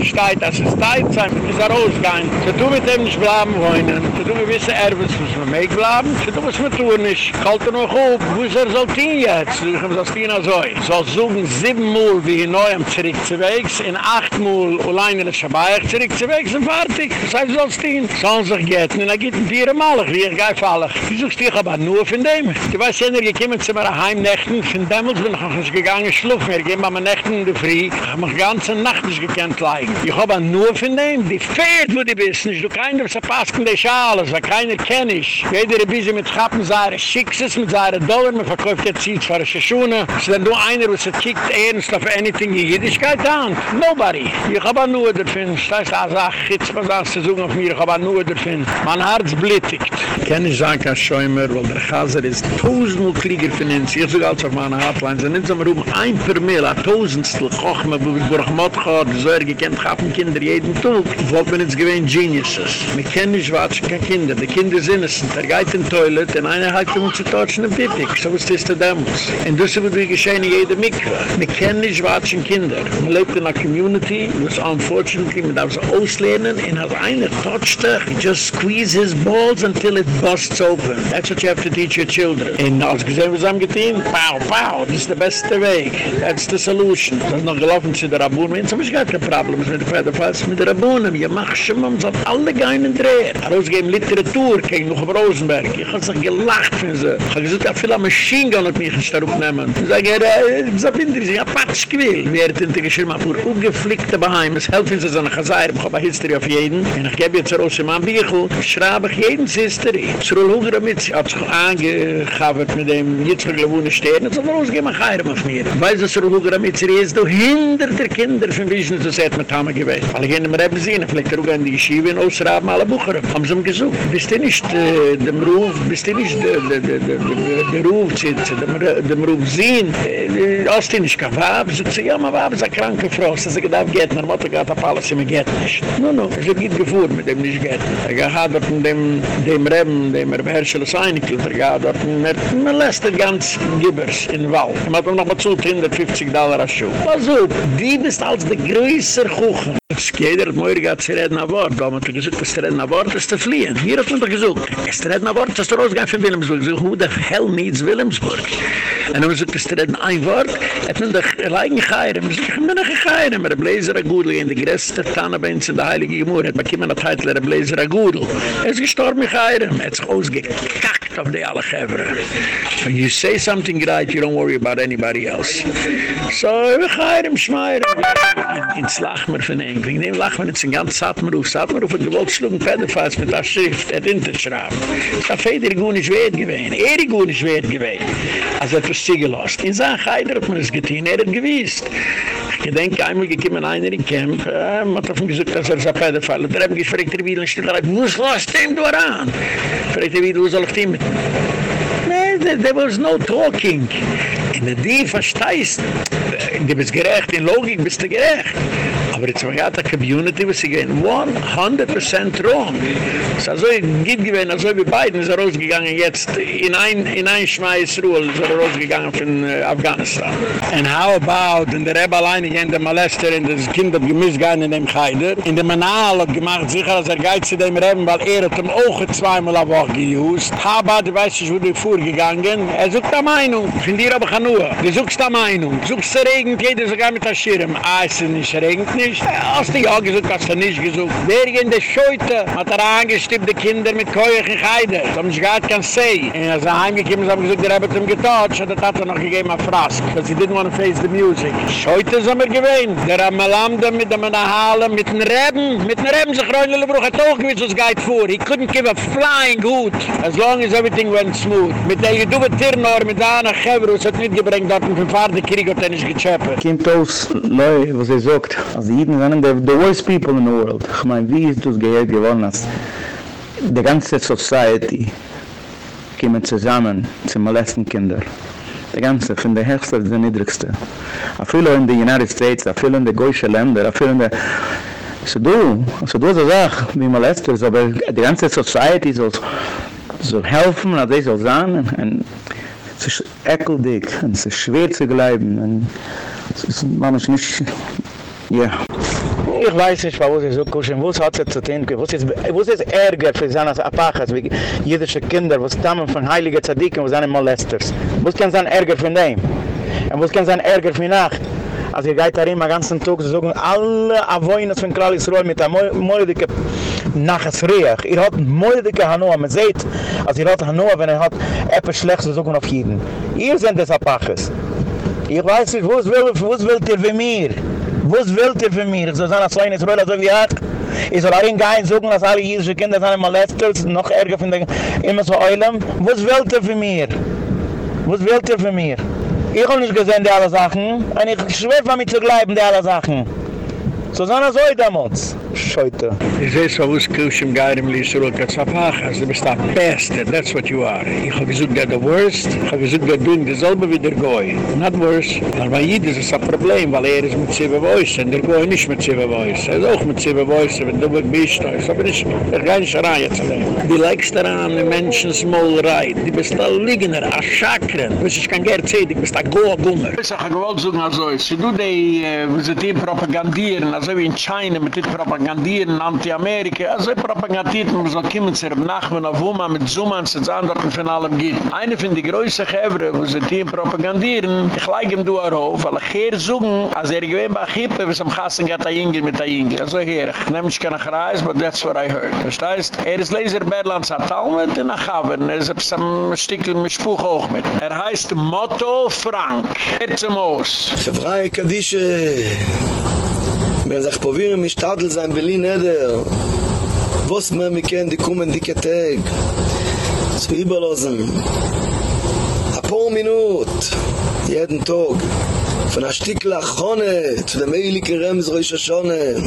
steht, dass es Zeit sein, mit dieser Ausgang. Sie tun mit dem nicht bleiben wollen. Sie tun gewisse Erbens, müssen wir mitbleiben. Sie tun, was wir tun nicht. Kalte noch auf, wo ist er so tun jetzt? Ich habe das Tina so. So suchen sieben Mal wie in Neuem zurück zu wegs, in acht Mal allein in der Schabayach zurück zu wegs und fertig. Das heißt, so Tina. Sollen sich getten, und er geht ein vier Mal, wie ich gehe fallig. Du suchst dich aber nur von dem. Du weißt, wenn er gekommen zu mir heimnächten, von Demmels bin ich noch nicht gegangen schlufen. Er geht mal meine Nächten in der Früh. Ich habe mich ganze Nacht nicht gekannt leiden. Ich habe aber nur von dem. Die fehlt, wo die bist nicht. Du keiner, was er passt in Schale, was keiner kenn ich. Jeder ein bisschen mit Schappen, seine Schicksals, mit seinen Dollar, man verkauft jetzt sie zwar eine Schuhe. Ist dann nur einer, was er kickt ernst auf anything in Jüdischkeit an. Nobody. Ich hab auch nur davon. Das heißt, als ich jetzt mal das zu suchen auf mir, ich hab auch nur davon. Mein Herz blittigt. Ich kann nicht sagen, kein Schäumer, weil der Chaser ist tausendmal Krieger von uns. Ich sage alles auf meiner Hotline. Sie sind immer um ein per Mail, ein Tausendstel, koch mir, wo ich durch Motgard, Sorge, kennt, haben Kinder jeden Tag. Ich wollte mir jetzt gewähnen Geniuses. Wir kennen nicht, was keine Kinder. Die Kinder sind es. Er geht in die Toilet, und einer hat uns zu touchen, ein Pipik. So was ist das damals. Und das wird wie geschehen in jeder Mikve. Wir kennen nicht watschen Kinder. Man lebt in einer Community, was unfortunately, man darf so auslehnen, und als einer toucht er, he just squeeze his balls until it busts open. That's what you have to teach your children. Und als gesehen, was haben getan? Pow, pow, das ist der beste Weg. That's the solution. Das ist noch gelaufen zu der Rabunen. Jetzt habe ich gar keine Probleme mit der Federfalls, mit der Rabunen. Ihr macht schon mal, man alle gehen in Dreh. Rausgeben Literatur, gegen auf Rosenberg. Ich habe sich gelacht für sie. Ich habe gesagt, ja, viele Maschinen gehen mich nicht darauf nehmen. Ich sage, ja, ich sage, ich sage, ja, Patsch, gewill. Wir hätten die Geschirr mal vor ungeflickte Beheim. Es helfen sie so eine Chazayr, ich habe eine History auf jeden. Und ich gebe jetzt raus in meinem Bichl, ich schreibe ich jeden History. Zerul Huger mit hat sich angegabert mit dem Jitzverglewohne Stern. Und so rausgehen wir Chayram auf mir. Weil sie Zerul Huger mit sich ist, du hinder der Kinder von Wiesn sehen, mit Tama gewesen. Weil ich in dem Reben sehen, vielleicht er auch an die Yeshiva in Ausraben alle Bucher. Haben sie ihm gesucht. Bist du nicht dem Ruf, bist du nicht der Ruf, zu dem Ruf hast du nicht kein Wab? So, ja, mein Wab ist eine kranke Frau, so sie gedacht, geht, na Mutter geht auf alles, immer geht nicht. No, no, so geht gefuhr mit dem nicht geht. Er hat dort in dem, Reben, dem er beherrschele Seinikl, er hat dort, man lässt den ganz Gibbers in Wald. Er hat noch mal zu 150 Dollar als Schuh. Also, die bist als der größer Kuchen. Es geht, er hat mir gesagt, sie reden ein Wort. Da haben wir gesagt, dass sie reden ein Wort, ist zu fliehen. Hier hat man doch gesagt, es reden ein Wort, dass du rausgehst von Wilhelmsburg. So, who the hell hell needs Wilhelmsburg. En dan zoek ik gestreden een woord. Het is een lijn geheiren. We zoeken een geheiren. Maar de blazer en goedel in de gresten staan bij ons in de heilige gemoer. Het maakt iemand het heitel de blazer en goedel. Het is gestorben geheiren. Het is uitgekakt op de alle geveren. When you say something right, you don't worry about anybody else. So, we geheiren, schmeiren. En in het slagmer van enkel. Ik neem lachmer, het is een ganz satmerhoef. Satmerhoef, het gewoon sloeg een pedofijs met haar schrift. Het in te schraven. Dat vader goed is weet geween. Eerie goed. Nicht wert gewesen. Also er hat was zugelost. In seiner Heider hat man es getan, er hat gewiss. Ich denke, einmal gekommen einer in Camp, äh, man hat auf ihm gesagt, dass er ist ein Pedophile. Da haben gefragt, er will nicht, er hat wo ist dem du heran? Fragt er wieder, wo soll ich dem mit? there was no talking. In der die verstehst, du bist gerecht, in Logik bist du gerecht. Aber jetzt haben wir gerade Community, was sie gehen 100% wrong. Es ist also Gitt gewesen, also wie beiden ist er rausgegangen jetzt in ein, in ein Schmeiß Ruhe, ist er rausgegangen von uh, Afghanistan. And how about, in der Rebbe alleine gehen der Molester in das Kind hat gemissgegangen in dem Geider, in der Manal hat gemacht sicher, als er geht zu dem Rebbe, weil er hat ihm auch zweimal eine Woche gejust. About, du weißt nicht, wo du vorgegangen, er sucht eine Meinung, finde dir aber Uhr. Du suchst eine Meinung, suchst es regnet, jeder sogar mit der Schirm. Ah, es ist nicht regnet nicht. Hast du ja gesucht, hast du nicht gesucht. Wer in der Scheute hat er angestippte Kinder mit Keuch und Heide. Das haben sie gar nicht sehen. Und als er heimgekommen haben gesagt, der hat ihm getotcht, hat er noch gegeben auf Frask. Because he didn't want to face the music. Scheute sind wir gewähnt. Der hat Melamde mit dem Nahalen, mit den Reben, mit den Reben sich Reunele Bruch hat auch gewiss, was geht vor. He couldn't give a flying hoot. As long as everything went smooth. Mit der Gedube Tirnor, mit einer Chevrus hat mitgebringt, dort ein Fahrdenkrieg hat er nicht gechappet. Kimt aus Leu, was er sagt, als Jeden sind the, worst people in the world. Ich meine, wie ist das Gehirn gewonnen, als die ganze Society kommen zusammen zu molesten Kinder. Die ganze, von der höchste bis der niedrigste. A viele in den United States, a viele in den Goyshe Länder, a viele in der... So du, so du so sag, wie molesters, aber die ganze Society soll, soll helfen, als sie soll sein, und es ist ekeldig, und es ist schwer zu bleiben, und es ist manchmal nicht... Ja. Ich weiß nicht, was ich so kuschen, was hat es zu tun, was ist, ist Ärger für seine Apachas, wie jüdische Kinder, was stammen von Heiligen Tzadiken, was sind Molesters. Was kann sein Ärger für dem? Und was kann sein Ärger für Nacht? Als ihr geht darin, den ganzen Tag, sie sagen, alle Avoinas von Klal Yisroel mit der Moedike nachas Reach. Ihr habt Moedike Hanoa, man sieht, als ihr habt Hanoa, wenn ihr habt etwas Schlechtes, sie sagen auf jeden. Ihr seid das Apachas. Ich weiß nicht, was wollt ihr für mir? Was wollt ihr von mir? Ich soll sagen, als kleines Röller, so wie hat. Ich soll auch in Gein suchen, dass alle jüdische Kinder sind immer letztels, noch ärger von den immer so Eulen. Was wollt ihr von mir? Was wollt ihr von mir? Ich habe nicht gesehen, die alle Sachen. Und ich schwöre von mir zu bleiben, die alle Sachen. So sind das heute damals. Scheute. Ich sehe so, wo es Kirsch im Geirem er fach, also du bist der Beste, that's what you are. Ich habe gesagt, der the worst, ich habe gesagt, der du in derselbe wie der Goy. Not worse. Aber bei Jid ist es ein Problem, weil er ist mit Voice, und der Goy nicht mit Ziva Voice. Er ist auch mit Ziva Voice, wenn du mit bist, ist aber nicht, er kann nicht rein jetzt allein. Die leikst daran, die Menschen small reit, die bist da liegener, a Chakren, was ich kann gerne sehen, die bist da Goa Gummer. Ich sage, ich wollte sagen, also, sie du die, wo sie die propagandieren, also wie in China, mit die propagandieren anti-Amerika. Also propagandiert man so kommen zu ihrem Nachbarn auf Oma mit Zuman zu Zandorten von allem geht. Eine von den größten Gevre, wo sie die propagandieren, ich leige ihm du auf, weil ich hier suchen, als er gewinn bei Kippe, was am Gassen geht a Jinger mit a Jinger. Also hier, ich nehme mich keine Reis, but that's what I heard. Das heißt, er ist Leser Berlands hat Talmud in Achavern, er ist ein Stückchen mit Spuch auch mit. Er heißt Motto Frank. Erzemos. Chevrai Kadische. Wenn sich probieren, mich Tadel sein, Berlin, Eder. Was mehr mir kennen, die kommen, die Keteg. Zu überlosen. A paar Minut. Jeden Tag. Von der Stückle Achone zu dem Eilike Rems Rosh Hashone.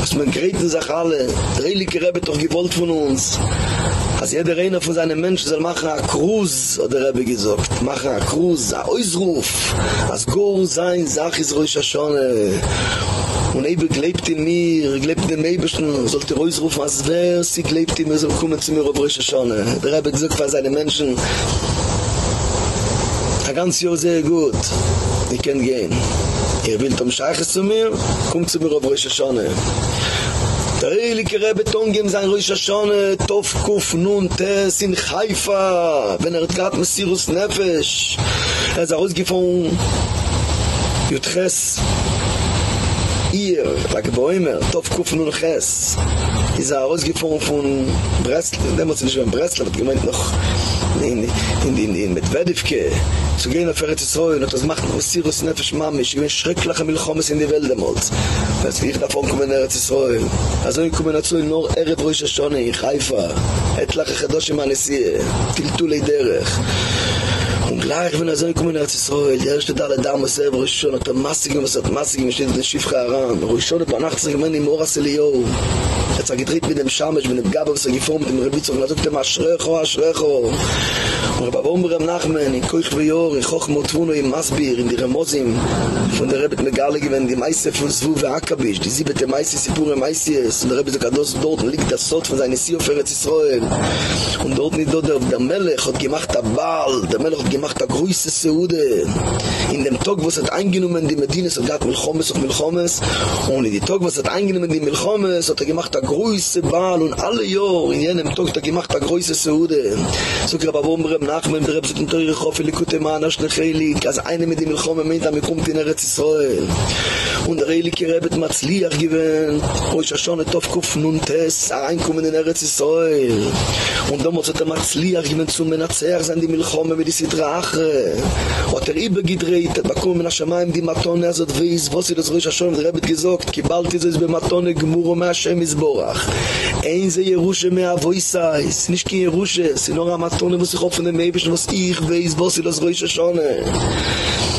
Was man gerieten sich alle. Der Eilike Rebbe doch gewollt von uns. als jeder einer von seinen Menschen soll machen a Kruz, hat der Rebbe gesagt, machen a Kruz, a Ausruf, als Gor sein, sag is Rosh Hashanah. und er ey beglebt in mir, er glebt in mei bisn, er sollte reus ruf was wer, sie glebt in mir, so kumme zu mir obrische schone. Der hab gesagt für seine menschen. Der ganz jo sehr gut. Ich kenn gehen. Ihr will zum Schach zu mir, kumt zu mir obrische schone. Der ey kere beton gem sein obrische schone, tofkuf nun te sin Haifa, wenn er gat mit sirus nefesh. Er zaus gefon. Jutres ihr, da geboimer, Tov Kuf Nun Ches. Ist er ausgefunden von Breslau, dem muss ich nicht in Breslau, aber gemeint noch in, in, in, in Medvedivke, zu gehen auf Eretz Israel, und das macht noch Sirus Nefesh Mamish, ich bin Milchomes in die Welt damals. Weißt wie ich davon komme in Israel? Also ich komme dazu in Nor Erev Rosh Hashanah, in Haifa, etlach Echadosh im Anesie, Tiltulei Derech. Und gleich, wenn er so kommen nach Israel, der erste Teil der Dame selber, Rishon, hat er massigen, was hat massigen, steht in Schifcha Aran. Rishon hat danach sich gemein im Oras Elio. Er hat gedreht mit dem Schamisch, mit dem Gabo, was er geformt, mit dem Rebitzer, und er sagt, Aschrecho, Aschrecho. Und war im Nachmen, in Koich Bejor, in Choch Motvuno, in Masbir, in die Remozim, von der Rebet Megale gewinnt, die Meisse von Zwu und Akabisch, die siebete Meisse, Sipure Meisse ist, und der Rebet Kados dort, liegt das Sot von seiner Sio für Israel. Und dort nicht dort, der Melech hat gemacht der Baal, der Melech hat gemacht der größte Seude. In dem Tag, wo es hat eingenommen, die Medina, so gab Milchomes auf Milchomes, und in die Tag, wo es hat eingenommen, die Milchomes, hat er gemacht der größte Baal, und alle Jahr, in jenem Tag, hat er gemacht der größte Seude. So gab er, nachmen der rebsit unter ihre hoffe likute manas ne heli as eine mit dem khome mit am kommt in der Israel. und reli kirbet matzliach gewen und schon et kuf nun tes ein kommen in der Israel. und dann muss der matzliach gewen zum menazer sind die Milchome mit die drache und er er der ibe gedreht da kommen nach shamaim di matone er azot veis was das ruhig schon der rebet gesagt gebalt ist es be matone gmur um und ma shem izborach ein ze jerusche avoisa ist nicht sondern muss ich hoffen dem was ich weiß, was ich das Röscher schaune.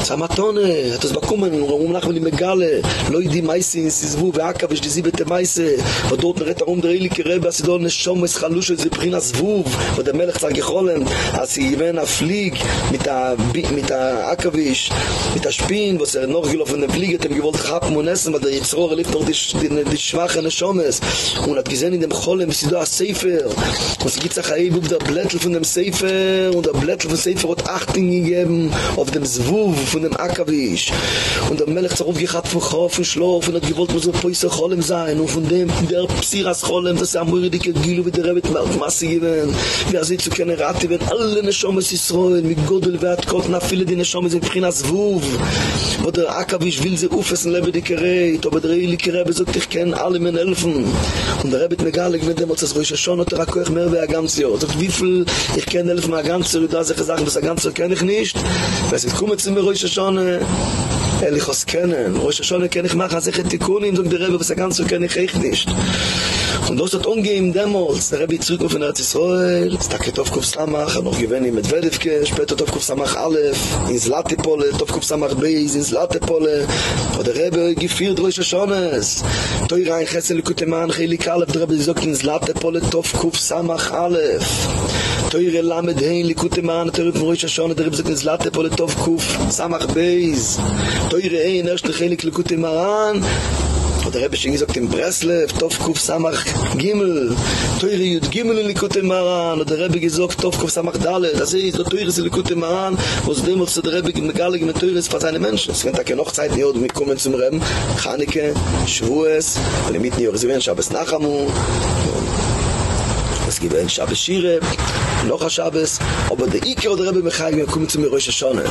צמתונה, אתה es bekommen, warum lachen wir die Megale? Loi die Meisse in Sizwu, wie Akka, wisch die siebete Meisse. Wo dort ne Retter um der Eilike Rebbe, als sie dort ne מת es Chalusche, sie bringen das ונפליג, אתם der חפ sagt, ich יצרור als sie gewähne a Flieg mit der Akka, mit der wo sie noch gelaufen, den Flieg, hat ihm gewollt chappen und essen, lebt noch. Und hat gesehen in dem Cholem, sie dort a Sefer. Und sie der von dem Sefer, und der Blättel von Sefer hat Achtung gegeben auf dem Zwuv. von dem Akkabisch. Und der Melech zerruf gehad von Chof und Schlof und hat gewollt, man soll Päuser Cholem sein. Und von dem, der Psyras Cholem, das ist am mir die Gilu, wie der Rebet die Weltmasse geben. Wie er sie zu kennen, Rati, wenn alle Neshomes ist rollen, mit Godel, wer hat Gott, na viele die Neshomes sind, Prina Zwuv. Wo der Akkabisch will sie aufessen, lebe die Gerät, aber der Eilige Rebbe sagt, ich kenne alle meine Elfen. Und der Rebbe hat mir gar nicht, wenn dem uns das schon, hat der auch mehr wie ein ganzes er Sagt, wie viel, ich kenne Elfen, ein da sich sagen das ganze kenne ich nicht. Weiß ich, komme zu mir, Rosh Hashanah kann ich machen, als ich ein Tikunin, sagt der Rebbe, was er ganz so kann ich echt nicht. Und das hat umgehen damals, der Rebbe zurück auf in Eretz Israel, es takke Tovkuf Samach, er noch gewinnt ihm mit Wedevke, später Tovkuf Samach Aleph, in Zlatipole, Tovkuf Samach Beis, in Zlatipole, und der Rebbe geführt Rosh Hashanah. Teure ein Chesel Likuteman, Chelik Aleph, der Rebbe sagt in Zlatipole, Tovkuf Samach Aleph. Teure Lamed von Rosh Hashanah, der Rebbe sagt in Zlatipole, Tovkuf Samach Beis. Teure Ein, erste Chelik Likuteman, Und der Rebbe schon gesagt, in Breslev, Tov Kuf Samach Gimel, Teure Yud Gimel in Likute Maran, und der Rebbe gesagt, Tov Kuf Samach Dalet, das ist, so Teure in Likute Maran, wo es demnach zu der Rebbe gemegalig mit Teure für seine Menschen. Es wird ja noch Zeit, die Jodem kommen zum Rebbe, Chaneke, Shavuos, und im Mitten Jahres, wenn Shabbos Nachamu, es gibt ein Shabbos Shire, noch a Shabbos, aber der Iker der Rebbe Mechaim, wir kommen zu mir Rosh Hashanah.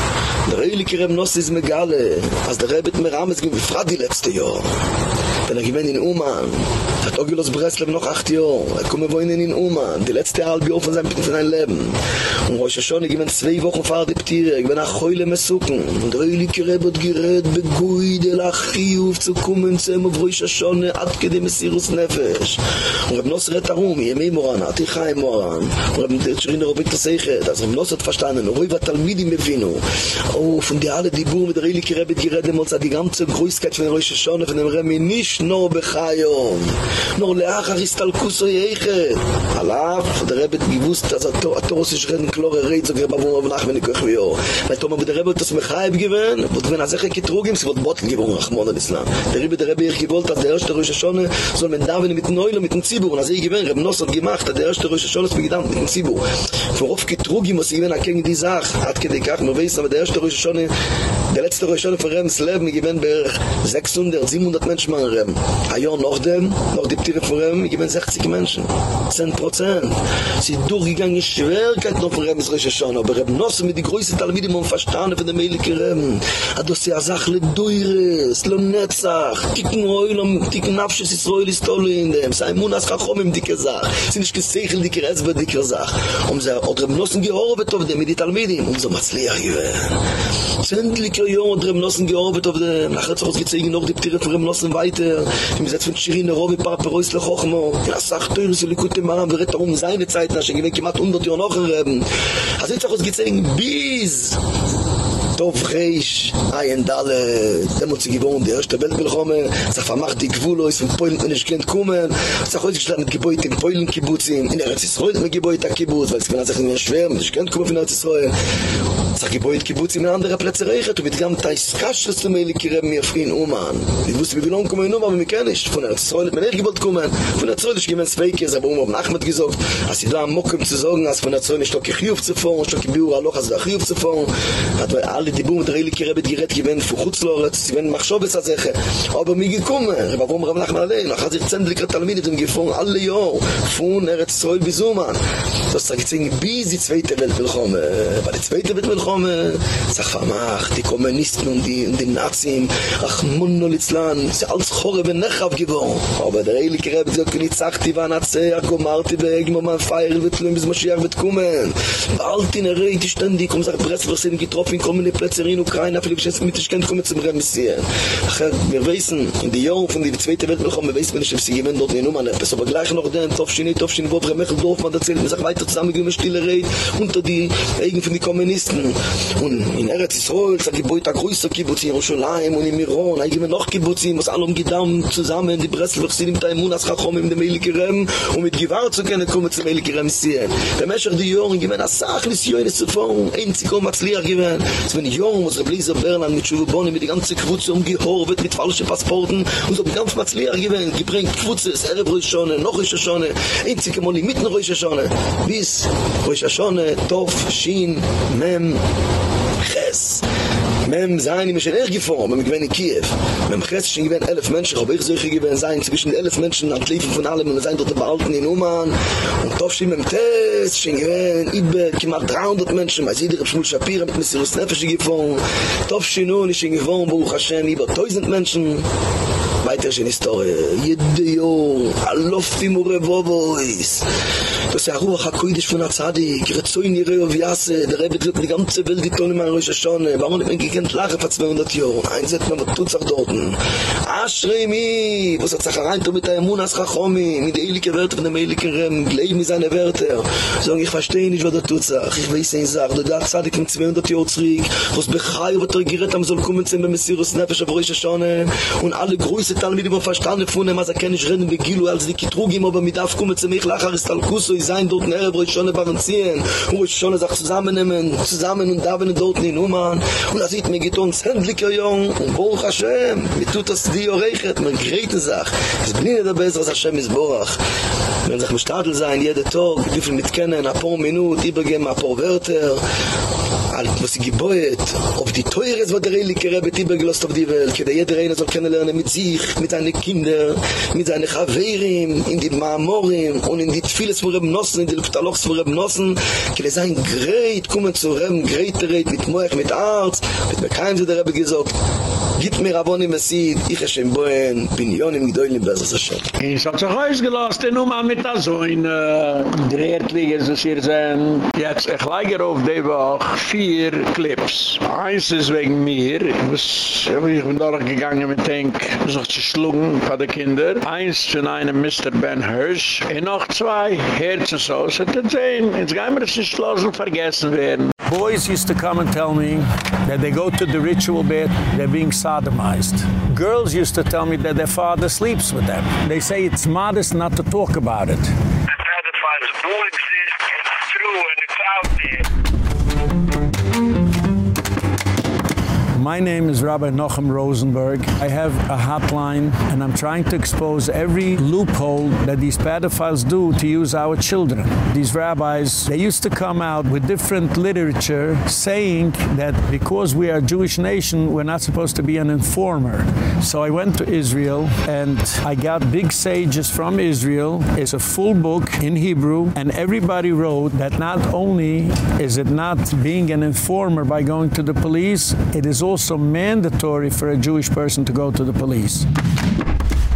Der Eilike Rebbe Nossi ist Megale, als der Rebbe mir Rames gibt, befragt die letzte Jahr. Dann ich bin in Uman. Hat Ogilos Breslev noch acht Jahre. Ich komme wohin in Oma. Die letzte halbe Jahr von seinem von Leben. Und Rosh Hashanah, ich bin zwei Wochen fahrt die Ptiere. Ich bin nach Heule Mesuken. Und Röhlik Rebot gerät begüide lach Chiyuf zu kommen zu ihm auf Rosh Hashanah ad kedim Nefesh. Und Reb Nos rät darum, Yemei Moran, Ati Moran. Und Reb Schirina Robik Tosechet. Also Reb Nos hat verstanden. Roi wa Talmidim evinu. Oh, von die alle Dibur mit Röhlik Rebot gerät dem Die ganze Größkeit von Rosh Hashanah von dem Remi nicht ישנו בחיום נור לאחר הסתלקוסו יחד על אף דרבת גיבוסת אז התורוס ישכן כלור הרי צוגר בבום אבנח וניקוח ויור ותאום בדרבת את עצמך הבגיוון ותבן אז איך הכתרוג עם סביבות בוטל גיבור רחמון על אסלאם דרי בדרבי איך גיבולת אז דרש תרוי ששון זול מן דרווין מתנוי לו מתן ציבור אז איך גיבן רב נוסות גימח את הדרש תרוי ששון בגידם מתן ציבור ורוב כתרוג עם עושים הקן גדי עד כדי כך נובי סם הדרש תרוי ששון דלצת תרוי ששון פרם סלב מגיבן בערך. 600-700 מנשמר רב. dem, ein Jahr noch dem, noch die Ptire vor ihm, ich bin 60 Menschen, 10 Prozent. Sie sind durchgegangen in Schwerkeit noch vor ihm, es rische schon, aber Reb Nosse mit die größten Talmidim und Verstande von dem Eilike Rem. Hat das ja Sache le Deure, es lo Netzach, ticken Heulam, ticken Nafsches Israel ist tolle in dem, sei Munas Chachom im dicke Sach, sind nicht gesichelt, dicke Resbe, dicke Sach. Und sie hat Reb Nosse Gehorbet auf dem, mit die Talmidim, um und so matzliach gewesen. zindlicher er Jungen und Remnossen gearbeitet, auf der Nachherzog gezeigen noch die Ptire von Remnossen weiter, im Gesetz von Schirin, der Robi, Papa, Reusle, Hochmo, oh. ja, sagt, du, sie likutte mal, wir retten um seine Zeit, nach, ich gebe, kemat 100 Jahre noch in Reben. Also jetzt er auch uns gezeigen, bis... Tov Reish, Ayan Dalle, Demotsi Gibon, der erste Weltbelchome, Zach vermacht die Gewul aus, von Poilin und ich kennt Kumen, Zach heute gestanden mit Gebäude in Poilin Kibbutzin, in Eretz Israel mit Gebäude in Kibbutz, weil es kann sich nicht mehr schwer, mit ich kennt Kumen von Eretz Israel. sag er i boyt kibutz in andere plätze reichet und gam tais kasch zu mir kirem mir fin uman i wusste mir genommen kommen nur aber mir kann von der soll mir nicht gebaut kommen. Von der soll ich gemen zwei kes aber um nachmet gesagt as i da mokem zu sorgen as von der soll nicht doch khiuf zu fahren doch biur aloch as khiuf zu fahren hat alle die bum drei kirem bet giret gemen fuchutz lorz gemen machshov es az aber mir gekommen warum ram nach mal nach hat sich zend likrat talmid dem gefon alle jo von der soll bizuman das sagt sing bis die zweite welt willkommen. Bei der zweite welt willkommen, sag vermacht, die Kommunisten und die, und die Nazim, ach Munno Litzlan, sie alles Chore ben Nechav geworden. Aber der Eilike Rebbe sagt, wenn ich sag, die waren Atzea, komm Marti beg, mo man feiern wird, bis Moschiach wird kommen. Bald in der Reit, ständig, um sagt, Breslau sind getroffen, kommen die Plätze in Ukraine, vielleicht jetzt mit ich kennt kommen zum Remisieren. Ach, wir wissen, in die Jahren von der zweite Welt noch wir wissen, wenn ich sie gewinnen dort in Nummer nicht. Aber gleich noch den Tofschini, Tofschini, wo Bremechel Dorf man erzählt, wir sagen weiter zusammen, wir stille Reit, unter die von den Kommunisten. und in Eretz Israel hat die der größte Kibbutz in Jerusalem und in Miron. Hat immer noch Kibbutz was allem gedammt zusammen. Die Bresel sind mit der Munas Chachom in dem Eilig und mit Gewahr zu können kommen zum Eilig Gerem der Mescher die Jorn gibt eine Sache die Jorn ist zuvor und ein Zico Matzliach um gibt es ist wenn die Jorn muss Rebliese auf mit Schuwe mit die ganze Kibbutze umgehor wird mit falschen Passporten. Und so ganz Matzliach gibt es gibt ein Kibbutze ist Ereb Rüschone noch Rüschone ein Zico Moni mit Rüschone bis Rüschone Tof Shin Mem Ches. mem zayn im shnel geform mem gwen in kiev mem khres shin gwen 1000 menschen hob ich solche gwen sein zwischen 11 menschen am liefen von allem und sein dort behalten in Oman und tof shin mem tes shin gwen ib kemat 300 menschen ma zider shmul shapir mit mesir nefesh geform tof shin un shin geform bu khashen ib 1000 menschen weiter schon Historie. Jede Jahr, alofim urevovois. Das ist ja Ruach HaKoidisch von Azadik, Rezoin Yireo Vyase, der Rebbe tut die ganze Welt, die Tone mal Rosh Hashanah. Warum nicht mehr gekannt lachen vor 200 Jahren? Einsetzt man, tut sich dort? Aschrei mi, was hat sich rein, mit der Emunas Chachomi, mit der Eilike Werte von dem Eilike Rem, gleich mit seinen Werte. Sagen, ich verstehe nicht, was er tut sich. Ich weiß nicht, sag, du da Azadik mit 200 Jahren zurück, was bechai, er gerät haben soll kommen, zum Messirus Nefesh auf Rosh Hashanah, und alle Größe talmidim go verstande funne mas erkenne ich reden wie gilu als die trugim aber mit auf kumme zu mich lacher ist al kuso i sein dort nere wo ich schon waren ziehen wo ich schon sag zusammen nehmen zusammen und da wenn dort in umman und das sieht mir geht uns händlicher jung und bol hashem mit tut das die orechet mein greite sag ich bin da besser als hashem is borach wenn sag mir sein jede tag wie viel mit kennen a paar minut übergem a paar werter alles was sie geboet ob die teure was der religiöse betibe gelost auf die welt. Kede jeder einer soll kennenlernen mit sich mit seine kinder mit seine haverim in die mamorim und in die vieles wurde benossen in die luftalochs wurde benossen kede er sein great kommen zu rem great red mit moch mit arz mit kein so der gesagt git mir rabon im sid ich schem boen pinion im doin im bazas shot in shot chais gelost nu ma mit da zoin dreht wie es sehr sein. Jetzt gleicher auf de woch vier Clips eins ist wegen mir ich bin dort gegangen mit denk so schlugen von den Kindern. Eins von einem Mr. Ben Hirsch. Und noch zwei Herzen so. So, das sehen. Jetzt gehen wir das nicht los und vergessen werden. Boys used to come and tell me that they go to the ritual bed, they're being sodomized. Girls used to tell me that their father sleeps with them. They say it's modest not to talk about it. The pedophiles do exist, it's true, and it's out there. My name is Rabbi Nuchem Rosenberg. I have a hotline and I'm trying to expose every loophole that these pedophiles do to use our children. These rabbis, they used to come out with different literature saying that because we are a Jewish nation, we're not supposed to be an informer. So I went to Israel and I got big sages from Israel. It's a full book in Hebrew and everybody wrote that not only is it not being an informer by going to the police, it is also also mandatory for a Jewish person to go to the police.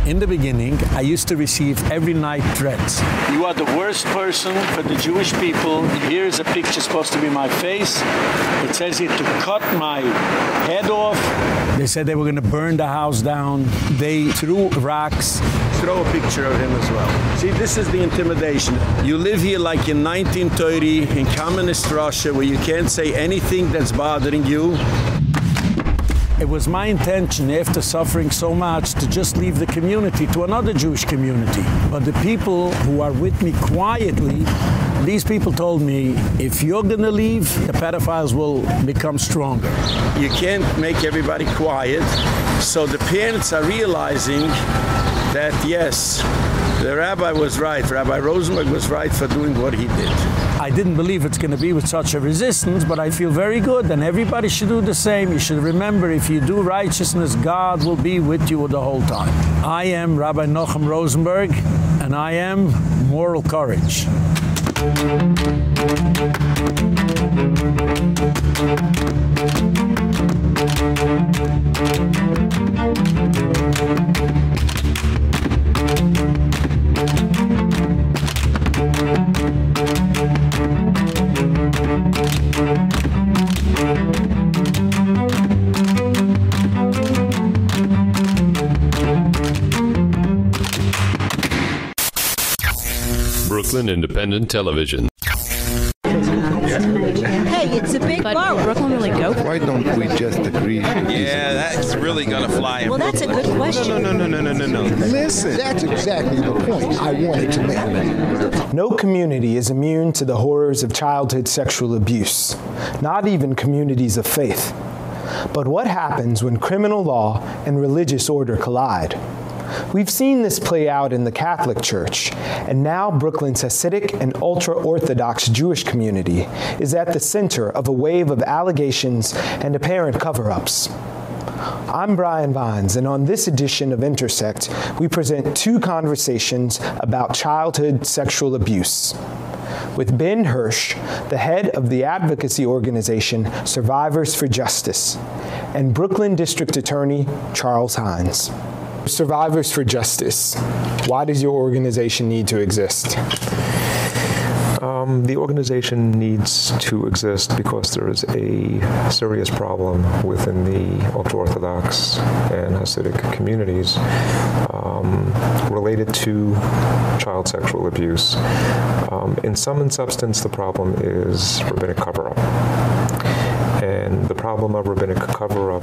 In the beginning, I used to receive every night threats. You are the worst person for the Jewish people. Here is a picture supposed to be my face. It says here to cut my head off. They said they were going to burn the house down. They threw rocks. Throw a picture of him as well. See, this is the intimidation. You live here like in 1930 in communist Russia where you can't say anything that's bothering you. It was my intention, after suffering so much, to just leave the community to another Jewish community. But the people who are with me quietly, these people told me, if you're going to leave, the pedophiles will become stronger. You can't make everybody quiet. So the parents are realizing that, yes, the rabbi was right. Rabbi Rosenberg was right for doing what he did. I didn't believe it's going to be with such a resistance, but I feel very good, and everybody should do the same. You should remember, if you do righteousness, God will be with you the whole time. I am Rabbi Nuchem Rosenberg, and I am Moral Courage. Brooklyn Independent Television. Hey, it's a big bar. Brooklyn really go? Why don't we just agree? Yeah, that's really gonna fly. Well, that's a good question. No, no, no, no, no, no, no. Listen, that's exactly the point I wanted to make. No community is immune to the horrors of childhood sexual abuse, not even communities of faith. But what happens when criminal law and religious order collide? We've seen this play out in the Catholic Church, and now Brooklyn's Hasidic and ultra-Orthodox Jewish community is at the center of a wave of allegations and apparent cover-ups. I'm Brian Vines, and on this edition of Intersect, we present two conversations about childhood sexual abuse. With Ben Hirsch, the head of the advocacy organization Survivors for Justice, and Brooklyn District Attorney Charles Hynes. Survivors for Justice. Why does your organization need to exist? Um, the organization needs to exist because there is a serious problem within the ultra-Orthodox and Hasidic communities um, related to child sexual abuse. Um, in sum and substance, the problem is rabbinic cover-up. And the problem of rabbinic cover-up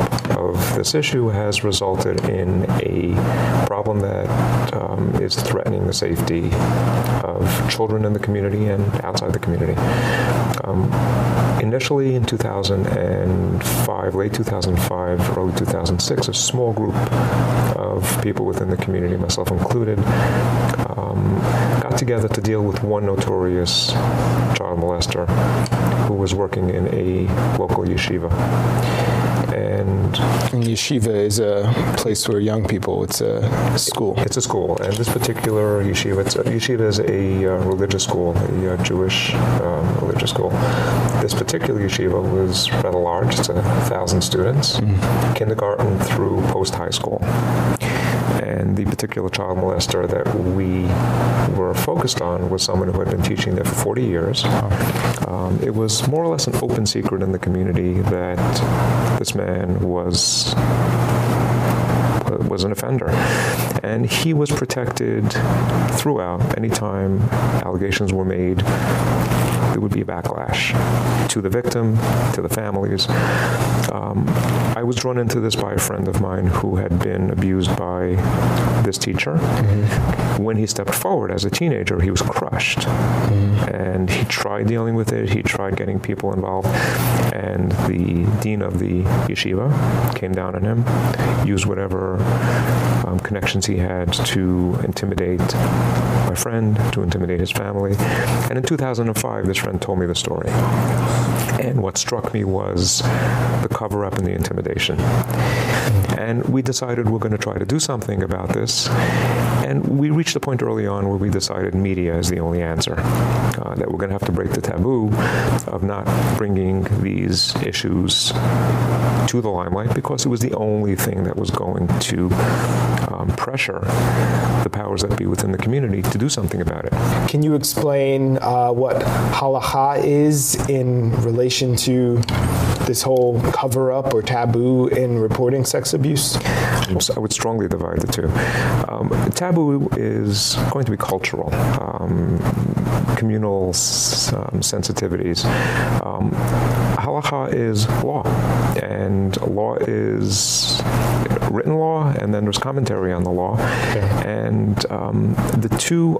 of this issue has resulted in a problem that um, is threatening the safety of children in the community and outside the community. Um, initially in 2005, late 2005, early 2006, a small group of people within the community, myself included, um, got together to deal with one notorious child molester who was working in a local yeshiva. And, and yeshiva is a place where young people it's a school. It's a school, and this particular yeshiva, it's a, yeshiva is a uh, religious school, a uh, Jewish um, religious school. This particular yeshiva was rather large. It's a 1000 students, mm. kindergarten through post high school and the particular child molester that we were focused on was someone who had been teaching there for 40 years. Um, it was more or less an open secret in the community that this man was was an offender. And he was protected throughout anytime allegations were made there would be a backlash to the victim, to the families. Um, I was drawn into this by a friend of mine who had been abused by this teacher. Mm -hmm. When he stepped forward as a teenager, he was crushed. Mm -hmm. And he tried dealing with it, he tried getting people involved, and the dean of the yeshiva came down on him, used whatever um, connections he had to intimidate my friend, to intimidate his family. And in 2005, this friend told me the story. And what struck me was the cover up and the intimidation. And we decided we're going to try to do something about this. And we reached a point early on where we decided media is the only answer. Uh, that we're going to have to break the taboo of not bringing these issues to the limelight because it was the only thing that was going to um, pressure the powers that be within the community to do something about it. Can you explain uh, what halacha is in relation to this whole cover up or taboo in reporting sex abuse? I would strongly divide the two. Um, taboo is going to be cultural, um, communal um, sensitivities. Um, halacha is law, and law is written law, and then there's commentary on the law, okay. and um, the two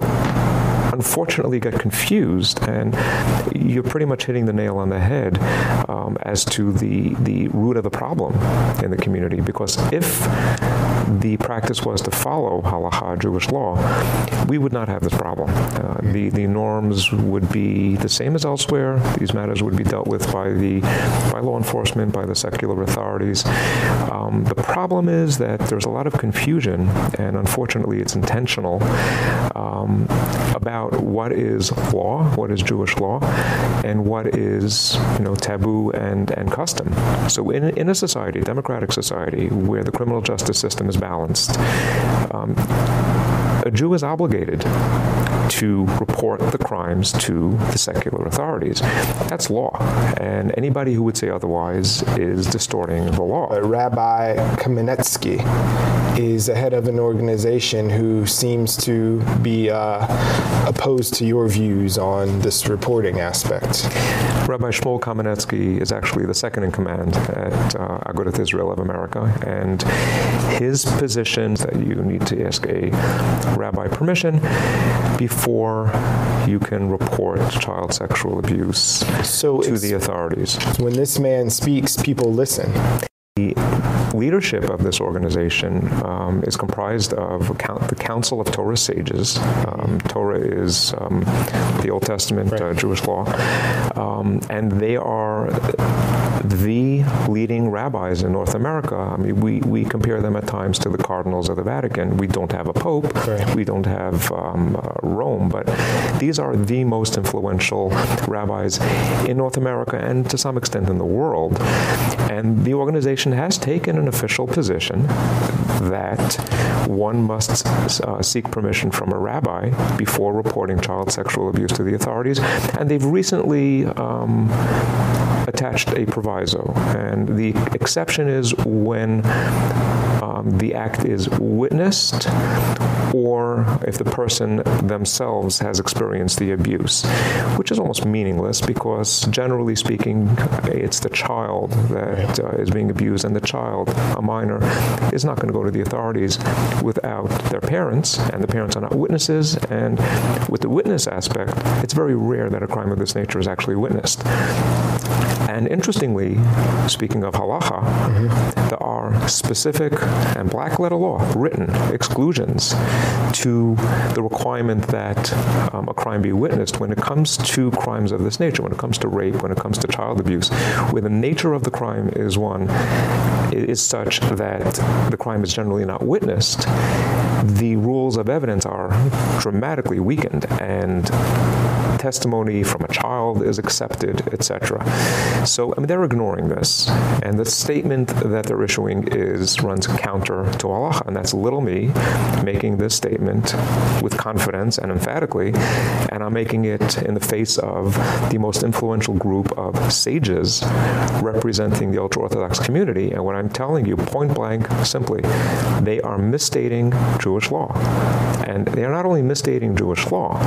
unfortunately get confused and you're pretty much hitting the nail on the head um, as to the the root of the problem in the community. Because if the practice was to follow halacha Jewish law we would not have this problem. Uh, the the norms would be the same as elsewhere. These matters would be dealt with by the by law enforcement by the secular authorities. Um, the problem is that there's a lot of confusion and unfortunately it's intentional um, about about what is law, what is Jewish law, and what is, you know, taboo and and custom. So in in a society, democratic society where the criminal justice system is balanced, um, a Jew is obligated to report the crimes to the secular authorities. That's law. And anybody who would say otherwise is distorting the law. But Rabbi Kamenetsky is the head of an organization who seems to be uh, opposed to your views on this reporting aspect. Rabbi Shmuel Kamenetsky is actually the second in command at uh, Agudath Israel of America and his position that you need to ask a rabbi permission before you can report child sexual abuse so to the authorities. When this man speaks, people listen. Leadership of this organization um, is comprised of the Council of Torah Sages. Um, Torah is um, the Old Testament right. uh, Jewish law. Um, and they are the leading rabbis in North America. I mean, we, we compare them at times to the cardinals of the Vatican. We don't have a pope. Right. We don't have um, uh, Rome. But these are the most influential rabbis in North America and to some extent in the world. And the organization has taken an official position that one must uh, seek permission from a rabbi before reporting child sexual abuse to the authorities. And they've recently um, attached a proviso and the exception is when um, the act is witnessed or if the person themselves has experienced the abuse which is almost meaningless because generally speaking it's the child that uh, is being abused and the child a minor is not going to go to the authorities without their parents and the parents are not witnesses and with the witness aspect it's very rare that a crime of this nature is actually witnessed and interestingly, speaking of halacha, mm -hmm. There are specific and black letter law written exclusions to the requirement that um, a crime be witnessed when it comes to crimes of this nature, when it comes to rape, when it comes to child abuse, where the nature of the crime is one is such that the crime is generally not witnessed, the rules of evidence are dramatically weakened and testimony from a child is accepted, etc. So I mean they're ignoring this. And the statement that they're issuing is runs counter to Allah and that's little me making this statement with confidence and emphatically and I'm making it in the face of the most influential group of sages representing the ultra orthodox community. And what I'm telling you point blank simply they are misstating Jewish law. And they are not only misstating Jewish law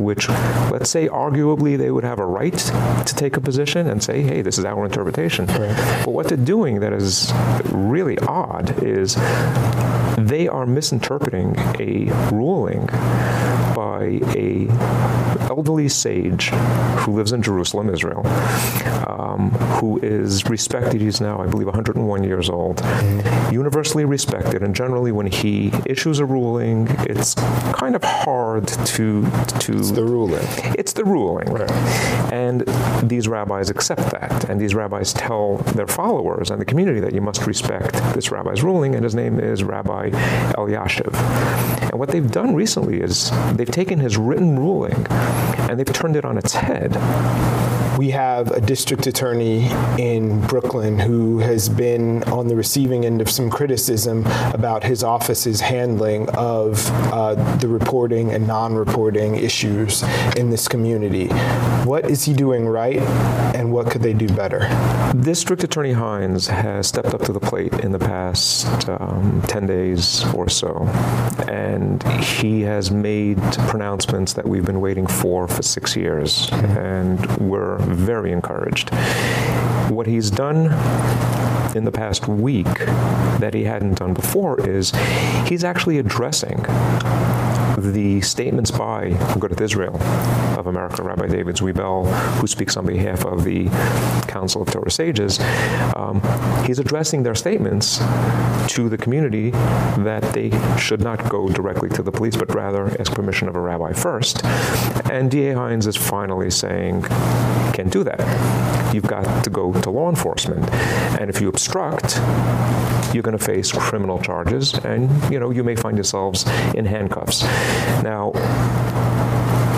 which let's say arguably they would have a right to take a position and say hey this is our interpretation but what they're doing that is really odd is they are misinterpreting a ruling by a elderly sage who lives in Jerusalem, Israel, um, who is respected. He's now, I believe, 101 years old. Universally respected, and generally, when he issues a ruling, it's kind of hard to to. It's the ruling. It's the ruling, right. and these rabbis accept that, and these rabbis tell their followers and the community that you must respect this rabbi's ruling, and his name is Rabbi Elyashiv. And what they've done recently is they've taken his written ruling and they've turned it on its head. We have a district attorney in Brooklyn who has been on the receiving end of some criticism about his office's handling of uh, the reporting and non-reporting issues in this community. What is he doing right and what could they do better? District Attorney Hynes has stepped up to the plate in the past um, 10 days or so and he has made pronouncements that we've been waiting for for 6 years and we're very encouraged. What he's done in the past week that he hadn't done before is he's actually addressing the statements by Agudath Israel of America, Rabbi David Zwiebel, who speaks on behalf of the Council of Torah Sages, um, he's addressing their statements to the community that they should not go directly to the police, but rather ask permission of a rabbi first. And D.A. Hynes is finally saying, can't do that. You've got to go to law enforcement. And if you obstruct, you're going to face criminal charges and you know you may find yourselves in handcuffs now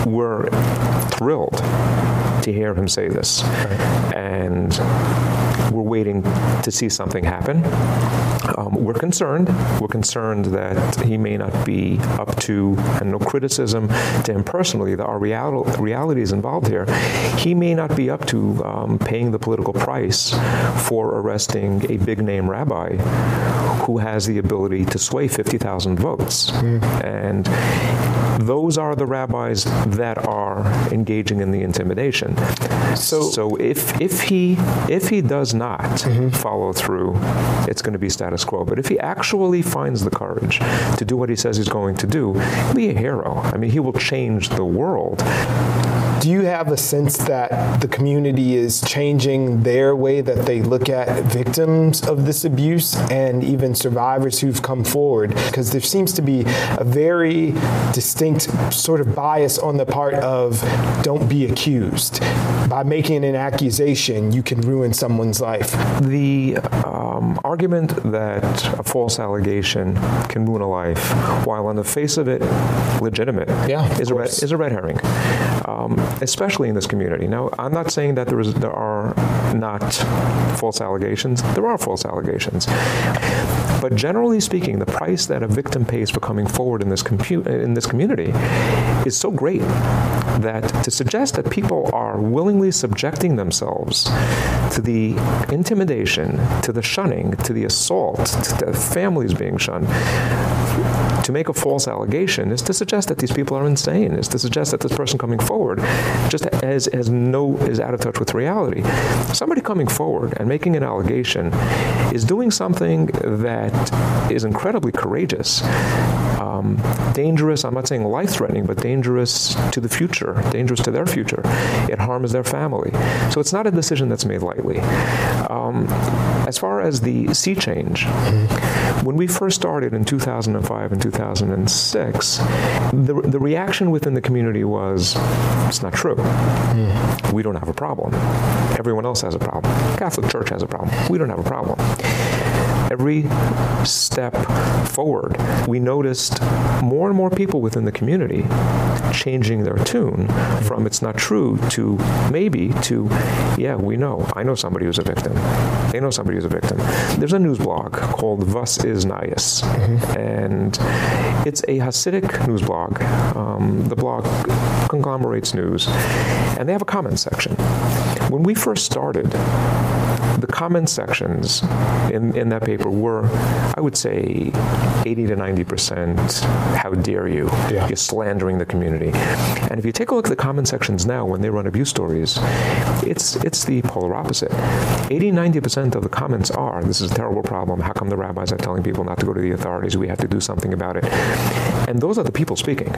we're thrilled to hear him say this. And we're waiting to see something happen. Um, we're concerned. We're concerned that he may not be up to and no criticism to him personally there are real, realities involved here. He may not be up to um, paying the political price for arresting a big name rabbi who has the ability to sway 50,000 votes. Mm. and those are the rabbis that are engaging in the intimidation so so if if he if he does not mm -hmm. follow through it's going to be status quo. But if he actually finds the courage to do what he says he's going to do he'll be a hero. I mean he will change the world do you have a sense that the community is changing their way that they look at victims of this abuse and even survivors who've come forward? Because there seems to be a very distinct sort of bias on the part of don't be accused. By making an accusation you can ruin someone's life. The um, argument that a false allegation can ruin a life while on the face of it legitimate yeah, is a red, is a red herring um, especially in this community. Now, I'm not saying that there is there are not false allegations. There are false allegations. But generally speaking, the price that a victim pays for coming forward in this in this community is so great that to suggest that people are willingly subjecting themselves to the intimidation, to the shunning, to the assault, to the families being shunned to make a false allegation is to suggest that these people are insane is to suggest that this person coming forward just as as no is out of touch with reality. Somebody coming forward and making an allegation is doing something that is incredibly courageous um, dangerous i'm not saying life threatening but dangerous to the future dangerous to their future it harms their family. So it's not a decision that's made lightly. Um, as far as the sea change when we first started in 2005 and 2006 the the reaction within the community was it's not true. We don't have a problem. Everyone else has a problem. Catholic church has a problem. We don't have a problem every step forward, we noticed more and more people within the community changing their tune from it's not true to maybe to yeah, we know. I know somebody who's a victim. They know somebody who's a victim. There's a news blog called Vos Iz Neias. And it's a Hasidic news blog. Um, the blog conglomerates news and they have a comment section. When we first started, the comment sections in in that paper were I would say 80 to 90% how dare you? Yeah. you're slandering the community. And if you take a look at the comment sections now when they run abuse stories it's it's the polar opposite. 80 90% of the comments are this is a terrible problem how come the rabbis are telling people not to go to the authorities we have to do something about it? And those are the people speaking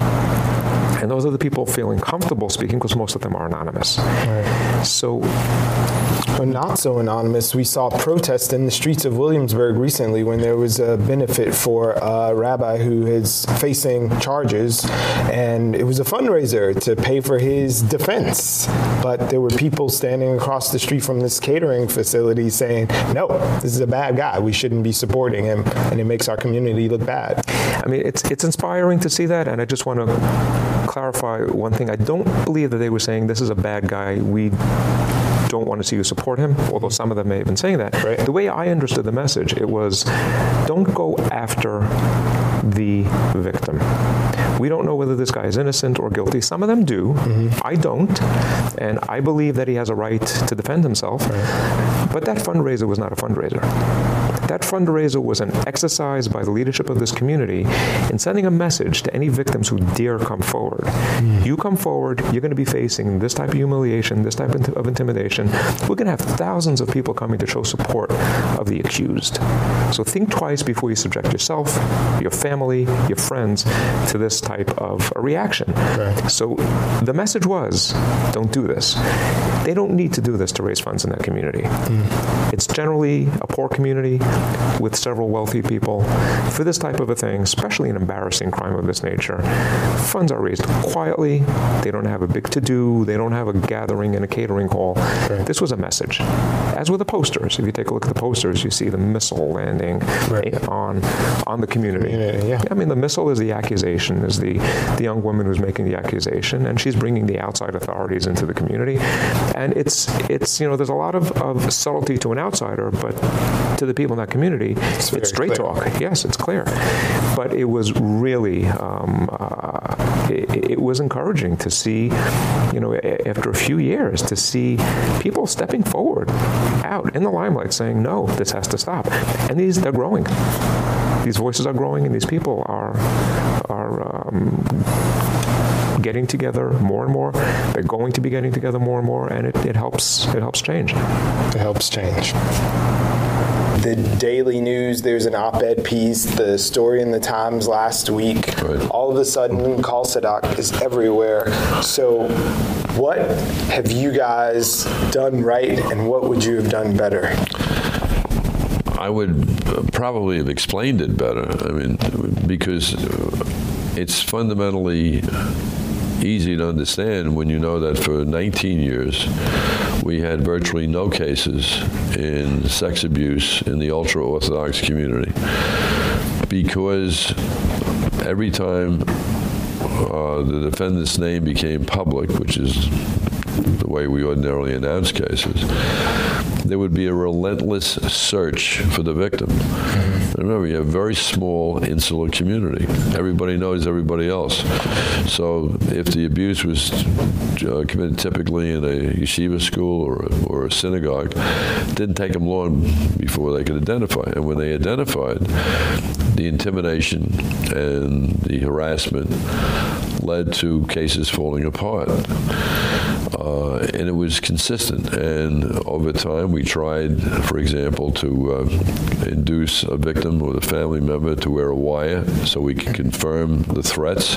and those are the people feeling comfortable speaking because most of them are anonymous. Right. so but not so anonymous. We saw protests in the streets of Williamsburg recently when there was a benefit for a rabbi who is facing charges and it was a fundraiser to pay for his defense. But there were people standing across the street from this catering facility saying no this is a bad guy. We shouldn't be supporting him. And it makes our community look bad. I mean it's it's inspiring to see that and i just want to clarify one thing i don't believe that they were saying this is a bad guy we don't want to see you support him, although some of them may have been saying that. Right. The way I understood the message, it was don't go after the victim. We don't know whether this guy is innocent or guilty. Some of them do. Mm -hmm. I don't. And I believe that he has a right to defend himself. Right. But that fundraiser was not a fundraiser. That fundraiser was an exercise by the leadership of this community in sending a message to any victims who dare come forward. Mm. You come forward, you're going to be facing this type of humiliation, this type of intimidation. We're going to have thousands of people coming to show support of the accused. So think twice before you subject yourself, your family, your friends to this type of a reaction. Right. So the message was don't do this. They don't need to do this to raise funds in that community. Mm. It's generally a poor community with several wealthy people for this type of a thing, especially an embarrassing crime of this nature. Funds are raised quietly. They don't have a big to do. They don't have a gathering in a catering hall. Right. This was a message. As with the posters, if you take a look at the posters, you see the missile landing right. on on the community. Yeah, I mean the missile is the accusation is the the young woman who's making the accusation and she's bringing the outside authorities into the community. And it's it's you know there's a lot of of subtlety to an outsider, but to the people in that community, it's, it's straight clear. talk. Yes, it's clear. But it was really um, uh, it, it, was encouraging to see, you know, after a few years to see people stepping forward out in the limelight saying no, this has to stop. And these they're growing. These voices are growing and these people are are um, getting together more and more. They're going to be getting together more and more and it, it helps it helps change. It helps change the Daily News, there's an op-ed piece, the story in the Times last week. Right. All of a sudden, Kol Tzedek is everywhere. So what have you guys done right and what would you have done better? I would uh, probably have explained it better. I mean, because it's fundamentally easy to understand when you know that for 19 years we had virtually no cases in sex abuse in the ultra orthodox community because every time uh, the defendant's name became public which is the way we ordinarily announce cases there would be a relentless search for the victim. Remember, you have a very small insular community. Everybody knows everybody else. So if the abuse was uh, committed typically in a yeshiva school or a, or a synagogue, it didn't take them long before they could identify. And when they identified, the intimidation and the harassment led to cases falling apart. Uh, and it was consistent. And over time, we tried, for example, to uh, induce a victim or a family member to wear a wire so we could confirm the threats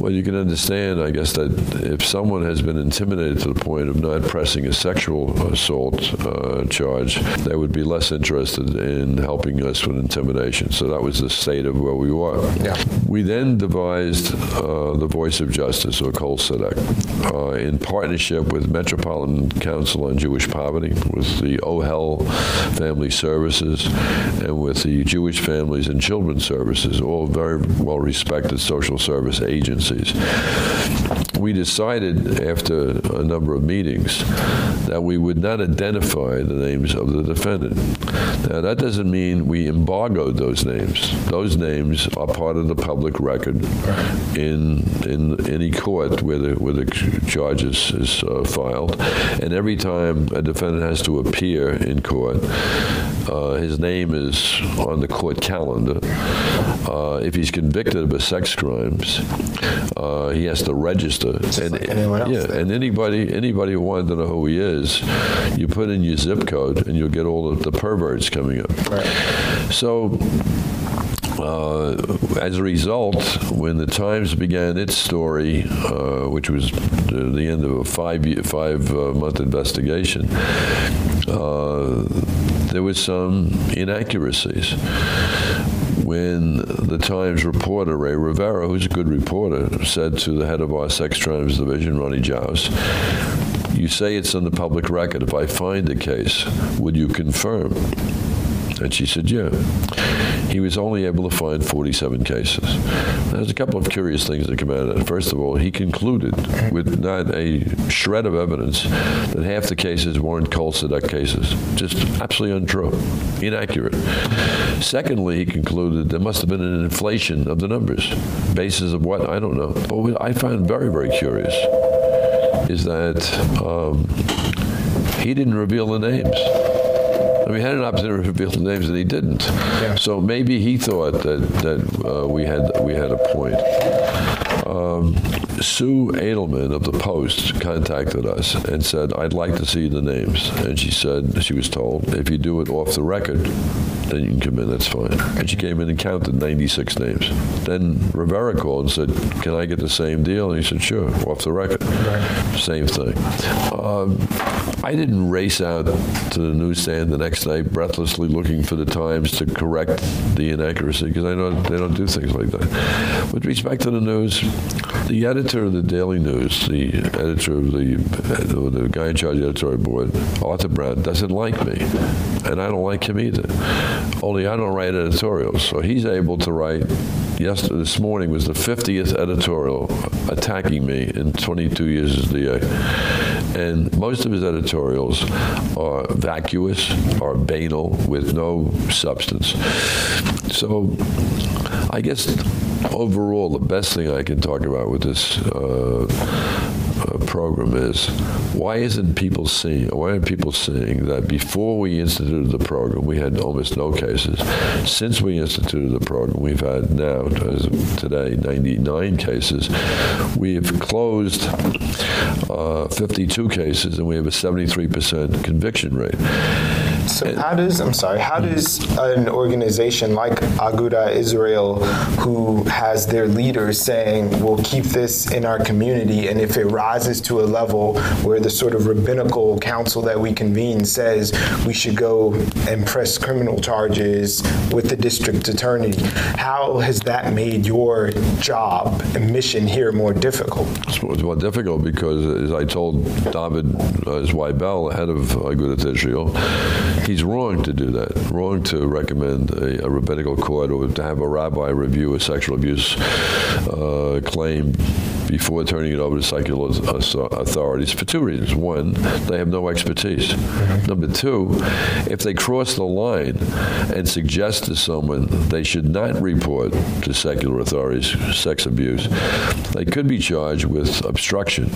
Well, you can understand, I guess, that if someone has been intimidated to the point of not pressing a sexual assault uh, charge, they would be less interested in helping us with intimidation. So that was the state of where we were. Yeah. We then devised uh, the Voice of Justice, or Kol Tzedek, uh, in partnership with Metropolitan Council on Jewish Poverty, with the OHEL Family Services, and with the Jewish Families and Children's Services, all very well-respected social service agencies. We decided after a number of meetings that we would not identify the names of the defendant. Now that doesn't mean we embargoed those names. Those names are part of the public record in in any court where the where the charge is, is uh, filed. And every time a defendant has to appear in court, uh, his name is on the court calendar. Uh, if he's convicted of a sex crimes, uh, he has to register. and yeah, and anybody anybody who wants to know who he is, you put in your zip code and you'll get all of the perverts coming up. So uh, as a result, when the Times began its story, uh, which was the, the end of a five five uh, month investigation, uh, there was some inaccuracies when the Times reporter Ray Rivera, who's a good reporter, said to the head of our sex crimes division, Rhonnie Jaus, you say it's on the public record. If I find a case, would you confirm? And she said, yeah. He was only able to find 47 cases. There's a couple of curious things that come out of that. First of all, he concluded with not a shred of evidence that half the cases weren't Kol Tzedek cases. Just absolutely untrue, inaccurate. Secondly, he concluded there must have been an inflation of the numbers. Basis of what? I don't know. But what I find very, very curious is that um, he didn't reveal the names. I mean, had an opportunity to reveal the names and he didn't. So maybe he thought that that uh, we had we had a point. Um, Sue Edelman of the Post contacted us and said, "I'd like to see the names." And she said she was told, "If you do it off the record, then you can come in, that's fine." And she came in and counted 96 names. Then Rivera called and said, "Can I get the same deal?" And he said, "Sure, off the record." Same thing. Um, I didn't race out to the newsstand the next day breathlessly looking for the Times to correct the inaccuracy because I know they don't do things like that. With respect to the news, the editor of the Daily News, the editor of the uh, the guy in charge of the editorial board, Arthur Browne, doesn't like me, and I don't like him either. Only I don't write editorials, so he's able to write. Yesterday, this morning was the 50th editorial attacking me in 22 years as DA, and most of his editorials are vacuous, are banal, with no substance. So, I guess overall the best thing I can talk about with this uh, program is why isn't people seeing why aren't people seeing that before we instituted the program we had almost no cases? Since we instituted the program we've had now as of today 99 cases. We've closed uh, 52 cases and we have a 73% conviction rate So how does I'm sorry, how does an organization like Aguda Israel who has their leaders saying we'll keep this in our community and if it rises to a level where the sort of rabbinical council that we convene says we should go and press criminal charges with the district attorney, how has that made your job and mission here more difficult? It's more difficult because, as I told David uh, Zwiebel, head of Agudat Israel, he's wrong to do that. Wrong to recommend a, a rabbinical court or to have a rabbi review a sexual abuse uh, claim before turning it over to secular authorities for two reasons. One, they have no expertise. Number two, if they cross the line and suggest to someone they should not report to secular authorities sex abuse, they could be charged with obstruction.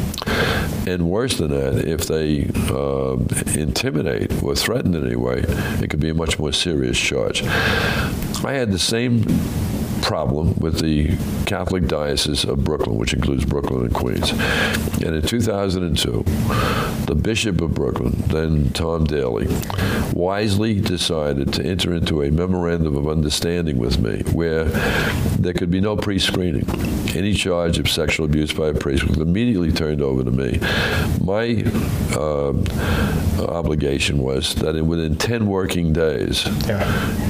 And worse than that, if they uh, intimidate or threaten in any way, it could be a much more serious charge. I had the same problem with the Catholic Diocese of Brooklyn, which includes Brooklyn and Queens. And in 2002, the Bishop of Brooklyn, then Tom Daily, wisely decided to enter into a memorandum of understanding with me where there could be no pre-screening. Any charge of sexual abuse by a priest was immediately turned over to me. My uh, obligation was that within 10 working days,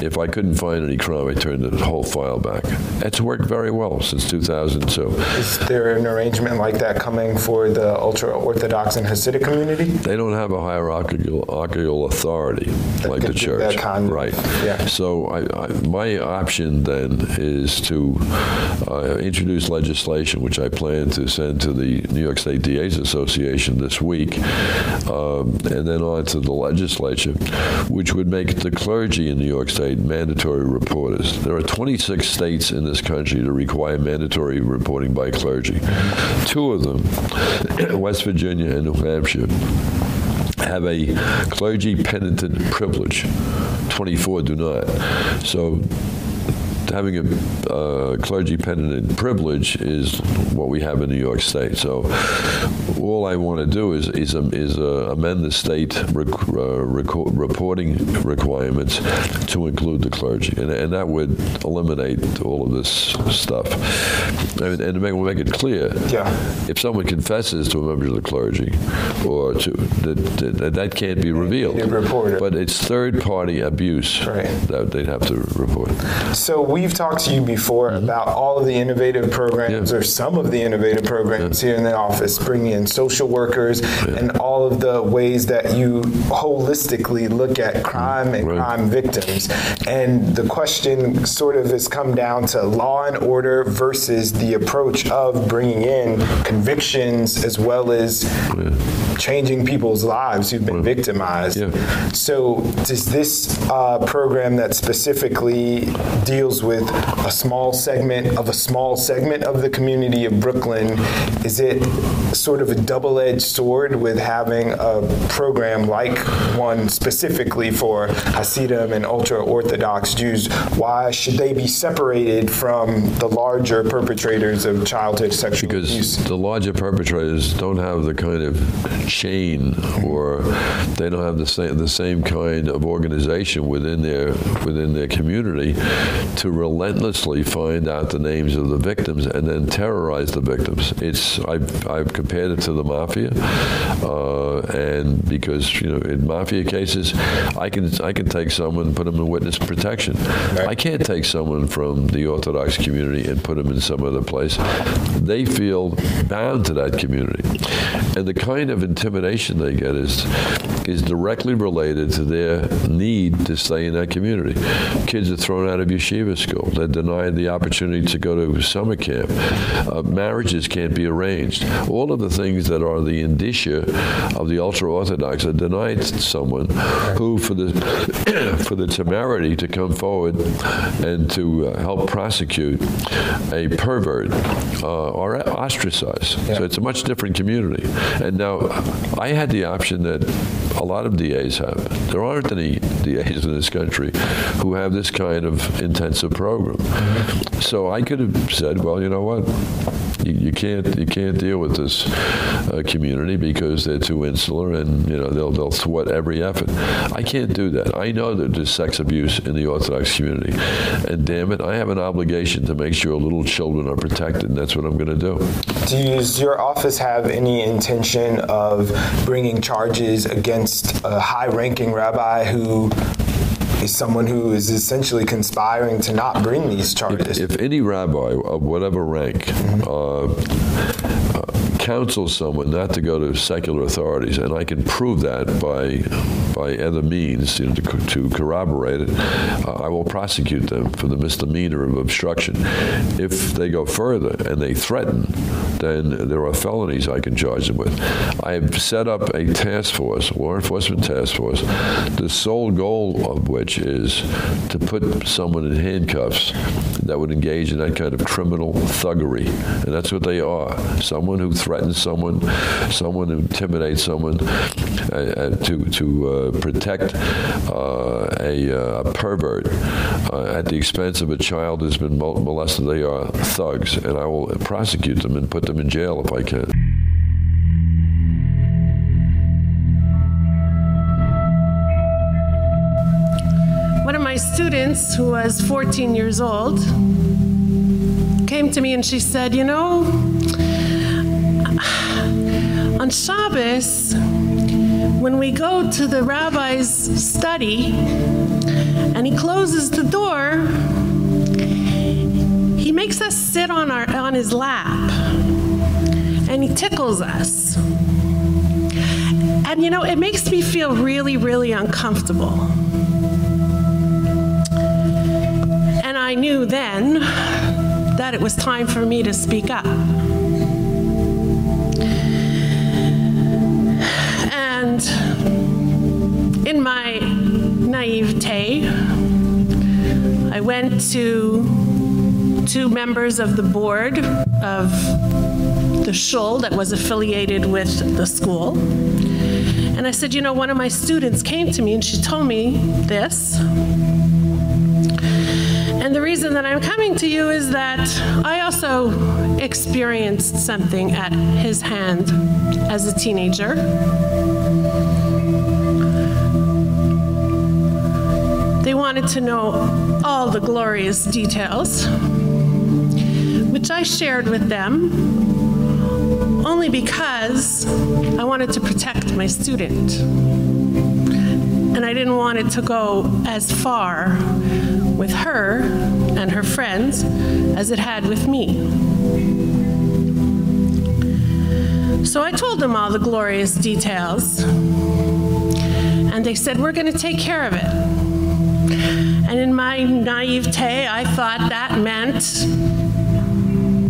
if I couldn't find any crime, I turned the whole file back. It's worked very well since 2002. Is there an arrangement like that coming for the ultra-Orthodox and Hasidic community? They don't have a hierarchical, hierarchical authority like the church. right. Yeah. So I, I, my option then is to uh, introduce legislation, which I plan to send to the New York State DA's Association this week, um, and then on to the legislature, which would make the clergy in New York State mandatory reporters. There are 26 states in this country to require mandatory reporting by clergy. Two of them, West Virginia and New Hampshire, have a clergy penitent privilege 24 do not so having a uh, clergy penitent privilege is what we have in New York State. So all I want to do is is, um, is uh, amend the state rec uh, reporting requirements to include the clergy, and, and that would eliminate all of this stuff. I mean, and to make, make it clear, yeah. if someone confesses to a member of the clergy, or to that that, that can't be revealed, it. but it's third-party abuse right. that they'd have to report. So we've talked to you before Mm-hmm. about all of the innovative programs Yeah. or some of the innovative programs here in the office bringing in social workers and all of the ways that you holistically look at crime and crime victims. And the question sort of has come down to law and order versus the approach of bringing in convictions as well as changing people's lives who've been victimized. So does this uh, program that specifically deals with a small segment of a small segment of the community of Brooklyn, is it sort of a double-edged sword with having a program like one specifically for Hasidim and ultra-Orthodox Jews? Why should they be separated from the larger perpetrators of childhood sexual because abuse? the larger perpetrators don't have the kind of chain or they don't have the same the same kind of organization within their within their community to relentlessly find out the names of the victims and then terrorize the victims it's I've, I've compared it to the mafia uh, and because you know in mafia cases I can I can take someone and put them in witness protection. I can't take someone from the orthodox community and put them in some other place. They feel bound to that community and the kind of intimidation they get is is directly related to their need to stay in that community. Kids are thrown out of yeshiva school. They're denied the opportunity to go to summer camp. Uh, marriages can't be arranged. All of the things that are the indicia of the ultra orthodox are denied to someone who for the for the temerity to come forward and to uh, help prosecute a pervert uh, or ostracize so it's a much different community and now I had the option that a lot of DAs have. There aren't any DAs in this country who have this kind of intensive program. Mm-hmm. So I could have said, well, you know what? You, you can't you can't deal with this uh, community because they're too insular and you know they'll they'll thwart every effort. I can't do that. I know that there's sex abuse in the Orthodox community, and damn it, I have an obligation to make sure little children are protected, and that's what I'm going to do. Does your office have any intention of bringing charges against a high-ranking rabbi who is someone who is essentially conspiring to not bring these charges? If any rabbi of whatever rank uh, uh, counsels someone not to go to secular authorities, and I can prove that by by other means you know, to, to corroborate it, uh, I will prosecute them for the misdemeanor of obstruction. If they go further and they threaten, then there are felonies I can charge them with. I have set up a task force, law enforcement task force, the sole goal of which is to put someone in handcuffs that would engage in that kind of criminal thuggery. And that's what they are. Someone who threatens threatens someone, someone intimidates someone uh, uh, to to uh, protect uh, a, a, pervert at the expense of a child who's been molested, they are thugs, and I will prosecute them and put them in jail if I can. One of my students who was 14 years old came to me and she said, "You know, on Shabbos, when we go to the rabbi's study and he closes the door, he makes us sit on our on his lap and he tickles us. And you know, it makes me feel really really uncomfortable. And I knew then that it was time for me to speak up. And in my naivete, I went to two members of the board of the shul that was affiliated with the school. And I said, you know, one of my students came to me and she told me this. And the reason that I'm coming to you is that I also experienced something at his hand as a teenager. Wanted to know all the glorious details, which I shared with them only because I wanted to protect my student. And I didn't want it to go as far with her and her friends as it had with me. So I told them all the glorious details. And they said, We're going to take care of it. And in my naivete, I thought that meant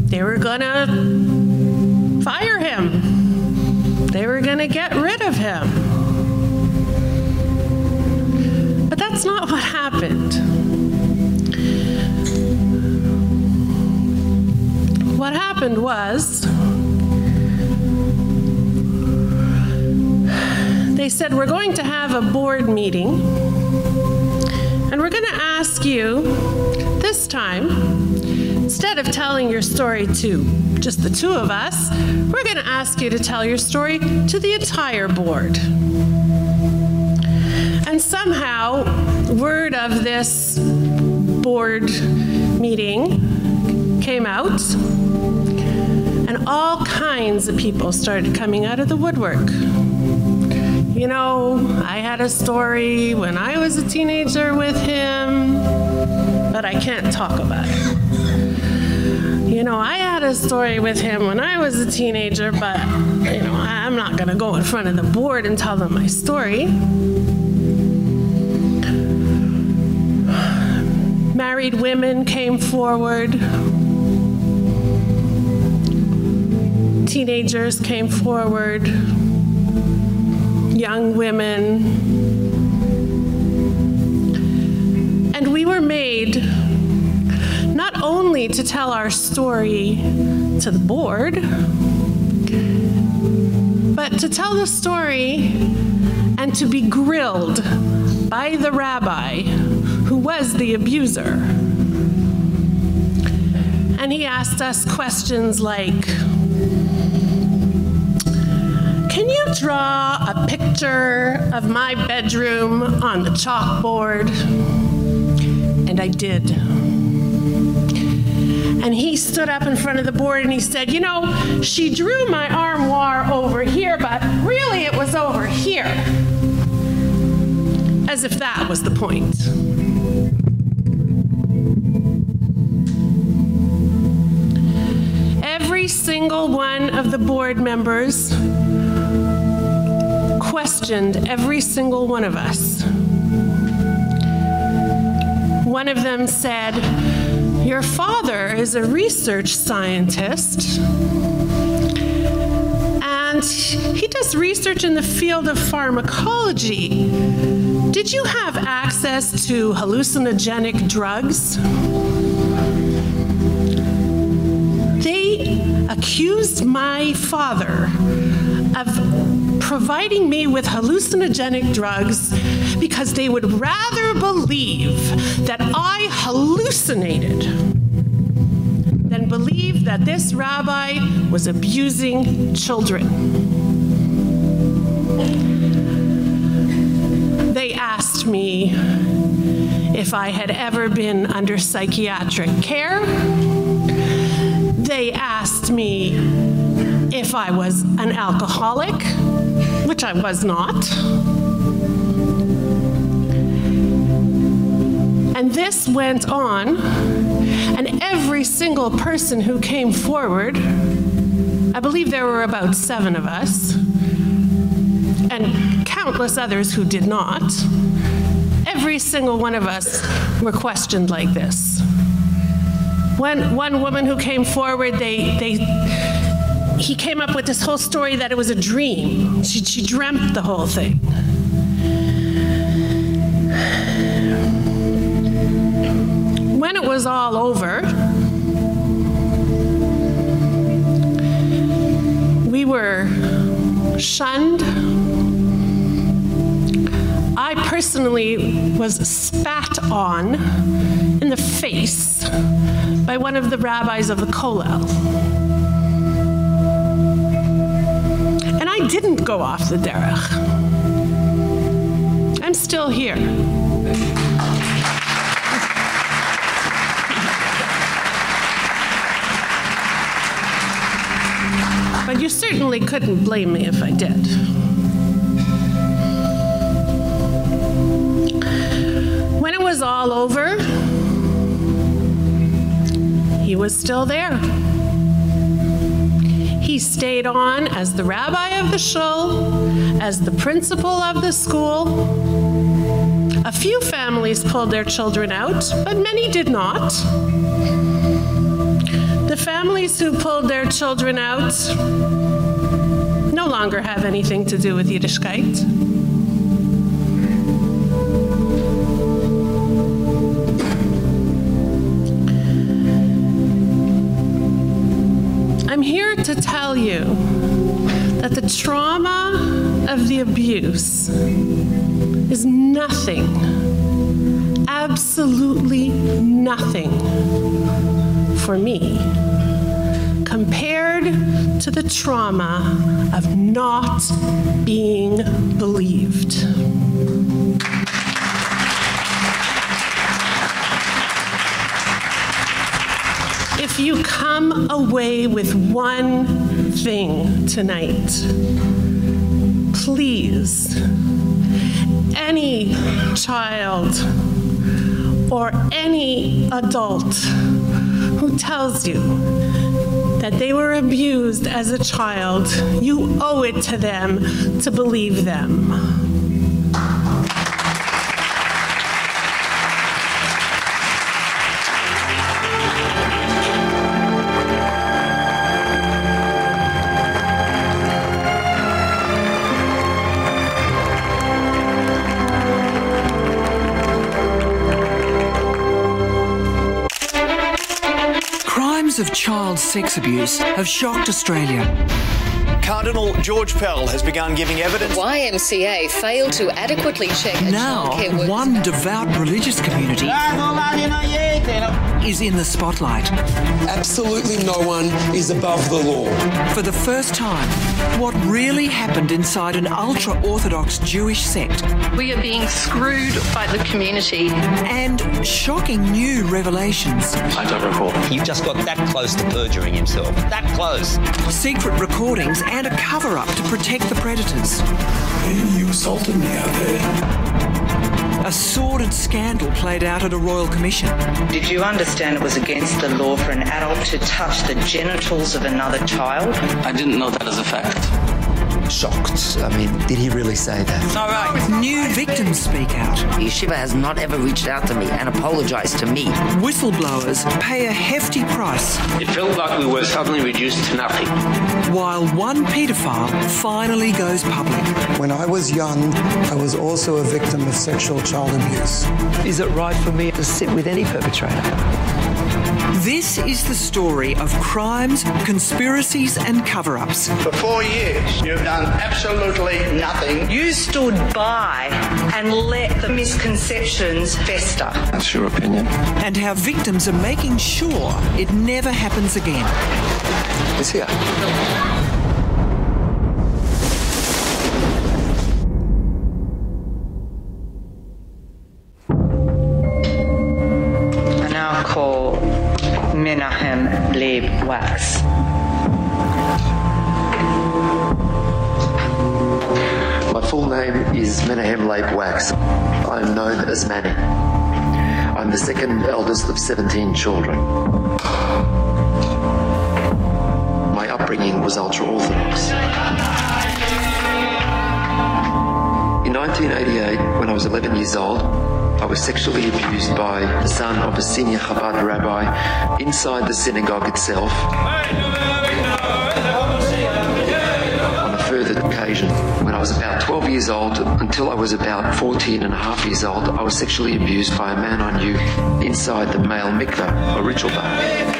they were going to fire him. They were going to get rid of him. But that's not what happened. What happened was they said we're going to have a board meeting you this time, instead of telling your story to just the two of us, we're going to ask you to tell your story to the entire board. And somehow, word of this board meeting came out, and all kinds of people started coming out of the woodwork you know, I had a story when I was a teenager with him, but I can't talk about it. You know, I had a story with him when I was a teenager, but you know, I'm not going to go in front of the board and tell them my story. Married women came forward. Teenagers came forward young women. And we were made not only to tell our story to the board, but to tell the story and to be grilled by the rabbi who was the abuser. And he asked us questions like, can you draw a picture of my bedroom on the chalkboard? And I did. And he stood up in front of the board and he said, You know, she drew my armoire over here, but really it was over here. As if that was the point. Every single one of the board members questioned every single one of us. One of them said, Your father is a research scientist, and he does research in the field of pharmacology. Did you have access to hallucinogenic drugs? They accused my father of providing me with hallucinogenic drugs because they would rather believe that I hallucinated than believe that this rabbi was abusing children. They asked me if I had ever been under psychiatric care. They asked me if I was an alcoholic, which I was not. And this went on, and every single person who came forward, I believe there were about 7 of us, and countless others who did not. Every single one of us were questioned like this. One one woman who came forward, they they he came up with this whole story that it was a dream. She she dreamt the whole thing. Was all over, we were shunned. I personally was spat on in the face by one of the rabbis of the Kollel. And I didn't go off the derech. I'm still here. You certainly couldn't blame me if I did. When it was all over, he was still there. He stayed on as the rabbi of the shul, as the principal of the school. A few families pulled their children out, but many did not. Families who pulled their children out no longer have anything to do with Yiddishkeit. I'm here to tell you that the trauma of the abuse is nothing, absolutely nothing for me compared to the trauma of not being believed. If you come away with one thing tonight, please, any child or any adult who tells you that they were abused as a child, you owe it to them to believe them. Child sex abuse have shocked Australia. Cardinal George Pell has begun giving evidence. YMCA failed to adequately check Now, one devout religious community is in the spotlight. Absolutely no one is above the law. For the first time, what really happened inside an ultra Orthodox Jewish sect. We are being screwed by the community. And shocking new revelations. I don't recall. He just got that close to perjuring himself. That close. Secret recordings and a cover up to protect the predators. You assaulted me out there. A sordid scandal played out at a royal commission. Did you understand it was against the law for an adult to touch the genitals of another child? I didn't know that as a fact. Shocked. I mean, did he really say that? All right. New victims speak out. Yeshiva has not ever reached out to me and apologized to me. Whistleblowers pay a hefty price. It felt like we were suddenly reduced to nothing. While one paedophile finally goes public. When I was young, I was also a victim of sexual child abuse. Is it right for me to sit with any perpetrator? This is the story of crimes, conspiracies, and cover ups. For four years, you've done absolutely nothing. You stood by and let the misconceptions fester. That's your opinion. And how victims are making sure it never happens again. He's here. Leib Waks. My full name is Menahem Leib Waks. I am known as Manny. I'm the second eldest of 17 children. My upbringing was ultra orthodox. In 1988, when I was 11 years old, I was sexually abused by the son of a senior Chabad rabbi inside the synagogue itself. On a further occasion, when I was about 12 years old until I was about 14 and a half years old, I was sexually abused by a man I knew inside the male mikveh, a ritual bath.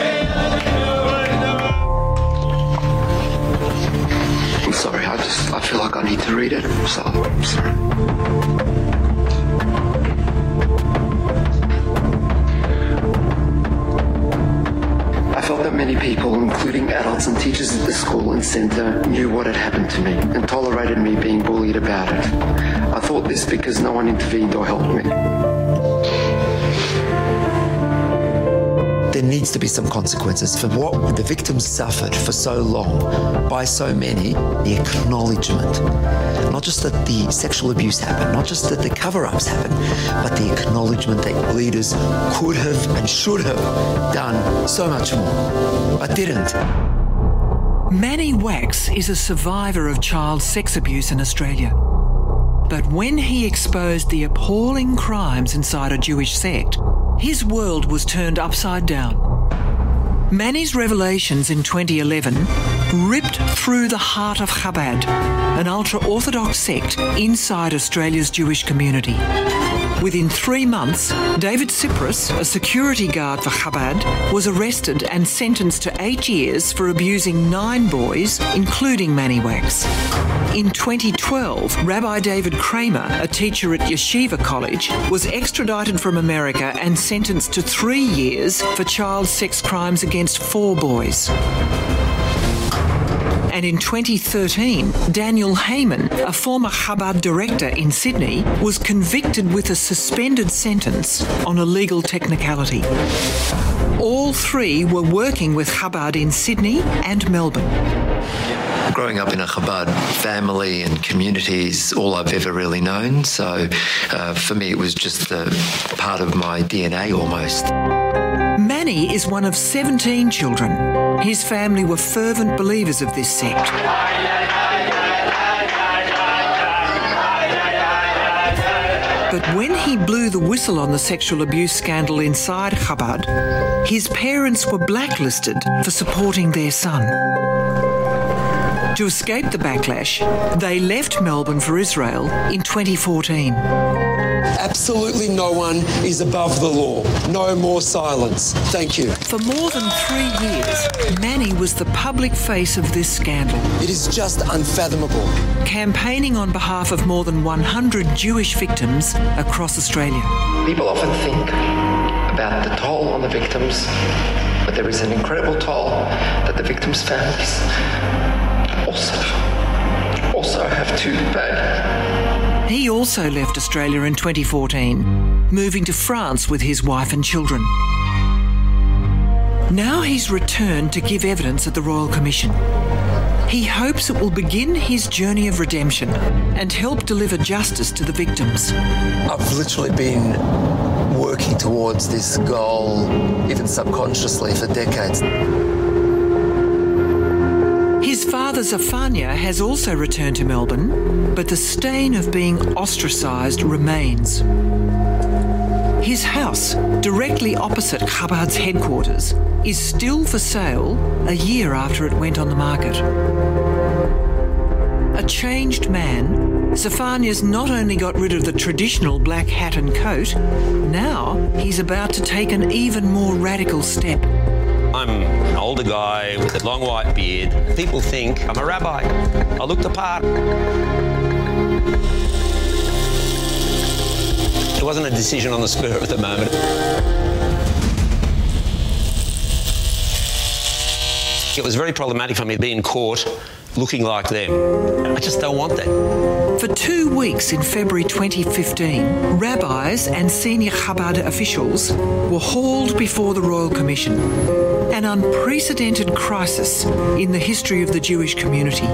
I'm sorry, I just I feel like I need to read it. So I'm sorry. People, including adults and teachers at the school and center, knew what had happened to me and tolerated me being bullied about it. I thought this because no one intervened or helped me. There needs to be some consequences for what the victims suffered for so long by so many. The acknowledgement, not just that the sexual abuse happened, not just that the cover ups happened, but the acknowledgement that leaders could have and should have done so much more, but didn't. Manny Waks is a survivor of child sex abuse in Australia. But when he exposed the appalling crimes inside a Jewish sect, his world was turned upside down. Manny's revelations in 2011 ripped through the heart of Chabad, an ultra Orthodox sect inside Australia's Jewish community. Within three months, David Cyprys, a security guard for Chabad, was arrested and sentenced to eight years for abusing nine boys, including Manny Waks. In 2012, Rabbi David Kramer, a teacher at Yeshiva College, was extradited from America and sentenced to three years for child sex crimes against four boys. And in 2013, Daniel Hayman, a former Chabad director in Sydney, was convicted with a suspended sentence on a legal technicality. All three were working with Chabad in Sydney and Melbourne. Growing up in a Chabad family and community is all I've ever really known. So uh, for me, it was just a part of my DNA almost. Manny is one of 17 children. His family were fervent believers of this sect. But when he blew the whistle on the sexual abuse scandal inside Chabad, his parents were blacklisted for supporting their son. To escape the backlash, they left Melbourne for Israel in 2014. Absolutely no one is above the law. No more silence. Thank you. For more than three years, Manny was the public face of this scandal. It is just unfathomable. Campaigning on behalf of more than 100 Jewish victims across Australia. People often think about the toll on the victims, but there is an incredible toll that the victims' families also, also have to pay. He also left Australia in 2014, moving to France with his wife and children. Now he's returned to give evidence at the Royal Commission. He hopes it will begin his journey of redemption and help deliver justice to the victims. I've literally been working towards this goal, even subconsciously, for decades. His father Zephaniah has also returned to Melbourne, but the stain of being ostracised remains. His house, directly opposite Chabad's headquarters, is still for sale a year after it went on the market. A changed man Zephaniah's not only got rid of the traditional black hat and coat, now he's about to take an even more radical step. I'm an older guy with a long white beard. People think I'm a rabbi. I look the part. It wasn't a decision on the spur of the moment. It was very problematic for me being caught looking like them. I just don't want that. For two weeks in February 2015, rabbis and senior Chabad officials were hauled before the Royal Commission. An unprecedented crisis in the history of the Jewish community.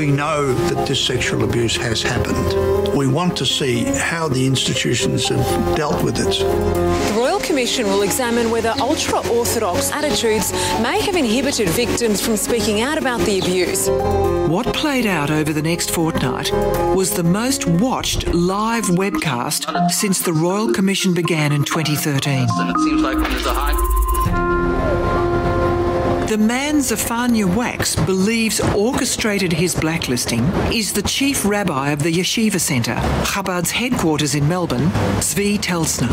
We know that this sexual abuse has happened. We want to see how the institutions have dealt with it. The Royal Commission will examine whether ultra orthodox attitudes may have inhibited victims from speaking out about the abuse. What played out over the next fortnight was the most watched live webcast since the Royal Commission began in 2013. It seems like there's a high The man Zephaniah Waks believes orchestrated his blacklisting is the chief rabbi of the Yeshiva Center, Chabad's headquarters in Melbourne, Zvi Telsner.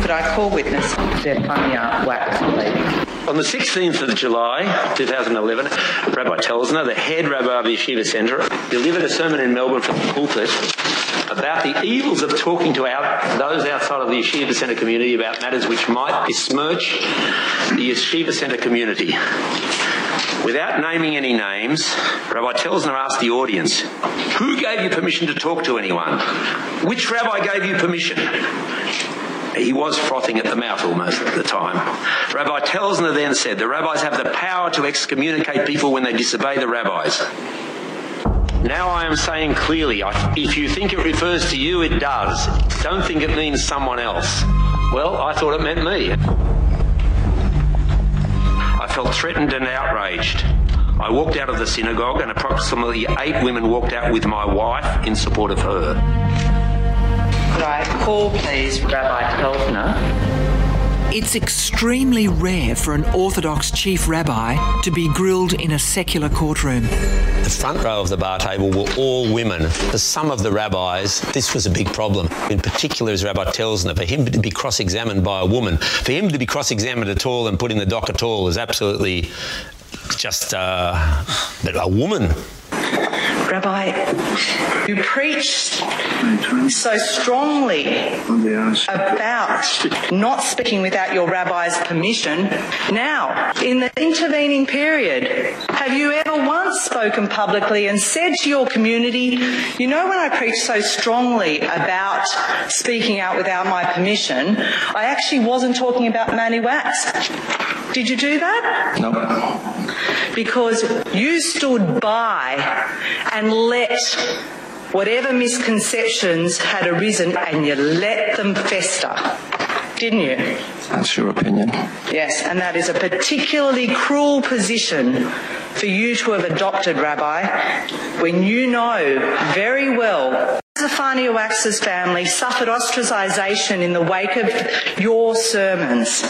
Could I call witness Zephaniah Waks, please? On the 16th of July 2011, Rabbi Telsner, the head rabbi of the Yeshiva Center, delivered a sermon in Melbourne from the pulpit about the evils of talking to out, those outside of the Yeshiva Center community about matters which might besmirch the Yeshiva Center community. Without naming any names, Rabbi Telsner asked the audience, who gave you permission to talk to anyone? Which rabbi gave you permission? He was frothing at the mouth almost at the time. Rabbi Telsner then said, the rabbis have the power to excommunicate people when they disobey the rabbis. Now I am saying clearly, if you think it refers to you, it does. Don't think it means someone else. Well, I thought it meant me. I felt threatened and outraged. I walked out of the synagogue and approximately eight women walked out with my wife in support of her. Could I call, please, Rabbi Telsner? It's extremely rare for an Orthodox chief rabbi to be grilled in a secular courtroom. The front row of the bar table were all women. For some of the rabbis, this was a big problem. In particular, as Rabbi Telsner, for him to be cross-examined by a woman, for him to be cross-examined at all and put in the dock at all is absolutely just uh, a woman Rabbi, you preached so strongly about not speaking without your rabbi's permission. Now, in the intervening period, have you ever once spoken publicly and said to your community, you know when I preached so strongly about speaking out without my permission, I actually wasn't talking about Manny Waks. Did you do that? No. Because you stood by and let whatever misconceptions had arisen and you let them fester. Didn't you? That's your opinion. Yes, and that is a particularly cruel position for you to have adopted, Rabbi, when you know very well Zephaniah Waks's family suffered ostracization in the wake of your sermons.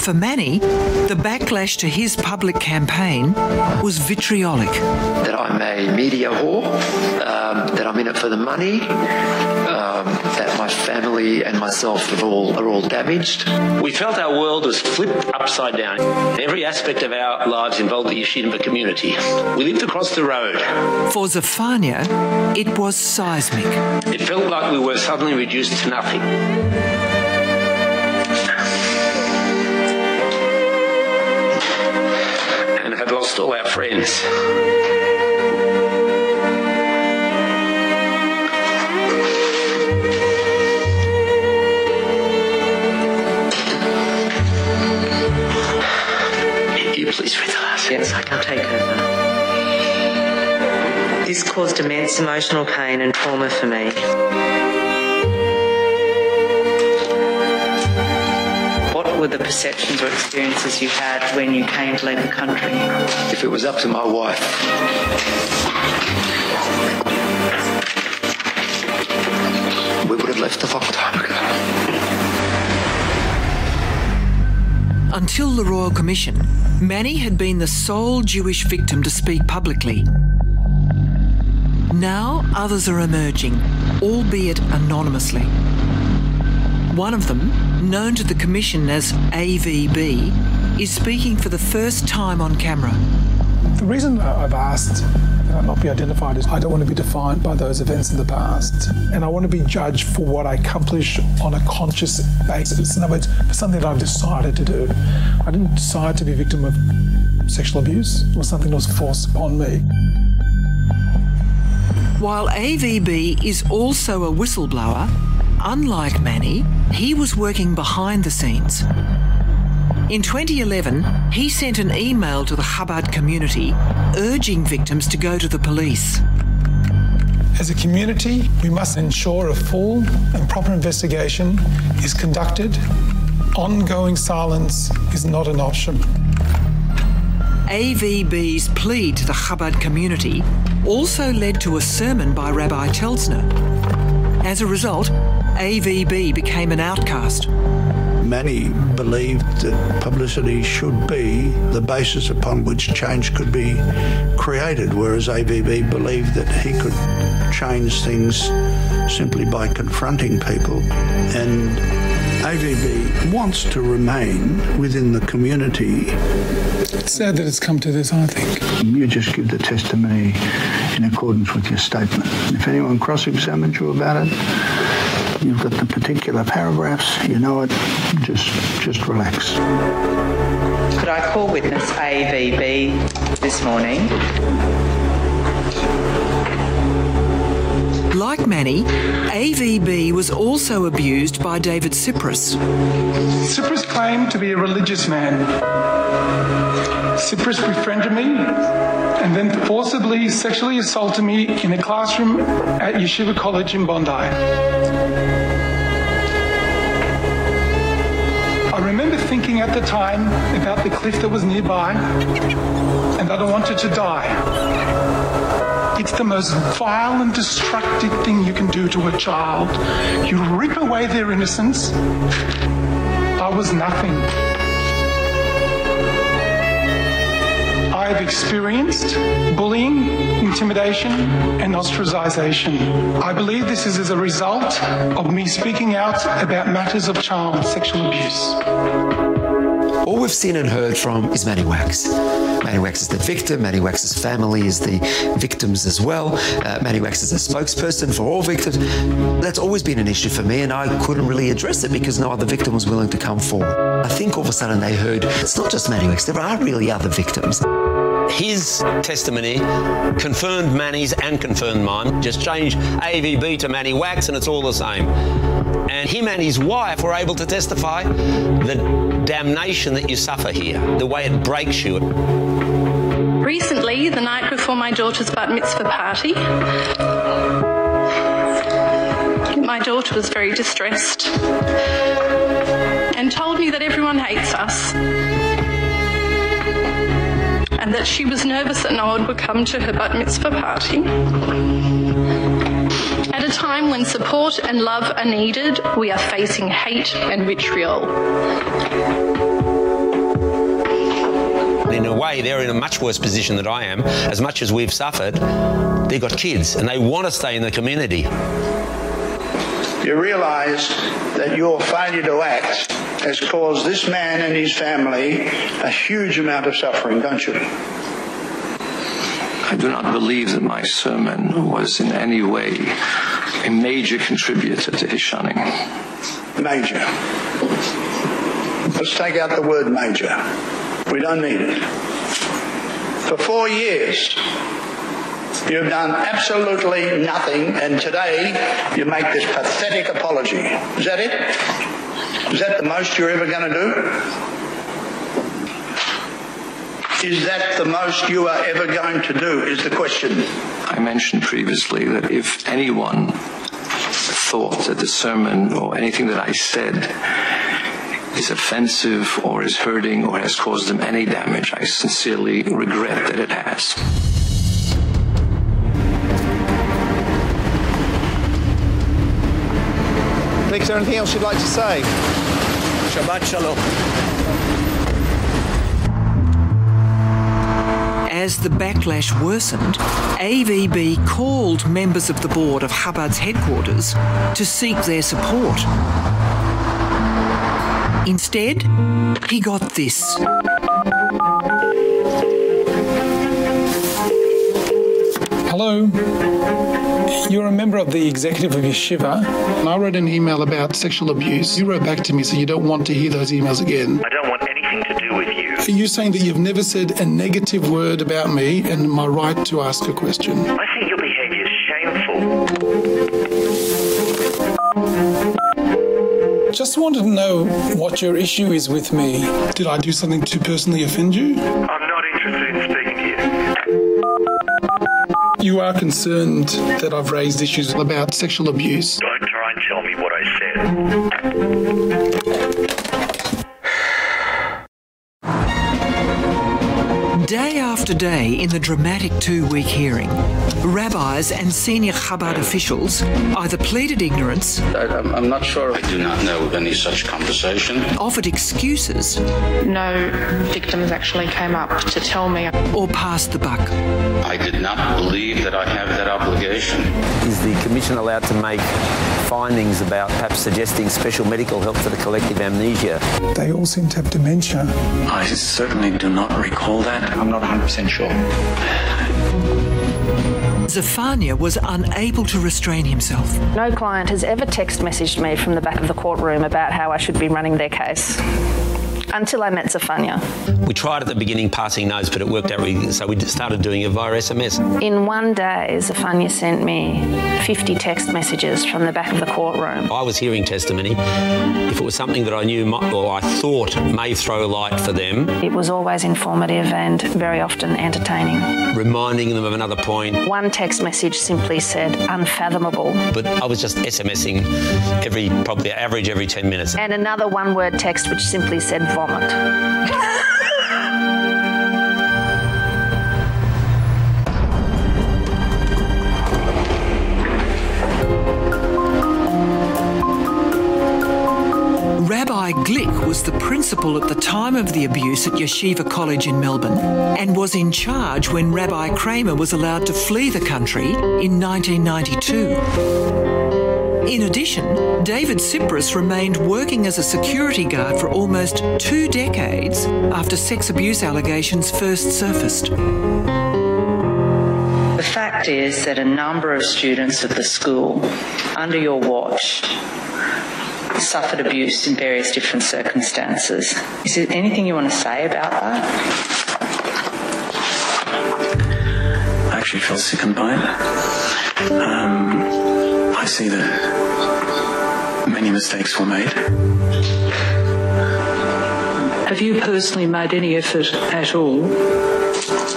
For Manny, the backlash to his public campaign was vitriolic. That I'm a media whore, um, that I'm in it for the money, um, that my family and myself are all, are all damaged. We felt our world was flipped upside down. Every aspect of our lives involved the Yeshiva community. We lived across the road. For Zephaniah, it was seismic. It felt like we were suddenly reduced to nothing. Lost all our friends. You please read the Yes, I can take over. This caused immense emotional pain and trauma for me. Were the perceptions or experiences you had when you came to leave the country? If it was up to my wife, we would have left a long time ago. Until the Royal Commission, Manny had been the sole Jewish victim to speak publicly. Now others are emerging, albeit anonymously. One of them, known to the Commission as AVB, is speaking for the first time on camera. The reason I've asked that I not be identified is I don't want to be defined by those events in the past. And I want to be judged for what I accomplish on a conscious basis. In other words, for something that I've decided to do. I didn't decide to be a victim of sexual abuse. or something that was forced upon me. While AVB is also a whistleblower, unlike Manny, he was working behind the scenes. In 2011, he sent an email to the Chabad community urging victims to go to the police. As a community, we must ensure a full and proper investigation is conducted. Ongoing silence is not an option. AVB's plea to the Chabad community also led to a sermon by Rabbi Telsner. As a result, AVB became an outcast. Many believed that publicity should be the basis upon which change could be created, whereas AVB believed that he could change things simply by confronting people. And AVB wants to remain within the community. It's sad that it's come to this, I think. You just give the testimony in accordance with your statement. If anyone cross-examines you about it, you've got the particular paragraphs, you know it, just just relax. Could I call witness AVB this morning? Like Manny, AVB was also abused by David Cyprys. Cyprys claimed to be a religious man. Cyprys befriended me and then forcibly sexually assaulted me in a classroom at Yeshiva College in Bondi. I remember thinking at the time about the cliff that was nearby and that I wanted to die. It's the most vile and destructive thing you can do to a child. You rip away their innocence. I was nothing. I've experienced bullying, intimidation, and ostracization. I believe this is as a result of me speaking out about matters of child sexual abuse. All we've seen and heard from is Manny Waks. Manny Waks is the victim, Manny Waks's family is the victims as well. Uh, Manny Waks is a spokesperson for all victims. That's always been an issue for me and I couldn't really address it because no other victim was willing to come forward. I think all of a sudden they heard it's not just Manny Waks, there are really other victims. His testimony confirmed Manny's and confirmed mine. Just change AVB to Manny Waks and it's all the same. And him and his wife were able to testify the damnation that you suffer here, the way it breaks you. Recently, the night before my daughter's bat mitzvah party, my daughter was very distressed and told me that everyone hates us and that she was nervous that no one would come to her bat mitzvah party. At a time when support and love are needed, we are facing hate and vitriol. In a way, they're in a much worse position than I am. As much as we've suffered, they've got kids and they want to stay in the community. You realize that your failure to act has caused this man and his family a huge amount of suffering, don't you? I do not believe that my sermon was in any way a major contributor to his shunning. Major. Let's take out the word major. We don't need it. For four years, You've done absolutely nothing, and today you make this pathetic apology. Is that it? Is that the most you're ever going to do? Is that the most you are ever going to do, is the question. I mentioned previously that if anyone thought that the sermon or anything that I said is offensive or is hurting or has caused them any damage, I sincerely regret that it has. colleagues, is there anything else you'd like to say? Shabbat Shalom. As the backlash worsened, AVB called members of the board of Chabad's headquarters to seek their support. Instead, he got this. Hello. You're a member of the executive of Yeshiva. And I wrote an email about sexual abuse. You wrote back to me, so you don't want to hear those emails again. I don't want anything to do with you. Are you saying that you've never said a negative word about me and my right to ask a question? I think your behaviour is shameful. Just wanted to know what your issue is with me. Did I do something to personally offend you? I'm Are concerned that I've raised issues about sexual abuse. Don't try and tell me what I said. Day after day in the dramatic two-week hearing, rabbis and senior Chabad officials either pleaded ignorance I, am not sure. I do not know of any such conversation. Offered excuses. No victims actually came up to tell me. Or passed the buck. I did not believe that I have that obligation. Is the commission allowed to make findings about perhaps suggesting special medical help for the collective amnesia? They all seem to have dementia. I certainly do not recall that. I'm not 100% sure. Zephaniah was unable to restrain himself. No client has ever text messaged me from the back of the courtroom about how I should be running their case until I met Zephaniah. We tried at the beginning passing notes, but it worked out really, so we started doing it via SMS. In one day, Zephaniah sent me 50 text messages from the back of the courtroom. I was hearing testimony. If it was something that I knew might, or I thought may throw light for them. It was always informative and very often entertaining. Reminding them of another point. One text message simply said unfathomable. But I was just SMSing every probably average every 10 minutes. And another one word text which simply said Rabbi Glick was the principal at the time of the abuse at Yeshiva College in Melbourne and was in charge when Rabbi Kramer was allowed to flee the country in 1992. In addition, David Cyprys remained working as a security guard for almost two decades after sex abuse allegations first surfaced. The fact is that a number of students at the school, under your watch, suffered abuse in various different circumstances. Is there anything you want to say about that? I actually feel sickened by it. Um, I see that many mistakes were made. Have you personally made any effort at all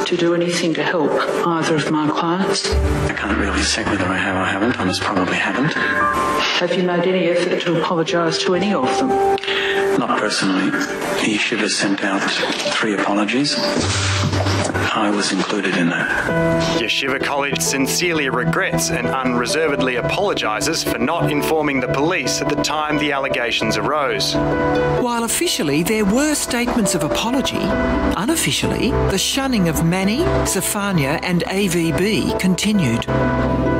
to do anything to help either of my clients? I can't really say whether I have or haven't. I most probably haven't. Have you made any effort to apologise to any of them? Not personally. He should have sent out three apologies. I was included in that. Yeshiva College sincerely regrets and unreservedly apologises for not informing the police at the time the allegations arose. While officially there were statements of apology, unofficially the shunning of Manny, Zephaniah and AVB continued.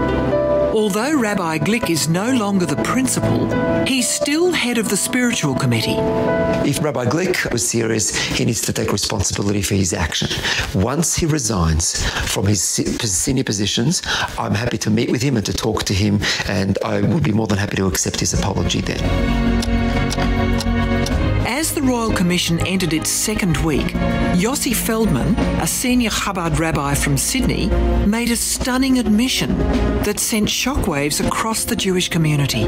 Although Rabbi Glick is no longer the principal, he's still head of the spiritual committee. If Rabbi Glick was serious, he needs to take responsibility for his action. Once he resigns from his senior positions, I'm happy to meet with him and to talk to him and I would be more than happy to accept his apology then. The Royal Commission entered its second week, Yossi Feldman, a senior Chabad rabbi from Sydney, made a stunning admission that sent shockwaves across the Jewish community.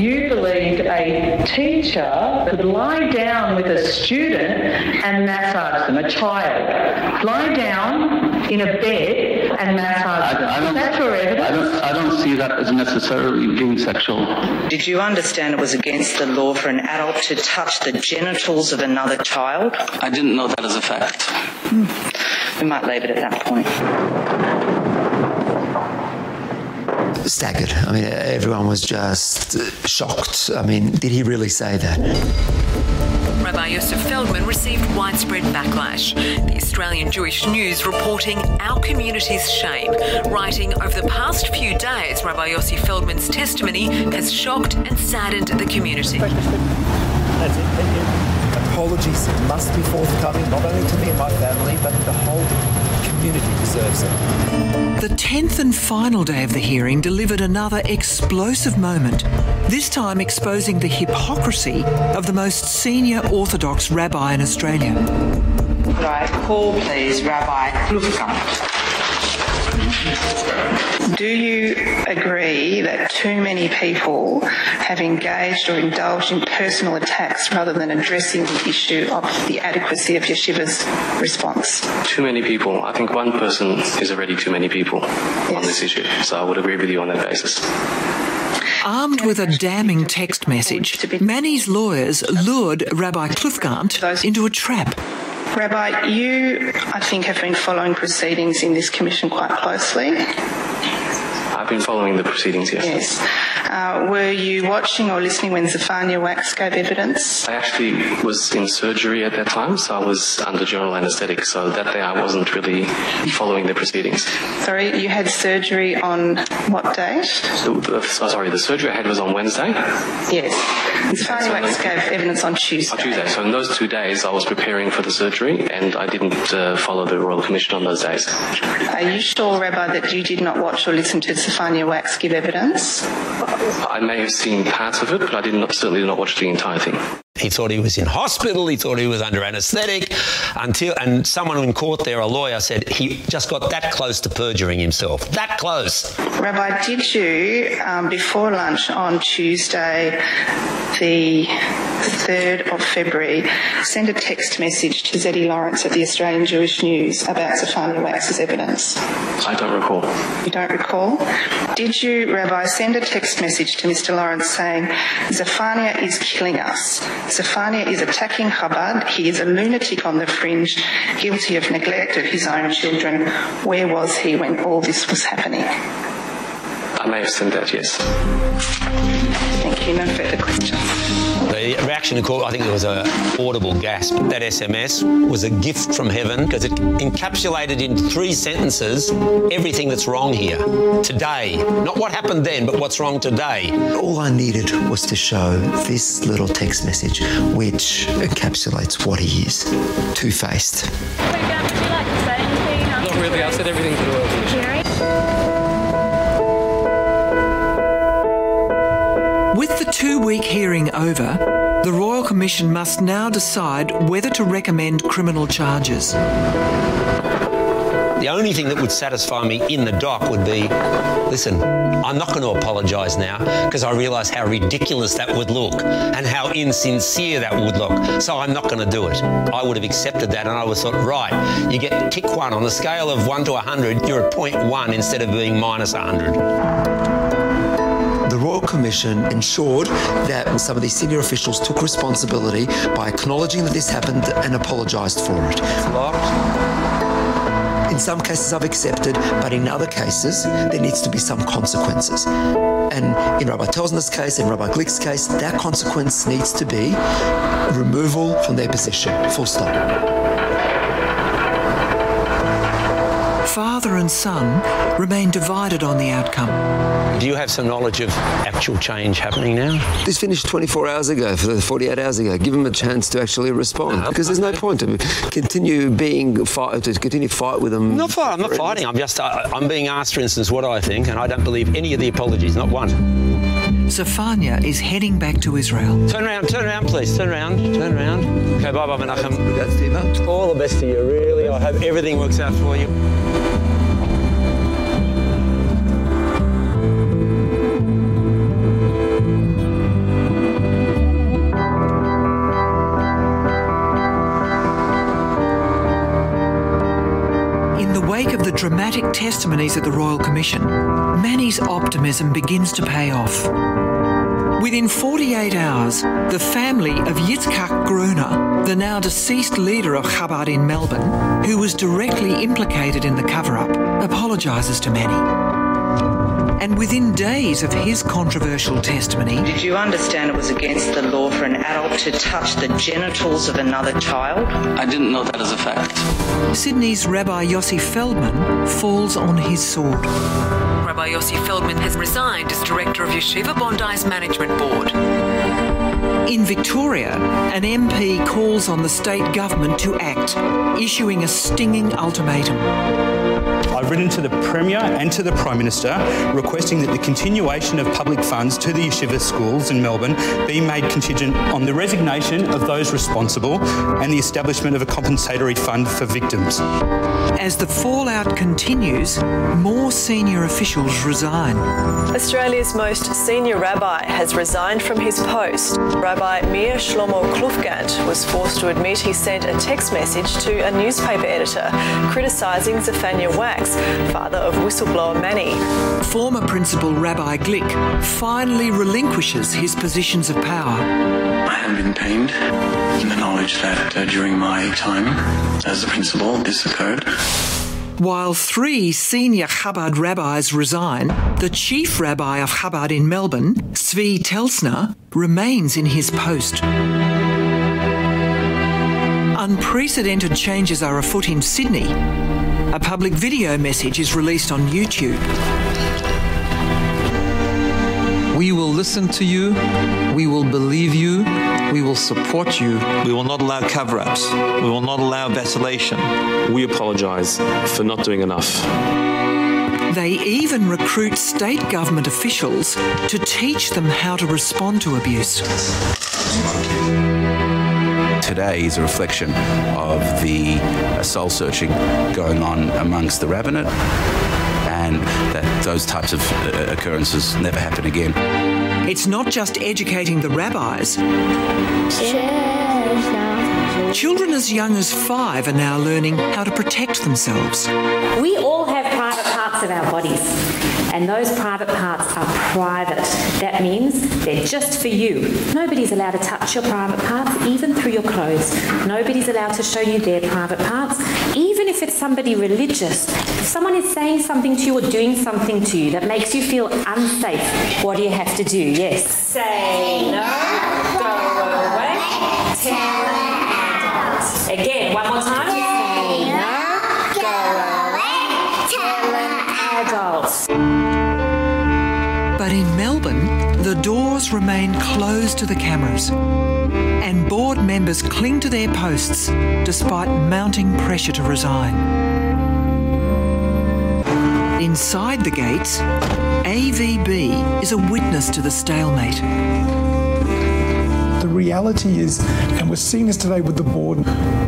You believed a teacher could lie down with a student and massage them, a child. Lie down in a bed and massage them. I don't, That's your evidence. I don't, I don't see that as necessarily being sexual. Did you understand it was against the law for an adult to touch the genitals of another child? I didn't know that as a fact. Hmm. We might leave it at that point. Staggered. I mean, everyone was just shocked. I mean, did he really say that? Rabbi Yosef Feldman received widespread backlash. The Australian Jewish News reporting our community's shame, writing over the past few days, Rabbi Yosef Feldman's testimony has shocked and saddened the community. That's it. Thank you. Apologies must be forthcoming, not only to me and my family, but to the whole community deserves it. The 10th and final day of the hearing delivered another explosive moment, this time exposing the hypocrisy of the most senior Orthodox rabbi in Australia. Could I call, please, Rabbi Kluwgant? Do you agree that too many people have engaged or indulged in personal attacks rather than addressing the issue of the adequacy of Yeshiva's response? Too many people. I think one person is already too many people on this issue. So I would agree with you on that basis. Armed with a damning text message, Manny's lawyers lured Rabbi Kluwgant into a trap. Rabbi, you, I think, have been following proceedings in this commission quite closely. I've been following the proceedings, yes. Yes. Uh, were you watching or listening when Zephaniah Waks gave evidence? I actually was in surgery at that time, so I was under general anesthetic. So that day I wasn't really following the proceedings. Sorry, you had surgery on what date? So, uh, sorry, the surgery I had was on Wednesday. Yes. Zephaniah Waks gave evidence on Tuesday. On Tuesday. So in those two days, I was preparing for the surgery, and I didn't uh, follow the Royal Commission on those days. Are you sure, Rabbi, that you did not watch or listen to Zephaniah Waks give evidence? I may have seen parts of it, but I did not, certainly did not watch the entire thing. He thought he was in hospital. He thought he was under anaesthetic until, and someone in court there, a lawyer, said he just got that close to perjuring himself. That close. Rabbi, did you, um, before lunch on Tuesday, the 3rd of February, send a text message to Zeddy Lawrence at the Australian Jewish News about Zephaniah Waks's evidence? I don't recall. You don't recall? Did you, Rabbi, send a text message to Mr. Lawrence saying, Zephaniah is killing us? Zephaniah is attacking Chabad. He is a lunatic on the fringe, guilty of neglect of his own children. Where was he when all this was happening? I may have sent that, yes. Thank you. No further questions. The reaction in court, I think there was a audible gasp. That SMS was a gift from heaven because it encapsulated in three sentences everything that's wrong here today. Not what happened then, but what's wrong today. All I needed was to show this little text message which encapsulates what he is. Two-faced. Not really. I said everything to the With the two week hearing over, the Royal Commission must now decide whether to recommend criminal charges. The only thing that would satisfy me in the dock would be listen, I'm not going to apologise now because I realise how ridiculous that would look and how insincere that would look. So I'm not going to do it. I would have accepted that and I have thought, right, you get tick one on the scale of 1 to 100, you're at point 1 instead of being minus 100. The Royal Commission ensured that some of these senior officials took responsibility by acknowledging that this happened and apologised for it. In some cases I've accepted, but in other cases there needs to be some consequences. And in Rabbi Telsner's case, in Rabbi Glick's case, that consequence needs to be removal from their position. Full stop. Father and son remain divided on the outcome. Do you have some knowledge of actual change happening now? This finished 24 hours ago, for 48 hours ago. Give them a chance to actually respond because there's no point to continue being fight to continue fight with them. Not fight, I'm not fighting. I'm just uh, I'm being asked for instance what I think and I don't believe any of the apologies, not one. Zephaniah is heading back to Israel. Turn around, turn around please. Turn around, turn around. Okay, bye bye Menachem. All the best to you, really. I hope everything works out for you. In the wake of the dramatic testimonies at the Royal Commission, Manny's optimism begins to pay off. Within 48 hours, the family of Yitzhak Groner, the now deceased leader of Chabad in Melbourne, who was directly implicated in the cover-up, apologises to Manny. And within days of his controversial testimony, Did you understand it was against the law for an adult to touch the genitals of another child? I didn't know that as a fact. Sydney's Rabbi Yossi Feldman falls on his sword. Rabbi Yossi Feldman has resigned as director of Yeshiva Bondi's management board. In Victoria, an MP calls on the state government to act, issuing a stinging ultimatum. I've written to the Premier and to the Prime Minister requesting that the continuation of public funds to the yeshiva schools in Melbourne be made contingent on the resignation of those responsible and the establishment of a compensatory fund for victims. As the fallout continues, more senior officials resign. Australia's most senior rabbi has resigned from his post. Rabbi Meir Shlomo Kluwgant was forced to admit he sent a text message to a newspaper editor criticising Zephaniah Waks, father of whistleblower Manny. Former Principal Rabbi Glick finally relinquishes his positions of power. I have been pained in the knowledge that uh, during my time as the principal, this occurred. While three senior Chabad rabbis resign, the chief rabbi of Chabad in Melbourne, Zvi Telsner, remains in his post. Unprecedented changes are afoot in Sydney. A public video message is released on YouTube. We will listen to you. We will believe you. We will support you. We will not allow cover ups. We will not allow vacillation. We apologise for not doing enough. They even recruit state government officials to teach them how to respond to abuse. Today is a reflection of the soul searching going on amongst the rabbinate and that those types of uh, occurrences never happen again. It's not just educating the rabbis. Children as young as five are now learning how to protect themselves. We all have private parts of our bodies, and those private parts are private. That means they're just for you. Nobody's allowed to touch your private parts, even through your clothes. Nobody's allowed to show you their private parts, even if it's somebody religious. If someone is saying something to you or doing something to you that makes you feel unsafe, what do you have to do? Yes. Say no, go away, tell Again, one more time. But in Melbourne, the doors remain closed to the cameras. And board members cling to their posts despite mounting pressure to resign. Inside the gates, AVB is a witness to the stalemate. The reality is, and we're seeing this today with the board,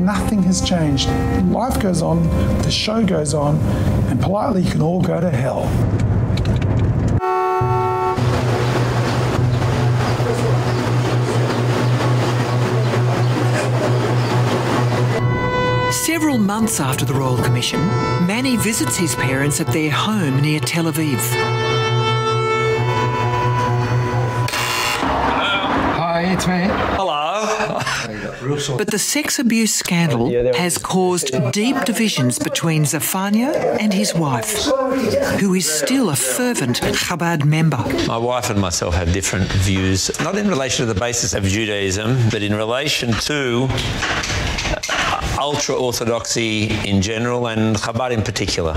nothing has changed. Life goes on, the show goes on, and politely you can all go to hell. Several months after the Royal Commission, Manny visits his parents at their home near Tel Aviv. It's me. Hello. But the sex abuse scandal has caused deep divisions between Zephaniah and his wife, who is still a fervent Chabad member. My wife and myself have different views, not in relation to the basis of Judaism, but in relation to uh, ultra orthodoxy in general and Chabad in particular.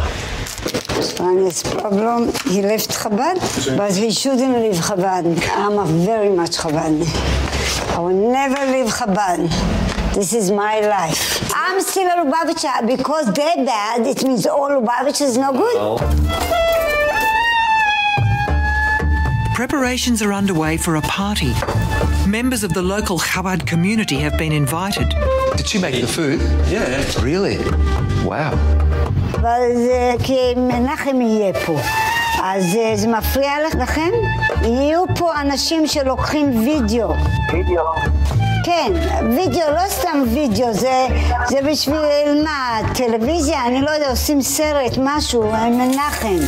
Spanish problem, he left Chabad, but he shouldn't leave Chabad. I'm a very much Chabad. I will never leave Chabad. This is my life. I'm still a Lubavitcher. Because they're bad, it means all Lubavitch is no good. Preparations are underway for a party. Members of the local Chabad community have been invited. Did she make the food? Yeah. Really? Wow. אבל זה כי מנחם יהיה פה. אז אה, זה מפריע לכם? יהיו פה אנשים שלוקחים וידאו. וידאו. כן, וידאו, לא סתם וידאו, זה, זה בשביל מה, טלוויזיה, אני לא יודע, עושים סרט, משהו, מנחם.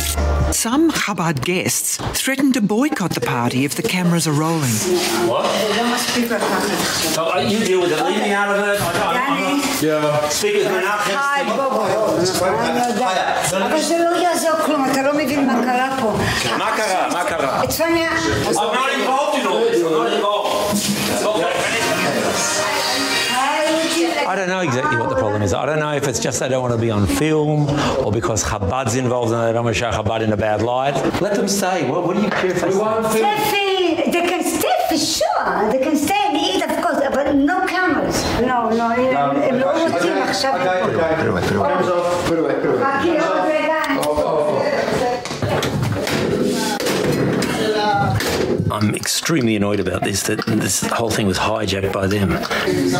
Some Chabad guests threaten to boycott the party if the cameras are rolling. What? Oh, you deal with it. Leave me out of it. Yeah. Speakers, we're not hipsters. אבל זה לא יעזור כלום, אתה לא מבין מה קרה פה. מה קרה? מה קרה? It's funny. I'm not involved, you know. I'm not involved. I don't know exactly what the problem is. I don't know if it's just I don't want to be on film or because Chabad's involved and I don't want to show Chabad in a bad light. Let them say, what, what do you care if I say? Steffi, they can stay for sure. They can stay and eat, of course, but no cameras. No, no. no, no, no, I'm extremely annoyed about this, that this whole thing was hijacked by them. Did you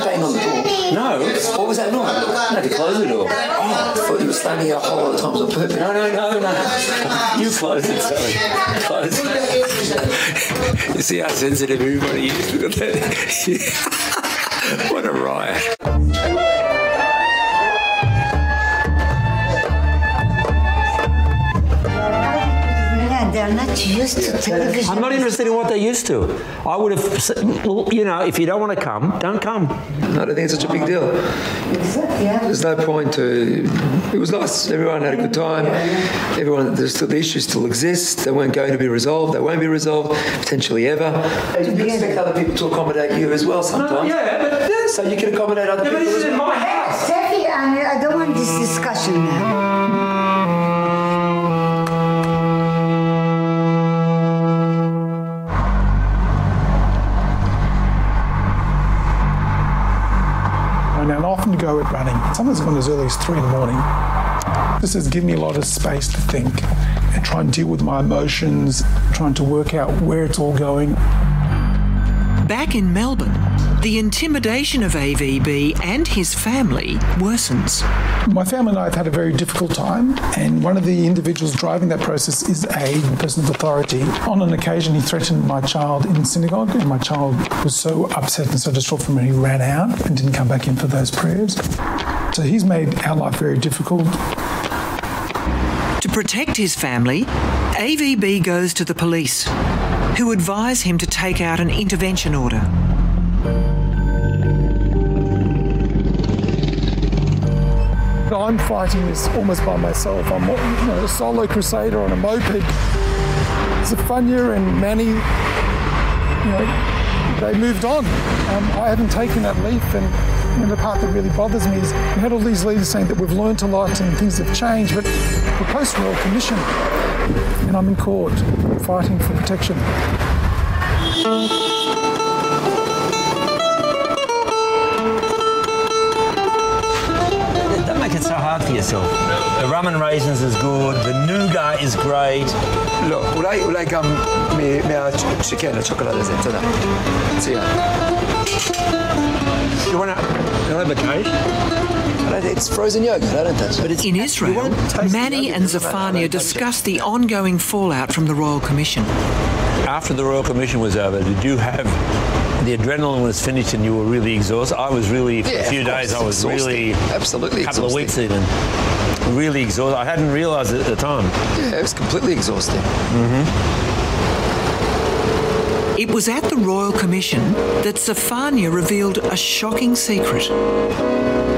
bang on the door? No. What was that noise? No, to close the door. Oh, I thought you were standing here a whole lot of times on purpose. No, no, no, no. You close it, Sally. Close it. you see how sensitive everybody is? Look at that. what a riot. Yeah, they're not used to television. I'm not interested in what they're used to. I would have, s- well, you know, if you don't want to come, don't come. I don't think it's such a big deal. There's no point to. It was nice. Everyone had a good time. Everyone, there's still, the issues still exist. They weren't going to be resolved. They won't be resolved potentially ever. You expect other people to accommodate you as well sometimes. yeah, but so you can accommodate other people. as well. Steffi, I, I don't want this discussion now. Sometimes gone as early as three in the morning. This has given me a lot of space to think and try and deal with my emotions, trying to work out where it's all going. Back in Melbourne, the intimidation of AVB and his family worsens. My family and I have had a very difficult time, and one of the individuals driving that process is a person of authority. On an occasion, he threatened my child in synagogue, and my child was so upset and so distraught from it, he ran out and didn't come back in for those prayers. So he's made our life very difficult. To protect his family, AVB goes to the police, who advise him to take out an intervention order. I'm fighting this almost by myself. I'm you know, a solo crusader on a moped. Zephaniah and Manny, you know, they moved on. Um, I haven't taken that leap, and you know, the part that really bothers me is we had all these leaders saying that we've learnt a lot and things have changed, but we're post Royal Commission, and I'm in court fighting for protection. Don't make it so hard for yourself. The rum and raisins is good. The nougat is great. לא, אולי, אולי גם מ- מה... שכן, השוקולד הזה, תודה. מצוין. You want to you want to have a taste? It's frozen yogurt, I don't touch it. But it's In Israel, Manny and Zephaniah discuss the ongoing fallout from the Royal Commission. After the Royal Commission was over, did you have the adrenaline was finished and you were really exhausted? I was really, for Yeah, a few days, I was exhausting. really, Absolutely a couple of weeks even, really exhausted. I hadn't realised it at the time. Yeah, it was completely exhausting. Mm-hmm. It was at the Royal Commission that Zephaniah revealed a shocking secret.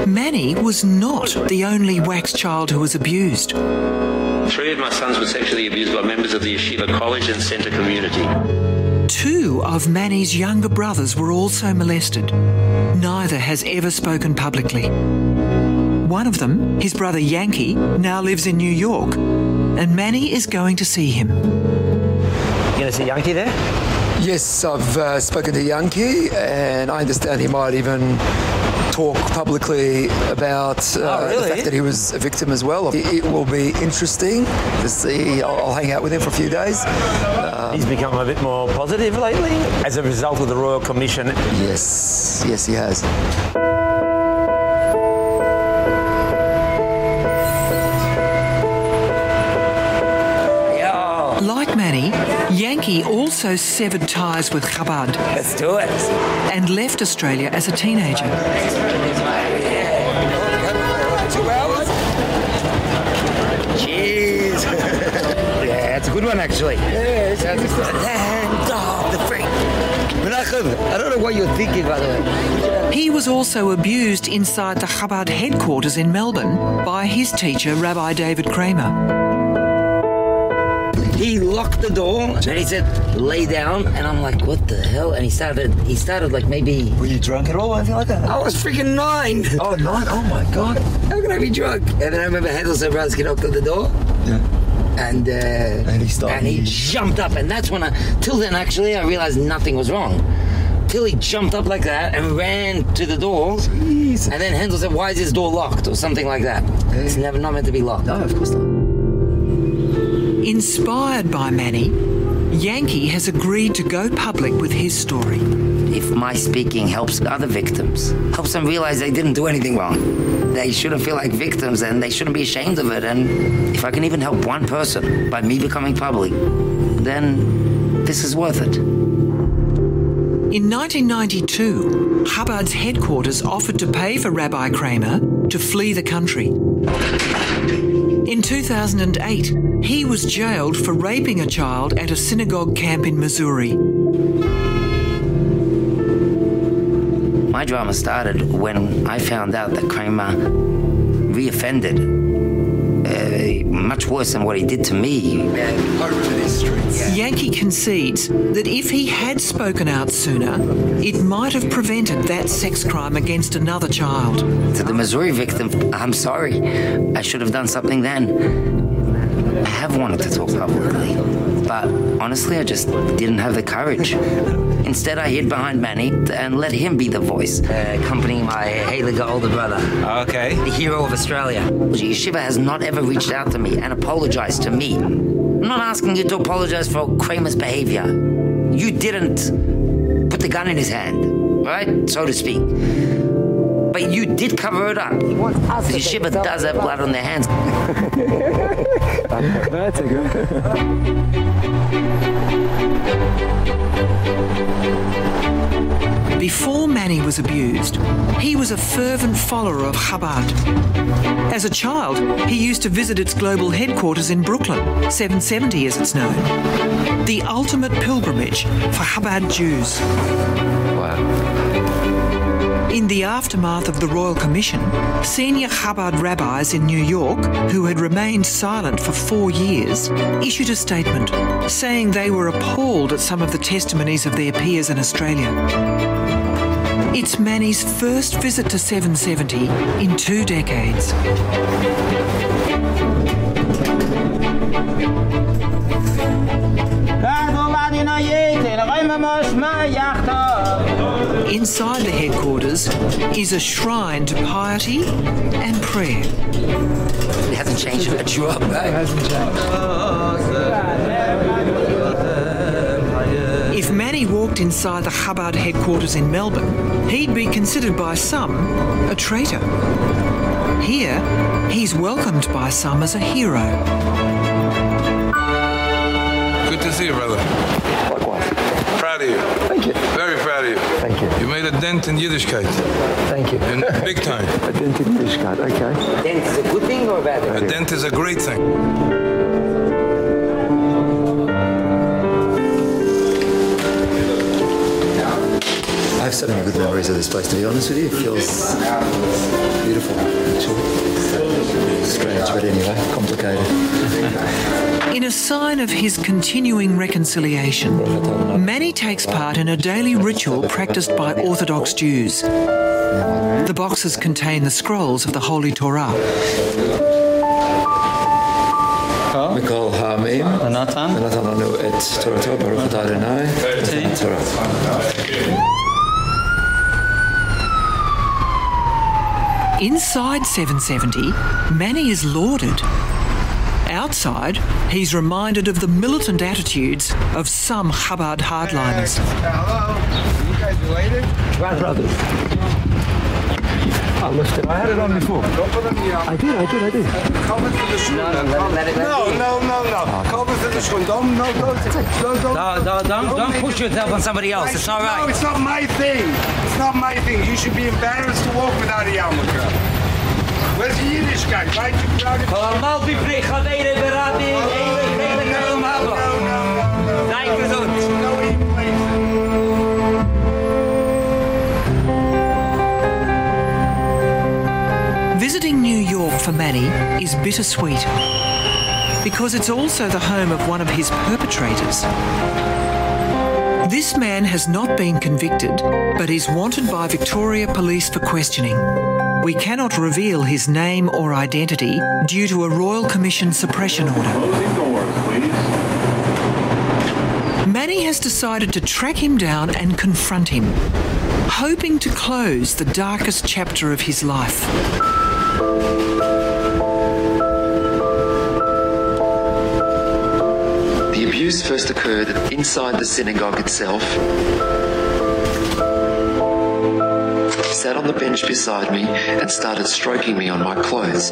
Manny was not the only Waks child who was abused. Three of my sons were sexually abused by members of the Yeshiva College and Centre community. Two of Manny's younger brothers were also molested. Neither has ever spoken publicly. One of them, his brother Yankee, now lives in New York, and Manny is going to see him. You going to see Yankee there? Yes, I've uh, spoken to Yankee, and I understand he might even talk publicly about uh, Oh, really? the fact that he was a victim as well. It, it will be interesting to see. I'll, I'll hang out with him for a few days. Um, He's become a bit more positive lately as a result of the Royal Commission. Yes, yes, he has. Like Manny, Yankee also also severed ties with Chabad. Let's do it. And left Australia as a teenager. Jeez. yeah, that's a good one, actually. Yes. That's a good Land of the free. Menachem, I don't know what you're thinking, by the way. He was also abused inside the Chabad headquarters in Melbourne by his teacher, Rabbi David Kramer. He locked the door and he said, lay down. And I'm like, what the hell? And he started, he started like maybe. Were you drunk at all? Anything like that? I was freaking nine. Oh, nine? Oh my God. How can I be drunk? And then I remember Handel Bransky knocked on the door. Yeah. And, uh, and he started. And he jumped up. And that's when I, till then actually, I realized nothing was wrong. Till he jumped up like that and ran to the door. And then Handel said, why is this door locked? Or something like that. It's never not meant to be locked. No, of course not. Inspired by Manny, Yankee has agreed to go public with his story. If my speaking helps other victims, helps them realize they didn't do anything wrong, they shouldn't feel like victims and they shouldn't be ashamed of it. And if I can even help one person by me becoming public, then this is worth it. In 1992, Chabad's headquarters offered to pay for Rabbi Kramer to flee the country. In 2008, he was jailed for raping a child at a synagogue camp in Missouri. My drama started when I found out that Kramer reoffended. Uh, much worse than what he did to me. Over these streets. Yankee concedes that if he had spoken out sooner, it might have prevented that sex crime against another child. To the Missouri victim, I'm sorry. I should have done something then. I have wanted to talk publicly, but honestly, I just didn't have the courage. Instead, I hid behind Manny and let him be the voice, uh, accompanying my Heilige older brother. Okay. The hero of Australia. Yeshiva has not ever reached out to me and apologized to me. I'm not asking you to apologize for Kramer's behavior. You didn't put the gun in his hand, right? So to speak. But you did cover it up. The yeshiva does have blood on their hands. That's a good. Before Manny was abused, he was a fervent follower of Chabad. As a child, he used to visit its global headquarters in Brooklyn, 770 as it's known. The ultimate pilgrimage for Chabad Jews. In the aftermath of the Royal Commission, senior Chabad rabbis in New York, who had remained silent for four years, issued a statement saying they were appalled at some of the testimonies of their peers in Australia. It's Manny's first visit to 770 in two decades. Inside the headquarters is a shrine to piety and prayer. It hasn't changed a drop, right? It hasn't If Manny walked inside the Chabad headquarters in Melbourne, he'd be considered by some a traitor. Here, he's welcomed by some as a hero. Good to see you, brother. Likewise. Proud of you. Thank you. Very proud of you. Thank you. You made a dent in Yiddishkeit. Thank you. And big time. A dent in Yiddishkeit, card, okay. Dent is a good thing or a bad thing? A dent is a great thing. Have so many good memories of this place, to be honest with you. It feels beautiful, actually. Strange, but anyway, complicated. In a sign of his continuing reconciliation, Manny takes part in a daily ritual practiced by Orthodox Jews. The boxes contain the scrolls of the Holy Torah. Mikol Hamim. Anatan. Anatan anu et Torato, Baruch Atah Adonai. Natan Torah. Inside 770, Manny is lauded. Outside, he's reminded of the militant attitudes of some Chabad hardliners. Hello. Are You guys related? Brothers. I lost it. I had it on before. I did, I did, I did. Come with the schoen. No, no, no, no, no. no. Oh. Come the schoen. Don't, no, don't, don't, don't, push yourself on somebody else. It's not right. No, it's not my thing. It's not my thing. You should be embarrassed to walk without a yarmulke. Where's the Yiddish guy? Why you proud of Kalmal bifnei chaveire berabi, eile, eile, kalmal. Sei gesund. York for Manny is bittersweet because it's also the home of one of his perpetrators. This man has not been convicted, but is wanted by Victoria Police for questioning. We cannot reveal his name or identity due to a Royal Commission suppression order. Manny has decided to track him down and confront him, hoping to close the darkest chapter of his life. The abuse first occurred inside the synagogue itself. Sat on the bench beside me and started stroking me on my clothes.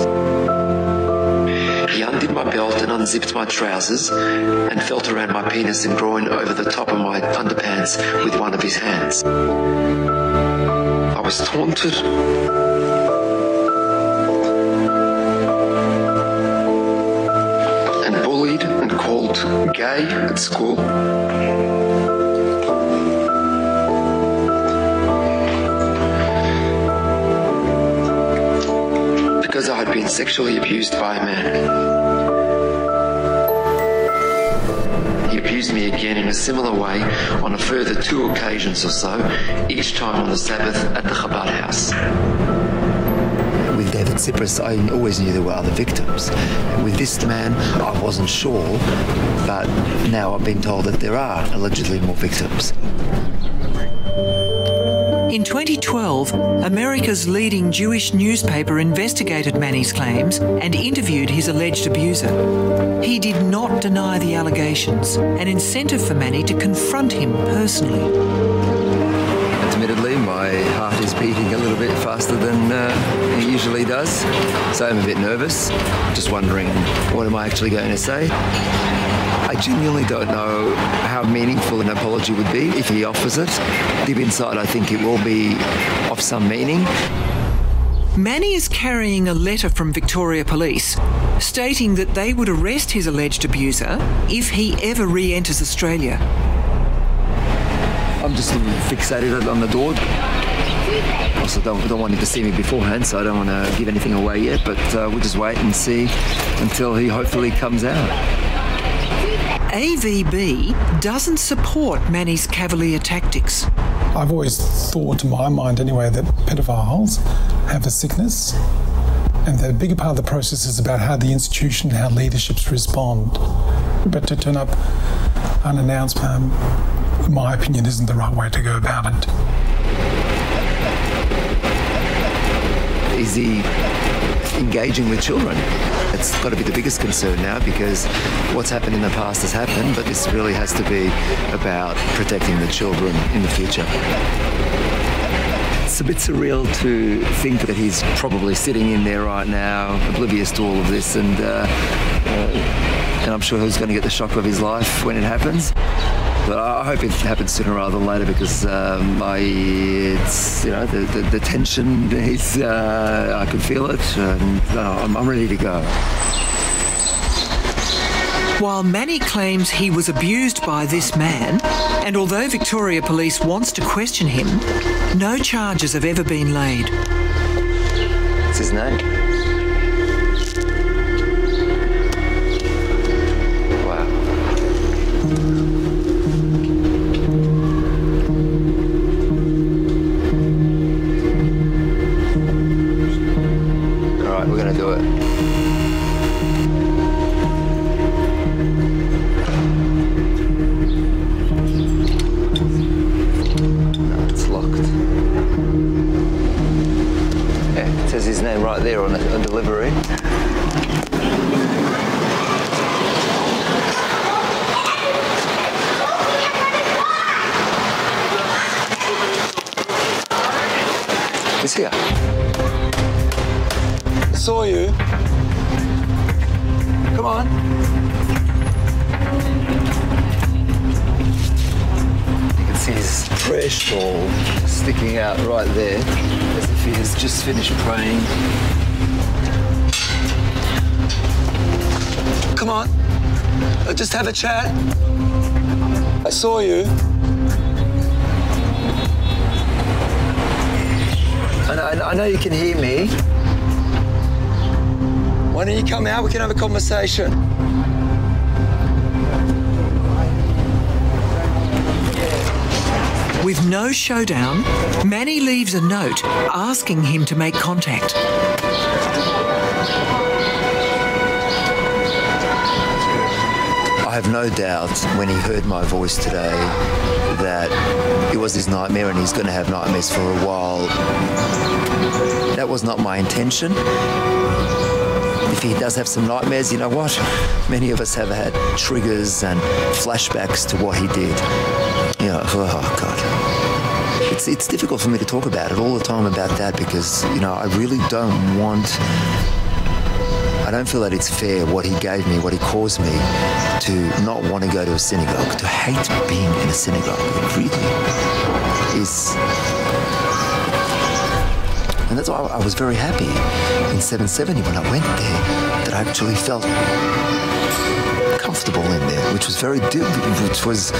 He undid my belt and unzipped my trousers and felt around my penis and groin over the top of my underpants with one of his hands. I was taunted gay at school. Because I had been sexually abused by a man. He abused me again in a similar way on a further two occasions or so, each time on the Sabbath at the Chabad house. With David Cyprys, I always knew there were other victims. With this man, I wasn't sure, but now I've been told that there are allegedly more victims. In 2012, America's leading Jewish newspaper investigated Manny's claims and interviewed his alleged abuser. He did not deny the allegations, an incentive for Manny to confront him personally. Admittedly, my heart is beating a little bit faster than uh, it usually does, so I'm a bit nervous. Just wondering, what am I actually going to say? I genuinely don't know how meaningful an apology would be if he offers it. Deep inside, I think it will be of some meaning. Manny is carrying a letter from Victoria Police stating that they would arrest his alleged abuser if he ever re enters Australia. I'm just fixated on the door. Also, don't, don't want him to see me beforehand, so I don't want to give anything away yet, but uh, we'll just wait and see until he hopefully comes out. AVB doesn't support Manny's cavalier tactics. I've always thought, to my mind anyway, that pedophiles have a sickness, and the bigger part of the process is about how the institution, how leaderships respond. But to turn up unannounced, um, in my opinion, isn't the right way to go about it. Is he engaging with children? It's got to be the biggest concern now because what's happened in the past has happened, but this really has to be about protecting the children in the future. It's a bit surreal to think that he's probably sitting in there right now, oblivious to all of this, and uh, uh, and I'm sure he's going to get the shock of his life when it happens. But I hope it happens sooner rather than later because um, I, it's you know the, the, the tension is uh, I can feel it and uh, I'm, I'm ready to go. While Manny claims he was abused by this man, and although Victoria Police wants to question him, no charges have ever been laid. What's his name? Right there on on delivery. He's here. I saw you. Come on. You can see his shawl sticking out right there if he has just finished praying. Come on. Uh, Just have a chat. I saw you. I I know you can hear me. Why don't you come out? We can have a conversation. With no showdown, Manny leaves a note asking him to make contact. I have no doubt when he heard my voice today that it was his nightmare and he's going to have nightmares for a while. That was not my intention. If he does have some nightmares, you know what? Many of us have had triggers and flashbacks to what he did. Know, oh God. It's, it's difficult for me to talk about it all the time about that because, you know, I really don't want I don't feel that it's fair what he gave me, what he caused me to not want to go to a synagogue, to hate being in a synagogue. It really is. And that's why I was very happy in 770 when I went there that I actually felt comfortable in there, which was very, which was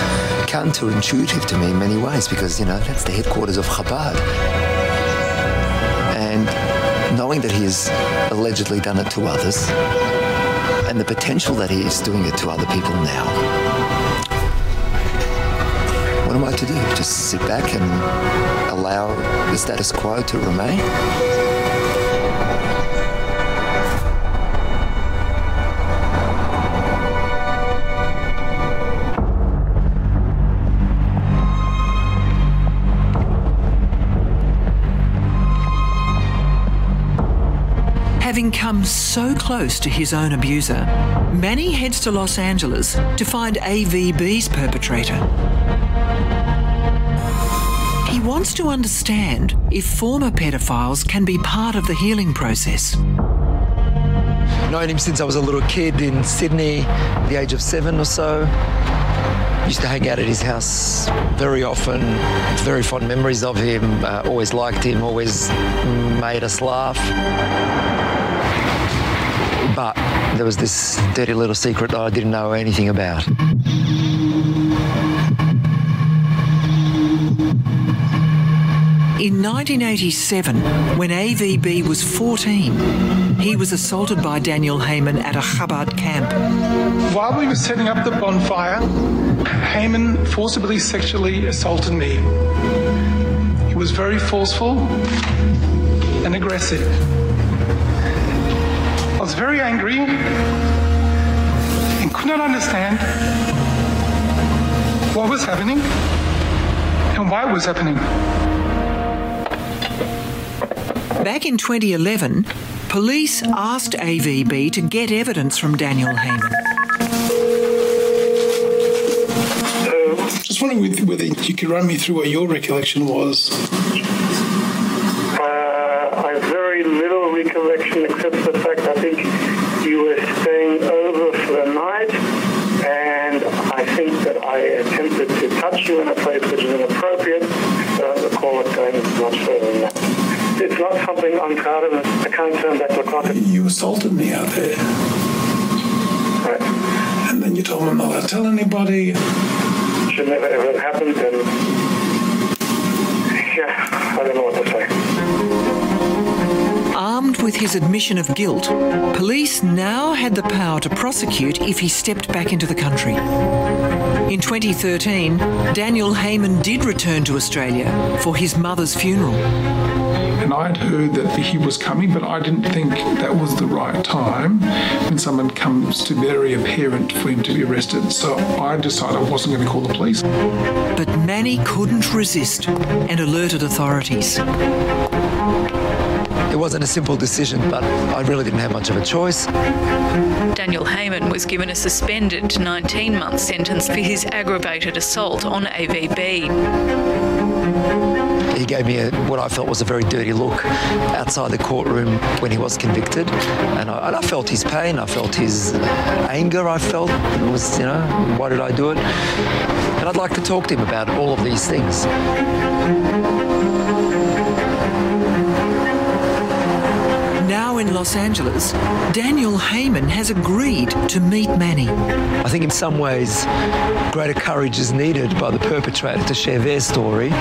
counterintuitive to me in many ways because, you know, that's the headquarters of Chabad. And knowing that he has allegedly done it to others and the potential that he is doing it to other people now. What am I to do? Just sit back and allow the status quo to remain? Having come so close to his own abuser, Manny heads to Los Angeles to find AVB's perpetrator. He wants to understand if former pedophiles can be part of the healing process. Known him since I was a little kid in Sydney, the age of seven or so. Used to hang out at his house very often. Very fond memories of him. Uh, always liked him. Always made us laugh. But there was this dirty little secret that I didn't know anything about. In 1987, when AVB was 14, he was assaulted by Daniel Hayman at a Chabad camp. While we were setting up the bonfire, Hayman forcibly sexually assaulted me. He was very forceful and aggressive. I was very angry and could not understand what was happening and why it was happening. Back in 2011, police asked AVB to get evidence from Daniel Hayman. Just wondering whether you could run me through what your recollection was. Clock. You assaulted me out there. Right. And then you told me I'm not to tell anybody. Should never ever have happened and yeah, I don't know what to say. Armed with his admission of guilt, police now had the power to prosecute if he stepped back into the country. In 2013, Daniel Hayman did return to Australia for his mother's funeral. And I'd heard that he was coming, but I didn't think that was the right time when someone comes to bury a parent for him to be arrested. So I decided I wasn't going to call the police. But Manny couldn't resist and alerted authorities. It wasn't a simple decision, but I really didn't have much of a choice. Daniel Hayman was given a suspended 19-month sentence for his aggravated assault on AVB. He gave me a, what I felt was a very dirty look outside the courtroom when he was convicted. And I, and I felt his pain, I felt his anger, I felt it was, you know, why did I do it? And I'd like to talk to him about all of these things. Now in Los Angeles, Daniel Hayman has agreed to meet Manny. I think in some ways, greater courage is needed by the perpetrator to share their story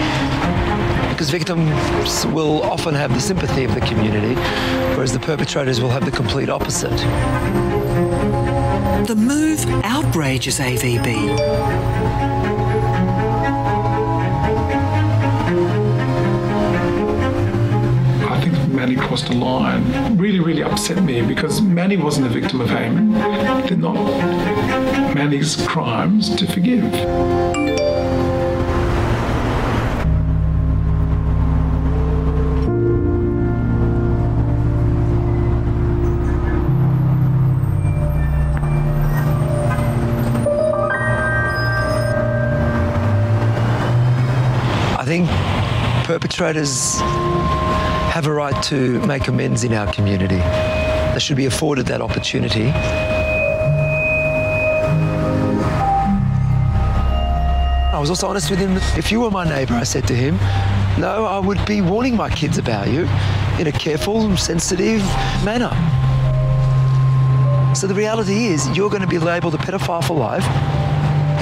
because victims will often have the sympathy of the community, whereas the perpetrators will have the complete opposite. The move outrages AVB. I think Manny crossed a line. Really, really upset me because Manny wasn't a victim of Hayman. They're not Manny's crimes to forgive. Perpetrators have a right to make amends in our community. They should be afforded that opportunity. I was also honest with him. If you were my neighbour, I said to him, no, I would be warning my kids about you in a careful, sensitive manner. So the reality is, you're going to be labelled a pedophile for life,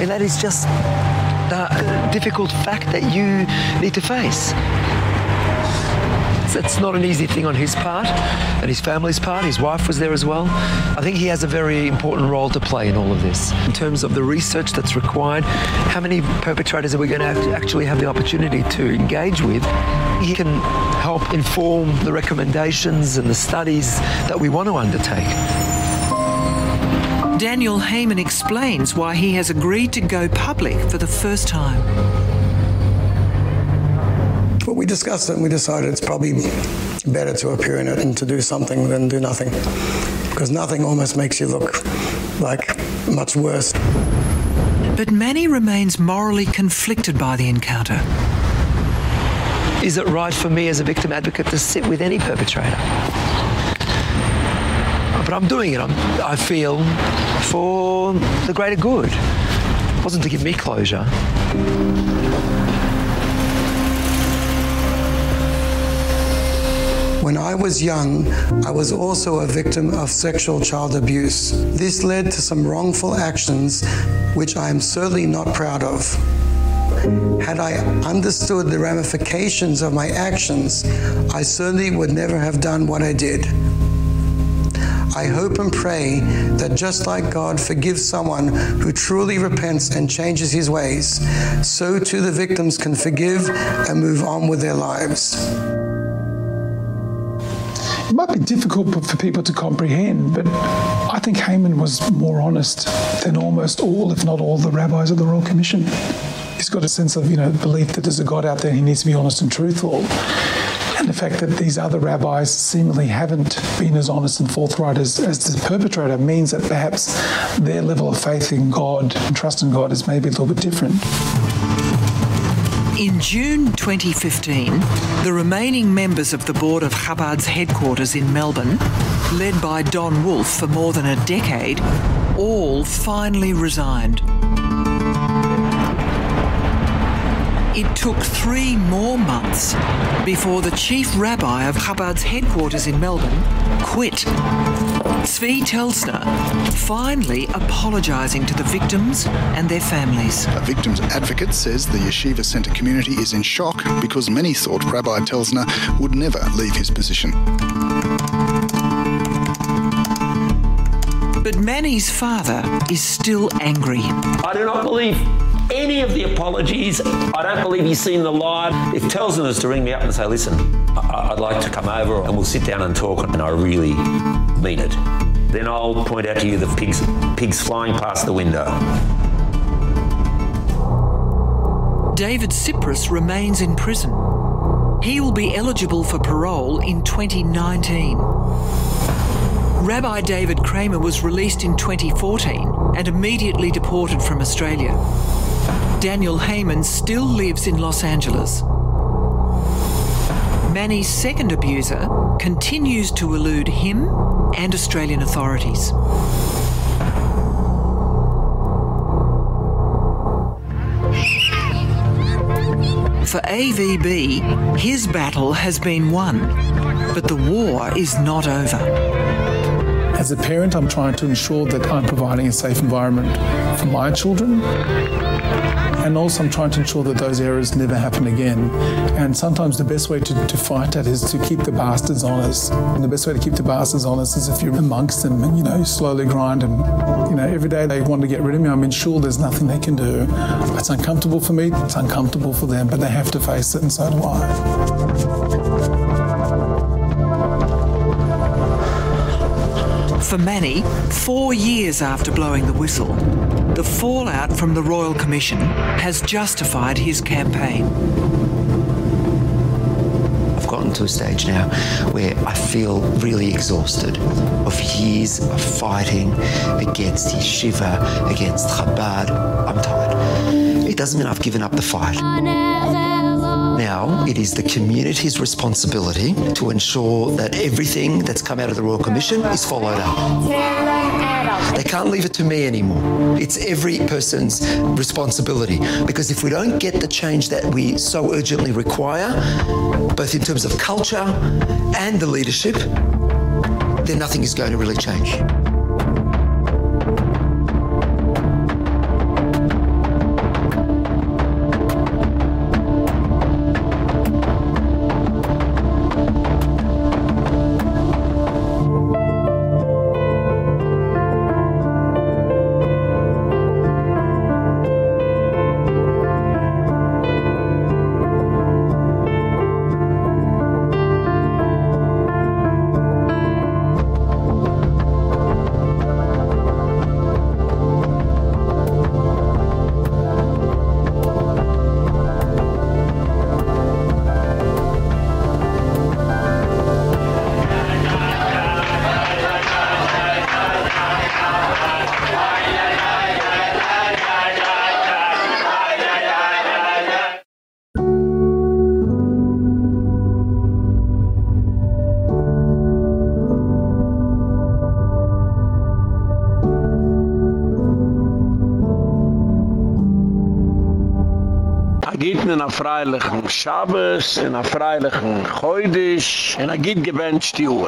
and that is just a difficult fact that you need to face. That's not an easy thing on his part and his family's part. His wife was there as well. I think he has a very important role to play in all of this. In terms of the research that's required, how many perpetrators are we going to actually have the opportunity to engage with? He can help inform the recommendations and the studies that we want to undertake. Daniel Hayman explains why he has agreed to go public for the first time. But we discussed it and we decided it's probably better to appear in it and to do something than do nothing. Because nothing almost makes you look like much worse. But Manny remains morally conflicted by the encounter. Is it right for me as a victim advocate to sit with any perpetrator? But I'm doing it, I'm, I feel, for the greater good. It wasn't to give me closure. When I was young, I was also a victim of sexual child abuse. This led to some wrongful actions which I am certainly not proud of. Had I understood the ramifications of my actions, I certainly would never have done what I did. I hope and pray that just like God forgives someone who truly repents and changes his ways, so too the victims can forgive and move on with their lives. It might be difficult for people to comprehend, but I think Hayman was more honest than almost all, if not all, the rabbis of the Royal Commission. He's got a sense of, you know, belief that there's a God out there, he needs to be honest and truthful. And the fact that these other rabbis seemingly haven't been as honest and forthright as, as the perpetrator means that perhaps their level of faith in God and trust in God is maybe a little bit different. In June 2015, the remaining members of the board of Chabad's headquarters in Melbourne, led by Don Wolf for more than a decade, all finally resigned. It took three more months before the chief rabbi of Chabad's headquarters in Melbourne quit. Zvi Telsner finally apologising to the victims and their families. A victim's advocate says the Yeshiva Centre community is in shock because many thought Rabbi Telsner would never leave his position. But Manny's father is still angry. I do not believe any of the apologies. I don't believe he's seen the light. If Telsner is to ring me up and say, listen, I- would like to come over and we'll sit down and talk and I really mean it, then I'll point out to you the pigs, pigs flying past the window. David Cyprys remains in prison. He will be eligible for parole in 2019. Rabbi David Kramer was released in 2014 and immediately deported from Australia. Daniel Hayman still lives in Los Angeles. Manny's second abuser continues to elude him and Australian authorities. For AVB, his battle has been won, but the war is not over. As a parent, I'm trying to ensure that I'm providing a safe environment for my children. And also I'm trying to ensure that those errors never happen again. And sometimes the best way to, to fight that is to keep the bastards honest. And the best way to keep the bastards honest is if you're amongst them and, you know, slowly grind and, you know, every day they want to get rid of me, I'm sure there's nothing they can do. It's uncomfortable for me, it's uncomfortable for them, but they have to face it and so do I. For Manny, four years after blowing the whistle, the fallout from the Royal Commission has justified his campaign. I've gotten to a stage now where I feel really exhausted of years of fighting against Yeshiva, against Chabad. I'm tired. It doesn't mean I've given up the fight. Now, it is the community's responsibility to ensure that everything that's come out of the Royal Commission is followed up. They can't leave it to me anymore. It's every person's responsibility because if we don't get the change that we so urgently require, both in terms of culture and the leadership, then nothing is going to really change. In a freilichen Shabbos, in a freilichen Chodesh, in a git gewünscht Jür.